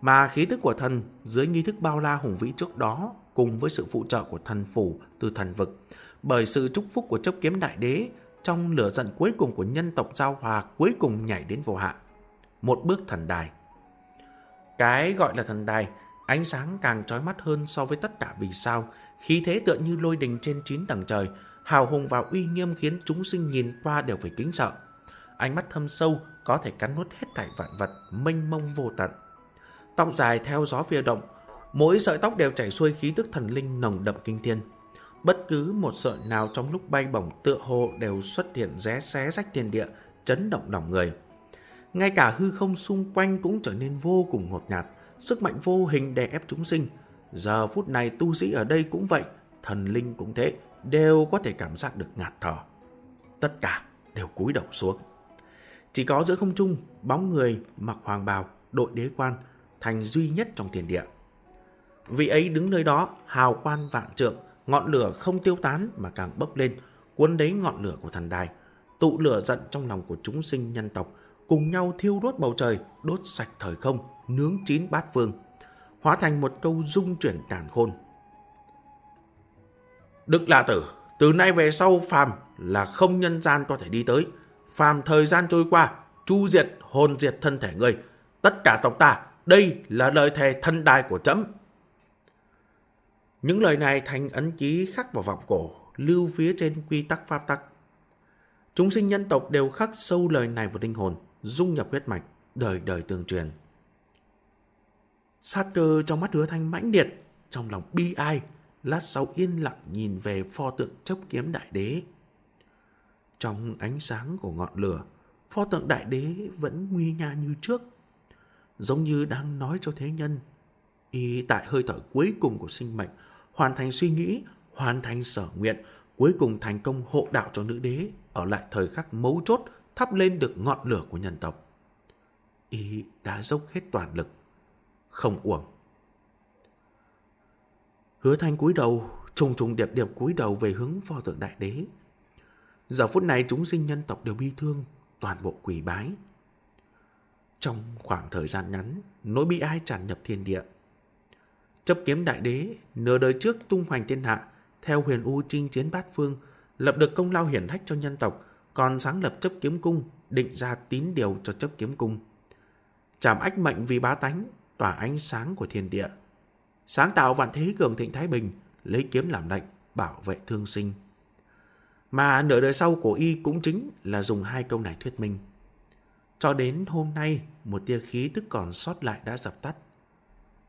Mà khí tức của thần dưới nghi thức bao la hùng vĩ trước đó cùng với sự phụ trợ của thần phủ từ thần vực, bởi sự chúc phúc của chấp kiếm đại đế trong lửa giận cuối cùng của nhân tộc giao hòa cuối cùng nhảy đến vô hạn. Một bước thần đài. Cái gọi là thần đài, ánh sáng càng trói mắt hơn so với tất cả vì sao, khí thế tựa như lôi đình trên 9 tầng trời, hào hùng và uy nghiêm khiến chúng sinh nhìn qua đều phải kính sợ. Ánh mắt thâm sâu có thể cắn nuốt hết thảy vạn vật mênh mông vô tận. Tóc dài theo gió phiêu động, mỗi sợi tóc đều chảy xuôi khí tức thần linh nồng đậm kinh thiên. Bất cứ một sợi nào trong lúc bay bổng tựa hồ đều xuất hiện ré xé rách thiên địa, chấn động lòng người. Ngay cả hư không xung quanh cũng trở nên vô cùng ngột ngạt, sức mạnh vô hình đè ép chúng sinh. Giờ phút này tu sĩ ở đây cũng vậy, thần linh cũng thế, đều có thể cảm giác được ngạt thở. Tất cả đều cúi đầu xuống. Chỉ có giữa không trung, bóng người mặc hoàng bào, đội đế quan, thành duy nhất trong tiền địa. Vị ấy đứng nơi đó, hào quan vạn trượng, ngọn lửa không tiêu tán mà càng bốc lên, cuốn lấy ngọn lửa của thần đài, tụ lửa giận trong lòng của chúng sinh nhân tộc, cùng nhau thiêu đốt bầu trời, đốt sạch thời không, nướng chín bát vương, hóa thành một câu dung chuyển càn khôn. Đức là tử, từ nay về sau phàm là không nhân gian có thể đi tới. Phàm thời gian trôi qua, chu diệt, hồn diệt thân thể người. Tất cả tộc ta, đây là lời thề thân đài của chấm. Những lời này thành ấn ký khắc vào vọng cổ, lưu phía trên quy tắc pháp tắc. Chúng sinh nhân tộc đều khắc sâu lời này vào linh hồn, dung nhập huyết mạch, đời đời tương truyền. Sát cơ trong mắt hứa thanh mãnh liệt, trong lòng bi ai, lát sau yên lặng nhìn về pho tượng chốc kiếm đại đế. Trong ánh sáng của ngọn lửa, pho tượng đại đế vẫn nguy nga như trước, giống như đang nói cho thế nhân. Y tại hơi thở cuối cùng của sinh mệnh, hoàn thành suy nghĩ, hoàn thành sở nguyện, cuối cùng thành công hộ đạo cho nữ đế, ở lại thời khắc mấu chốt thắp lên được ngọn lửa của nhân tộc. Y đã dốc hết toàn lực, không uổng. Hứa thanh cúi đầu, trùng trùng điệp điệp cúi đầu về hướng pho tượng đại đế. Giờ phút này chúng sinh nhân tộc đều bi thương, toàn bộ quỳ bái. Trong khoảng thời gian ngắn, nỗi bi ai tràn nhập thiên địa. Chấp kiếm đại đế, nửa đời trước tung hoành thiên hạ, theo huyền u chinh chiến bát phương, lập được công lao hiển hách cho nhân tộc, còn sáng lập chấp kiếm cung, định ra tín điều cho chấp kiếm cung. Chảm ách mệnh vì bá tánh, tỏa ánh sáng của thiên địa. Sáng tạo vạn thế cường thịnh Thái Bình, lấy kiếm làm lệnh, bảo vệ thương sinh. Mà nửa đời sau của y cũng chính là dùng hai câu này thuyết minh. Cho đến hôm nay, một tia khí tức còn sót lại đã dập tắt.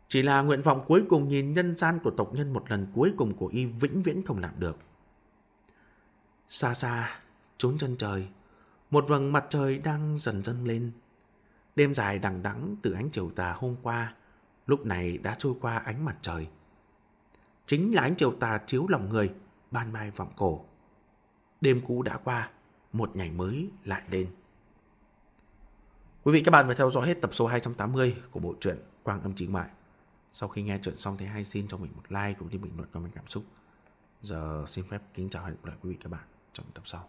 Chỉ là nguyện vọng cuối cùng nhìn nhân gian của tộc nhân một lần cuối cùng của y vĩnh viễn không làm được. Xa xa, trốn chân trời, một vầng mặt trời đang dần dần lên. Đêm dài đằng đẵng từ ánh chiều tà hôm qua, lúc này đã trôi qua ánh mặt trời. Chính là ánh chiều tà chiếu lòng người, ban mai vọng cổ. Đêm cũ đã qua, một ngày mới lại đến. Quý vị các bạn vừa theo dõi hết tập số 280 của bộ truyện Quang âm chính mại. Sau khi nghe chuyện xong thì hãy xin cho mình một like cũng như bình luận comment cảm xúc. Giờ xin phép kính chào và hẹn gặp lại quý vị các bạn trong tập sau.